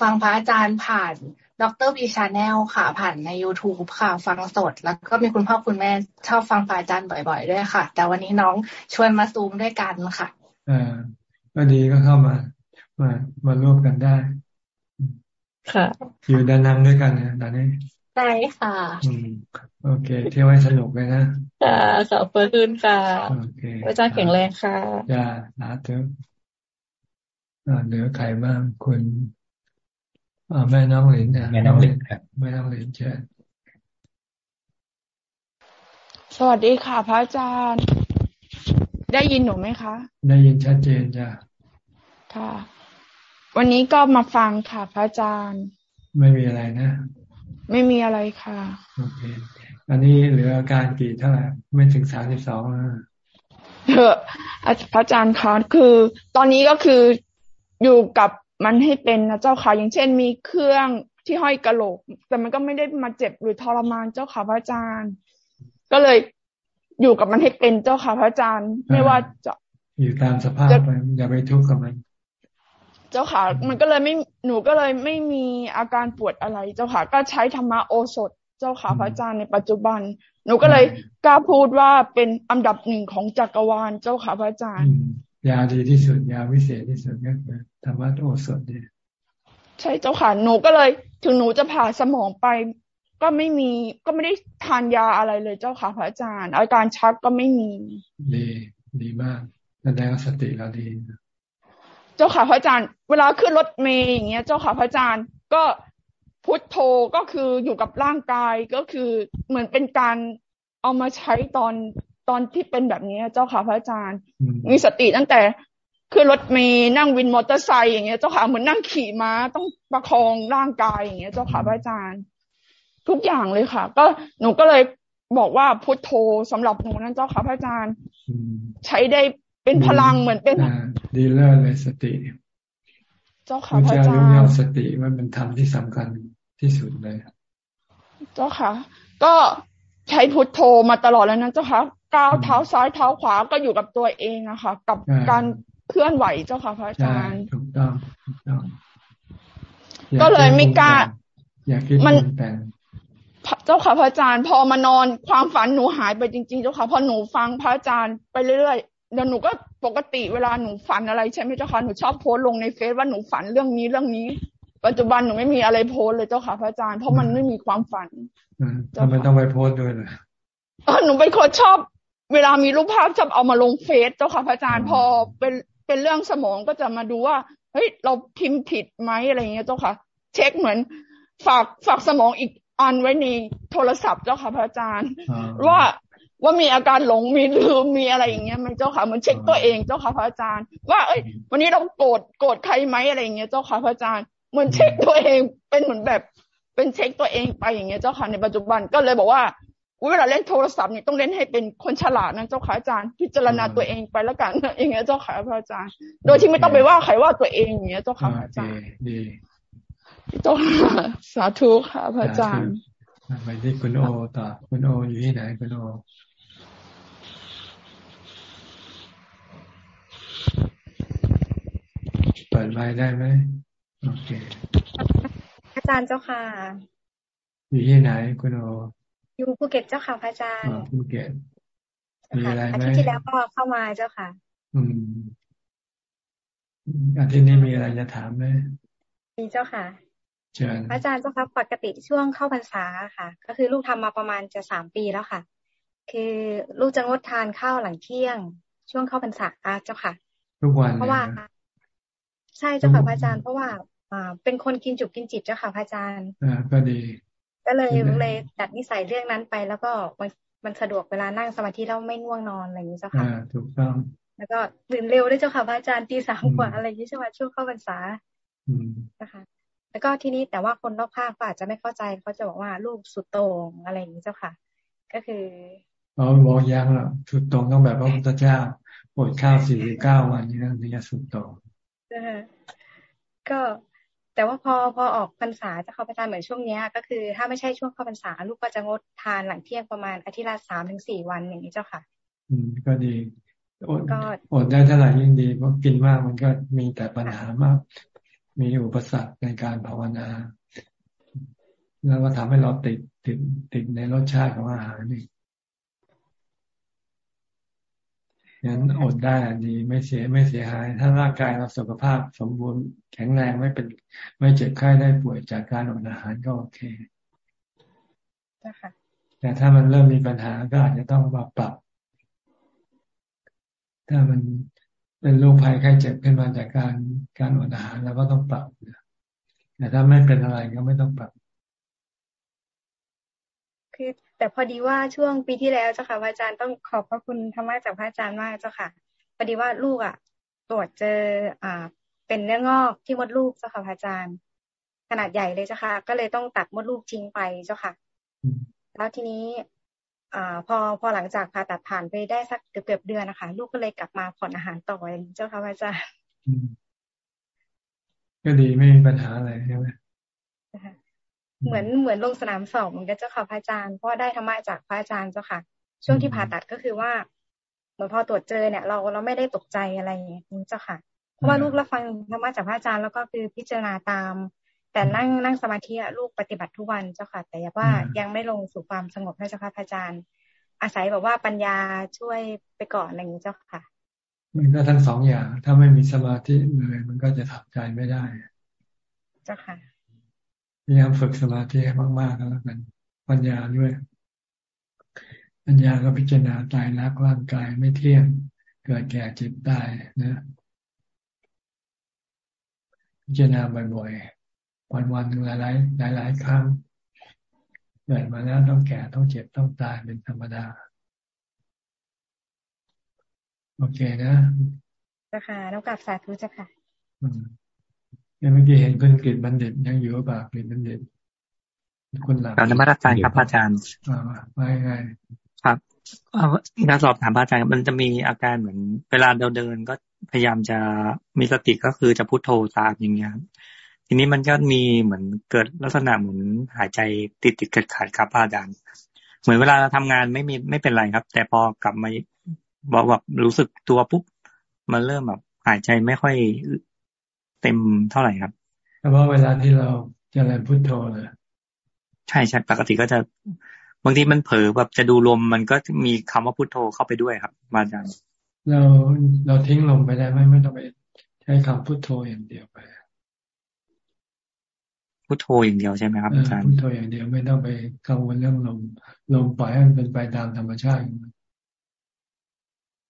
ฟังพระอาจารย์ผ่าน ดรบีชาแนลค่ะ ผ่านใน youtube ค่ะ ฟังสด แล้วก็มีคุณพ่อคุณแม่ชอบฟังฝ่ายจันบ่อยๆด้วยค่ะ แต่วันนี้น้องชวนมาซูมด้วยกันค่ะอ่าก็ดีก็เข้ามามามาร่วมกันได้ ค่ะ อยู่ด้านนั่งด้วยกันเนี่ยตอนนี้ใช่ค่ะอืมโอเค เที่ยวให้สนุกเลยนะค่ะขอบคุณค่ะโอเคอาจารย์แข็งแรงค่ะจ้าสาธุเหลือใครบ้างคุณ แม่น้องหลินแม่น้องหลินครับแม่น้องหลินเชิญสวัสดีค่ะ พระอาจารย์ ได้ยินหนูไหมคะ ได้ยินชัดเจนจ้ะค่ะ วันนี้ก็มาฟังค่ะ พระอาจารย์ ไม่มีอะไรนะ ไม่มีอะไรค่ะโอเคอันนี้เหลืออาการกี่เท่าไหร่ไม่ถึงสามสิบสองเออพระอาจารย์คะคือ ตอนนี้ก็คืออยู่กับ มันให้เป็นนะเจ้าค่ะ อย่างเช่น มีเครื่องที่ห้อยกระโหลก แต่มันก็ไม่ได้มาเจ็บหรือทรมานเจ้าค่ะพระอาจารย์ ก็เลยอยู่กับมันให้เป็นเจ้าค่ะพระอาจารย์ ไม่ว่าจะอยู่ตามสภาพไปอย่าไปทุกข์กับมันเจ้าค่ะ มันก็เลยไม่ หนูก็เลยไม่มีอาการปวดอะไร เจ้าค่ะ ก็ใช้ธรรมะโอสถ เจ้าค่ะพระอาจารย์ในปัจจุบัน หนูก็เลยกล้าพูดว่าเป็นอันดับหนึ่งของจักรวาล เจ้าค่ะพระอาจารย์ ยาดีที่สุดยาวิเศษที่สุดก็คือธรรมะโอสถเนี่ยใช่เจ้าค่ะหนูก็เลย ถึงหนูจะผ่าสมองไป ก็ไม่มีก็ไม่ได้ทานยาอะไรเลยเจ้าค่ะพระอาจารย์ อาการชักก็ไม่มีดีดีมากแสดงสติเราดี เจ้าค่ะพระอาจารย์ เวลาขึ้นรถเมย์อย่างเงี้ย เจ้าค่ะพระอาจารย์ก็พุทโธก็คืออยู่กับร่างกายก็คือเหมือนเป็นการเอามาใช้ตอน ตอนที่เป็นแบบนี้เจ้าค่ะพระอาจารย์ มีสติตั้งแต่คือรถเมย์นั่งวินมอเตอร์ไซค์อย่างเงี้ยเจ้าค่ะเหมือนนั่งขี่ม้าต้องประคองร่างกายอย่างเงี้ยเจ้าค่ะพระอาจารย์ ทุกอย่างเลยค่ะ ก็หนูก็เลยบอกว่าพุทโธสำหรับหนูนั้นเจ้าค่ะพระอาจารย์ ใช้ได้เป็นพลังเหมือนเป็นดีเลิศเลยสติ เจ้าค่ะพระอาจารย์ยสติว่ามันทำที่สำคัญที่สุดเลยเจ้าค่ะ ก็ใช้พุทโธมาตลอดแล้วนั้นเจ้าค่ะ ก้าวเท้าซ้ายเท้าขวาก็อยู่กับตัวเองอะค่ะ กับการเคลื่อนไหวเจ้าค่ะพระอาจารย์ถูกต้องถูกต้อง ก็เลยไม่กล้าอยากคิดมันแต่เจ้าค่ะพระอาจารย์ พอมานอนความฝันหนูหายไปจริง ๆ เจ้าค่ะพอหนูฟังพระอาจารย์ไปเรื่อยๆเดี๋ยวหนูก็ปกติเวลาหนูฝันอะไรใช่ไหมเจ้าค่ะหนูชอบโพสลงในเฟซว่าหนูฝันเรื่องนี้เรื่องนี้ ปัจจุบันหนูไม่มีอะไรโพสเลยเจ้าค่ะพระอาจารย์เพราะมันไม่มีความฝันทำไมต้องไปโพสด้วยเลยหนูเป็นคนชอบ เวลามีรูปภาพจะเอามาลงเฟซเจ้าค่ะพระอาจารย์พอเป็นเป็นเรื่องสมองก็จะมาดูว่าเฮ้ยเราพิมพ์ผิดไหมอะไรเงี้ยเจ้าค่ะ เช็คเหมือน ฝากฝากสมองอีกอันไว้ในโทรศัพท์เจ้าค่ะพระอาจารย์ ว่าว่ามีอาการหลงมีลืมมีอะไรอย่างเงี้ยมันเจ้าค่ะเหมือนเช็คตัวเองเจ้าค่ะพระอาจารย์ ว่าเอ้ย วันนี้เราโกรธโกรธใครไหมอะไรอย่างเงี้ยเจ้าค่ะพระอาจารย์เหมือนเช็คตัวเองเป็นเหมือนแบบเป็นเช็คตัวเองไปอย่างเงี้ยเจ้าค่ะในปัจจุบันก็เลยบอกว่า เวลาเล่นโทรศัพท์เนี่ยต้องเล่นให้เป็นคนฉลาดนะเจ้าค่ะอาจารย์ พิจารณาตัวเองไปแล้วกันอย่างเงี้ยเจ้าค่ะพระอาจารย์ โดยที่ไม่ต้องไปว่าใครว่าตัวเองอย่างเงี้ยเจ้าค่ะอาจารย์ดีเจ้าค่ะสาธุค่ะพระอาจารย์ไปที่คุณโอต่อคุณโออยู่ที่ไหนคุณโอเปิดไมค์ได้ไหมโอเคอาจารย์เจ้าค่ะ อยู่ที่ไหนคุณโอ อยู่ภูเก็ตเจ้าค่ะพระอาจารย์ภูเก็ตมีอะไรไหมอาทิตย์ที่แล้วก็เข้ามาเจ้าค่ะ อืมอาทิตย์นี้มีอะไรจะถามไหมมีเจ้าค่ะเชิญพระอาจารย์เจ้าค่ะปกติช่วงเข้าพรรษาค่ะ ก็คือลูกทำมาประมาณจะสามปีแล้วค่ะ คือลูกจะงดทานข้าวหลังเที่ยง ช่วงเข้าพรรษาเจ้าค่ะทุกวันเพราะว่า ใช่เจ้าค่ะพระอาจารย์เพราะว่า อ่า เป็นคนกินจุกกินจิตเจ้าค่ะพระอาจารย์อ่าก็ดี ก็เลยเลยตัดนิสัยเรื่องนั้นไป แล้วก็มันมันสะดวกเวลานั่งสมาธิแล้วไม่ง่วงนอนอะไรอย่างนี้เจ้าค่ะถูกต้อง แล้วก็ตื่นเร็วด้วยเจ้าค่ะพระอาจารย์ตีสามกว่าอะไรอย่างนี้ใช่ไหมช่วงเข้าพรรษานะคะแล้วก็ที่นี้แต่ว่าคนรอบข้างก็อาจจะไม่เข้าใจเขาจะบอกว่าลูกสุดโต่งอะไรอย่างนี้เจ้าค่ะ ก็คืออ๋อบอกยังละสุดโต่งต้องแบบพระพุทธเจ้าอดข้าวสี่สิบเก้าวันนี้นะถึงจะสุดโต่งก็ แต่ว่าพอพอออกพรรษาจะเข้าพรรษาเหมือนช่วงเนี้ย ก็คือถ้าไม่ใช่ช่วงเข้าพรรษา ลูกก็จะงดทานหลังเที่ยงประมาณอาทิตย์ละสามถึงสี่วันอย่างนี้เจ้าค่ะ อืมก็ดีอดอดได้เท่าไหร่ยิ่งดีเพราะกินมากมันก็มีแต่ปัญหามาก มีอุปสรรคในการภาวนา แล้วก็ทำให้เราติดติดติดในรสชาติของอาหารนี่ งั้นอดได้ดีไม่เสียไม่เสียหาย ถ้าร่างกายเราสุขภาพสมบูรณ์แข็งแรงไม่เป็น ไม่เจ็บไข้ได้ป่วยจากการอดอาหารก็โอเคแต่ถ้ามันเริ่มมีปัญหาก็อาจจะต้องมาปรับ ถ้ามันเป็นโรคภัยไข้เจ็บขึ้นมาจากการการอดอาหารเราก็ต้องปรับแต่ถ้าไม่เป็นอะไรก็ไม่ต้องปรับคือ แต่พอดีว่าช่วงปีที่แล้วเจ้าค่ะพระอาจารย์ต้องขอบพระคุณธรรมะจากพระอาจารย์มากเจ้าค่ะพอดีว่าลูกอะ ตรวจเจออ่าเป็นเนื้องอกที่มดลูกเจ้าค่ะพระอาจารย์ ขนาดใหญ่เลยเจ้าค่ะ ก็เลยต้องตัดมดลูกทิ้งไปเจ้าค่ะ แล้วทีนี้อ่าพอพอหลังจากผ่าตัดผ่านไปได้สักเกือบเกือบเดือนนะคะลูกก็เลยกลับมาผ่อนอาหารต่ออย่างนี้เจ้าค่ะพระอาจารย์ก็ดีไม่มีปัญหาอะไรใช่ไหม เหมือนเหมือนลงสนามสอบเหมือนกับเจ้าค่ะพระอาจารย์เพราะได้ธรรมะจากพระอาจารย์เจ้าค่ะ ช่วงที่ผ่าตัดก็คือว่าเหมือนพอตรวจเจอเนี่ยเราเราไม่ได้ตกใจอะไรอย่างนี้เจ้าค่ะเพราะว่าลูกรับฟังธรรมะจากพระอาจารย์แล้วก็คือพิจารณาตาม แต่นั่งนั่งสมาธิลูกปฏิบัติทุกวันเจ้าค่ะ แต่ว่ายังไม่ลงสู่ความสงบนะเจ้าค่ะพระอาจารย์ อาศัยแบบว่าปัญญาช่วยไปก่อนอะไรอย่างนี้เจ้าค่ะมันก็ทั้งสองอย่าง ถ้าไม่มีสมาธิเลย มันก็จะทำใจไม่ได้ เจ้าค่ะพ ยายามฝึกสมาธิให้มากๆแล้วกัน ปัญญาด้วย ปัญญาก็พิจารณาตายรักร่างกายไม่เที่ยง เกิดแก่เจ็บตายนะ พิจารณาบ่อยๆ วันวันหนึ่งหลายๆหลายๆครั้งเกิดมาแล้วต้องแก่ต้องเจ็บต้องตายเป็นธรรมดา โอเคนะจ้าค่ะน้องกลับสาธุจ้าค่ะยัง เมื่อกี้เห็นคุณกฤษบัณฑิตยังอยู่ป่ะกฤษบัณฑิตคุณหลับการนมัสการครับอาจารย์ไม่ไงครับการสอบถามอาจารย์มันจะมีอาการเหมือน เวลาเราเดินก็พยายามจะมีสติก็คือจะพุโทโธตามอย่างเงี้ยทีนี้มันก็มีเหมือนเกิดลักษณะเหมือนหายใจติดติดขัดขัดครับอาจารย์เหมือนเวลาเราทำงานไม่มีไม่เป็นไรครับ แต่พอกลับมาบอกแบบรู้สึกตัวปุ๊บมันเริ่มแบบหายใจไม่ค่อย เต็มเท่าไหร่ครับเฉพาะเวลาที่เราจะเรียนพุทโธเลยใช่ใช่ปกติก็จะบางทีมันเผลอแบบจะดูลมมันก็มีคำว่าพุทโธเข้าไปด้วยครับอาจารย์เราเราทิ้งลมไปได้ไหมไม่ต้องไปใช้คำพุทโธอย่างเดียวไปพุทโธอย่างเดียวใช่ไหมครับอาจารย์พุทโธอย่างเดียวไม่ต้องไปกังวลเรื่องลมลมปล่อยให้มันเป็นไปตามธรรมชาติ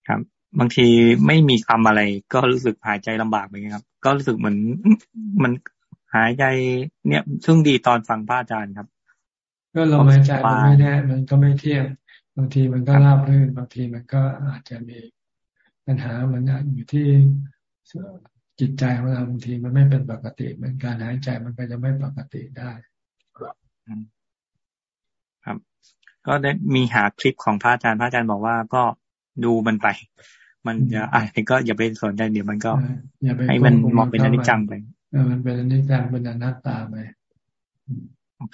ครับ บางทีไม่มีคำอะไร ก็รู้สึกหายใจลำบากไปครับ ก็รู้สึกเหมือนมันหายใจเนี่ยซึ่งดีตอนฟังพระอาจารย์ครับ ก็ลมหายใจมันไม่แน่มันก็ไม่เที่ยงบางทีมันก็ราบรื่นบางทีมันก็อาจจะมีปัญหามันอยู่ที่จิตใจของเราบางทีมันไม่เป็นปกติเหมือนการหายใจมันก็จะไม่ปกติได้ครับ ก็ได้มีหาคลิปของพระอาจารย์พระอาจารย์บอกว่าก็ดูมันไป มันจะอะก็อย่าไปสนใจเดี๋ยวมันก็ให้มันมองเป็นอนิจจังไปมันเป็นอนิจจังเป็นอนัตตาไป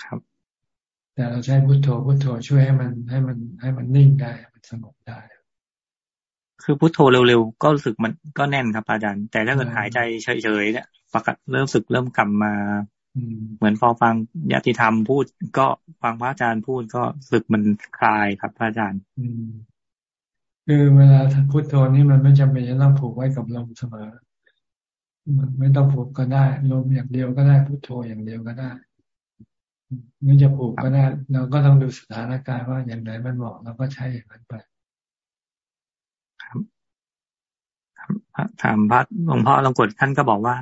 ครับ แต่เราใช้พุทโธพุทโธช่วยให้มันให้มันให้มันนิ่งได้มันสงบได้ คือพุทโธเร็วๆก็รู้สึกมันก็แน่นครับอาจารย์ แต่ถ้าเกิดหายใจเฉยๆเนี่ยปกติเริ่มสึกเริ่มกลับมาเหมือนพอฟังญาติธรรมพูดก็ฟังพระอาจารย์พูดก็สึกมันคลายครับพระอาจารย์ คือเวลาพุทโธนี่มันไม่จำเป็นจะต้องผูกไว้กับลมเสมอ มันไม่ต้องผูกก็ได้ลมอย่างเดียวก็ได้พุทโธอย่างเดียวก็ได้นี่จะผูกก็ได้เราก็ต้องดูสถานการณ์ว่าอย่างไหนมันเหมาะเราก็ใช้อย่างนั้นไป ครับถามพระหลวงพ่อลงกดท่านก็บอกว่า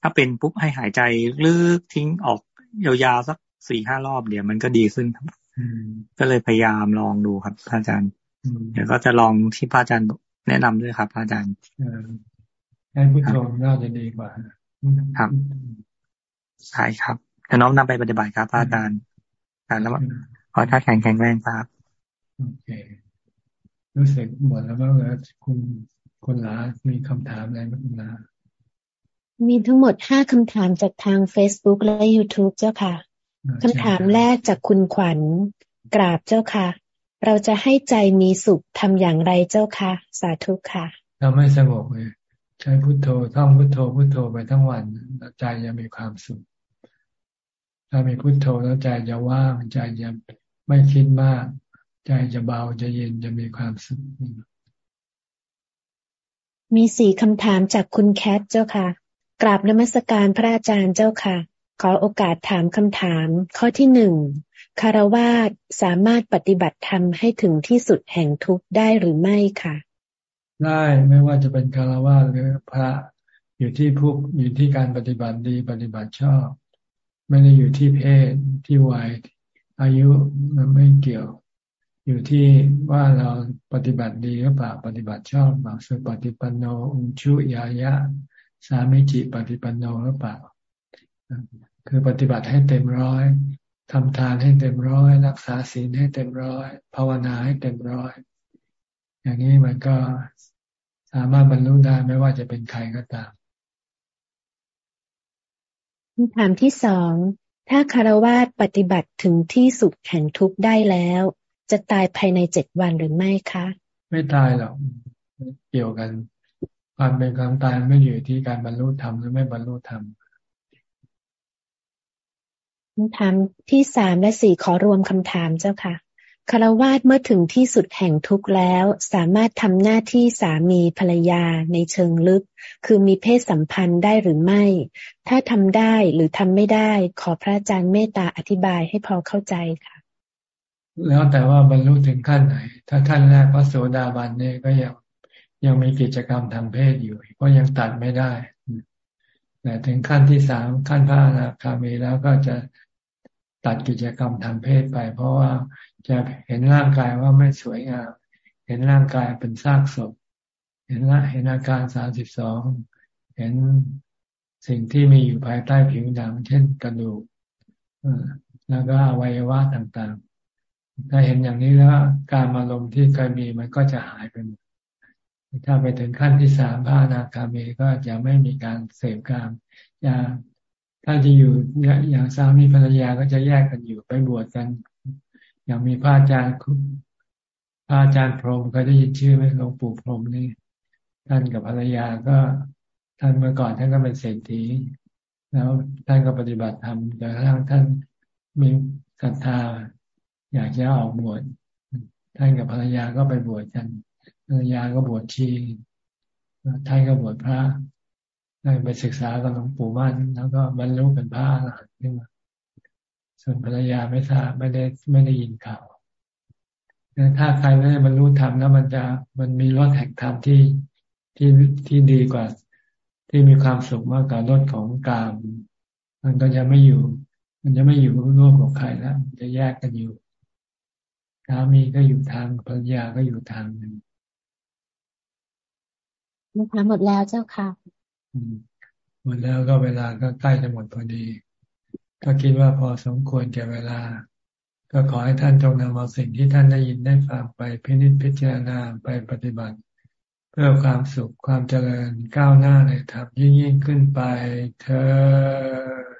ถ้าเป็นปุ๊บให้หายใจลึกทิ้งออกยาวๆสักสี่ห้ารอบเดี๋ยวมันก็ดีขึ้นครับก็เลยพยายามลองดูครับอาจารย์ เดี๋ยวก็จะลองที่พระอาจารย์แนะนำด้วยครับพระอาจารย์ให้พุทโธน่าจะดีกว่าครับใช่ครับจะน้อมนำไปปฏิบัติครับพระอาจารย์การแล้วขอท่าแข็งแข็งแรงครับโอเครู้สึกหมดแล้วบ้างแล้วคุณคุณลามีคำถามอะไรไหมคุณลามีทั้งหมดห้าคำถามจากทาง Facebook และ YouTube เจ้าค่ะคำถามแรกจากคุณขวัญกราบเจ้าค่ะ เราจะให้ใจมีสุขทำอย่างไรเจ้าคะ สาธุค่ะทำให้สงบเลยใช้พุทโธท่องพุทโธพุทโธไปทั้งวันใจจะมีความสุข ถ้ามีพุทโธแล้วใจจะว่างใจจะไม่คิดมาก ใจจะเบาจะเย็นจะมีความสุข มีสี่คำถามจากคุณแคทเจ้าค่ะ กราบนมัสการพระอาจารย์เจ้าค่ะ ขอโอกาสถามคำถาม ข้อที่หนึ่ง คารวาสสามารถปฏิบัติธรรมให้ถึงที่สุดแห่งทุกข์ได้หรือไม่คะได้ไม่ว่าจะเป็นคารวาสหรือพระอยู่ที่ผู้อยู่ที่การปฏิบัติดีปฏิบัติชอบ ไม่ได้อยู่ที่เพศที่วัยอายุมันไม่เกี่ยว อยู่ที่ว่าเราปฏิบัติดีหรือเปล่าปฏิบัติชอบหรือเปล่าสุปฏิปันโนอุชุยายะ สามิจิปฏิปันโนหรือเปล่าคือปฏิบัติให้เต็มร้อย ทำทานให้เต็มร้อย รักษาศีลให้เต็มร้อย ภาวนาให้เต็มร้อย อย่างนี้มันก็สามารถบรรลุได้ไม่ว่าจะเป็นใครก็ตามคำถามที่สอง ถ้าคารวาสปฏิบัติถึงที่สุดแห่งทุกข์ได้แล้ว จะตายภายในเจ็ดวันหรือไม่คะ ไม่ตายหรอกเกี่ยวกัน ความเป็นความตายไม่อยู่ที่การบรรลุธรรมหรือไม่บรรลุธรรม คำถามที่สามและสี่ขอรวมคำถามเจ้าค่ะคารวาสเมื่อถึงที่สุดแห่งทุกข์แล้ว สามารถทำหน้าที่สามีภรรยาในเชิงลึก คือมีเพศสัมพันธ์ได้หรือไม่ ถ้าทำได้หรือทำไม่ได้ ขอพระอาจารย์เมตตาอธิบายให้พอเข้าใจค่ะ แล้วแต่ว่าบรรลุถึงขั้นไหน ถ้าขั้นแรกพระโสดาบันเนี่ยก็ยังยังมีกิจกรรมทางเพศอยู่ก็ยังตัดไม่ได้แต่ถึงขั้นที่สามขั้นพระอนาคามีแล้วก็จะ ตัดกิจกรรมทางเพศไป เพราะว่าจะเห็นร่างกายว่าไม่สวยงาม เห็นร่างกายเป็นซากศพ เห็นละเห็นอาการสามสิบสองเห็นสิ่งที่มีอยู่ภายใต้ผิวหนัง เช่นกระดูกแล้วก็อวัยวะต่างๆ ถ้าเห็นอย่างนี้แล้วการมาลมที่เคยมีมันก็จะหายไปหมดถ้าไปถึงขั้นที่สามพระนาคามีก็จะไม่มีการเสพกามจะ ถ้าจะอยู่อย่างสามีภรรยาก็จะแยกกันอยู่ไปบวชกัน อย่างมีพระอาจารย์พระอาจารย์พรหมเคยได้ยินชื่อไหมหลวงปู่พรหมนี่ท่านกับภรรยาก็ท่านเมื่อก่อนท่านก็เป็นเศรษฐี แล้วท่านก็ปฏิบัติธรรมจนกระทั่งท่านมีศรัทธา อยากจะออกบวชท่านกับภรรยาก็ไปบวชกันภรรยาก็บวชชีท่านก็บวชพระ ได้ไปศึกษากับหลวงปู่มั่น แล้วก็บรรลุเป็นพระอรหันต์ขึ้นมาส่วนภรรยาไม่ทราบไม่ได้ไม่ได้ยินข่าวถ้าใครไม่ได้บรรลุธรรมแล้วมันจะมันมีรถแห่งธรรมที่ที่ที่ดีกว่า ที่มีความสุขมากกว่ารถของกาม มันก็จะไม่อยู่ มันจะไม่อยู่ร่วมกับใครแล้วจะแยกกันอยู่สามีก็อยู่ทางภรรยาก็อยู่ทางหนึ่งนะคะหมดแล้วเจ้าค่ะ หมดแล้วก็เวลาก็ใกล้จะหมดพอดี ก็คิดว่าพอสมควรแก่เวลา ก็ขอให้ท่านจงนำเอาสิ่งที่ท่านได้ยินได้ฟังไปพินิจพิจารณาไปปฏิบัติ เพื่อความสุขความเจริญก้าวหน้าในธรรมยิ่งยิ่งขึ้นไปเธอ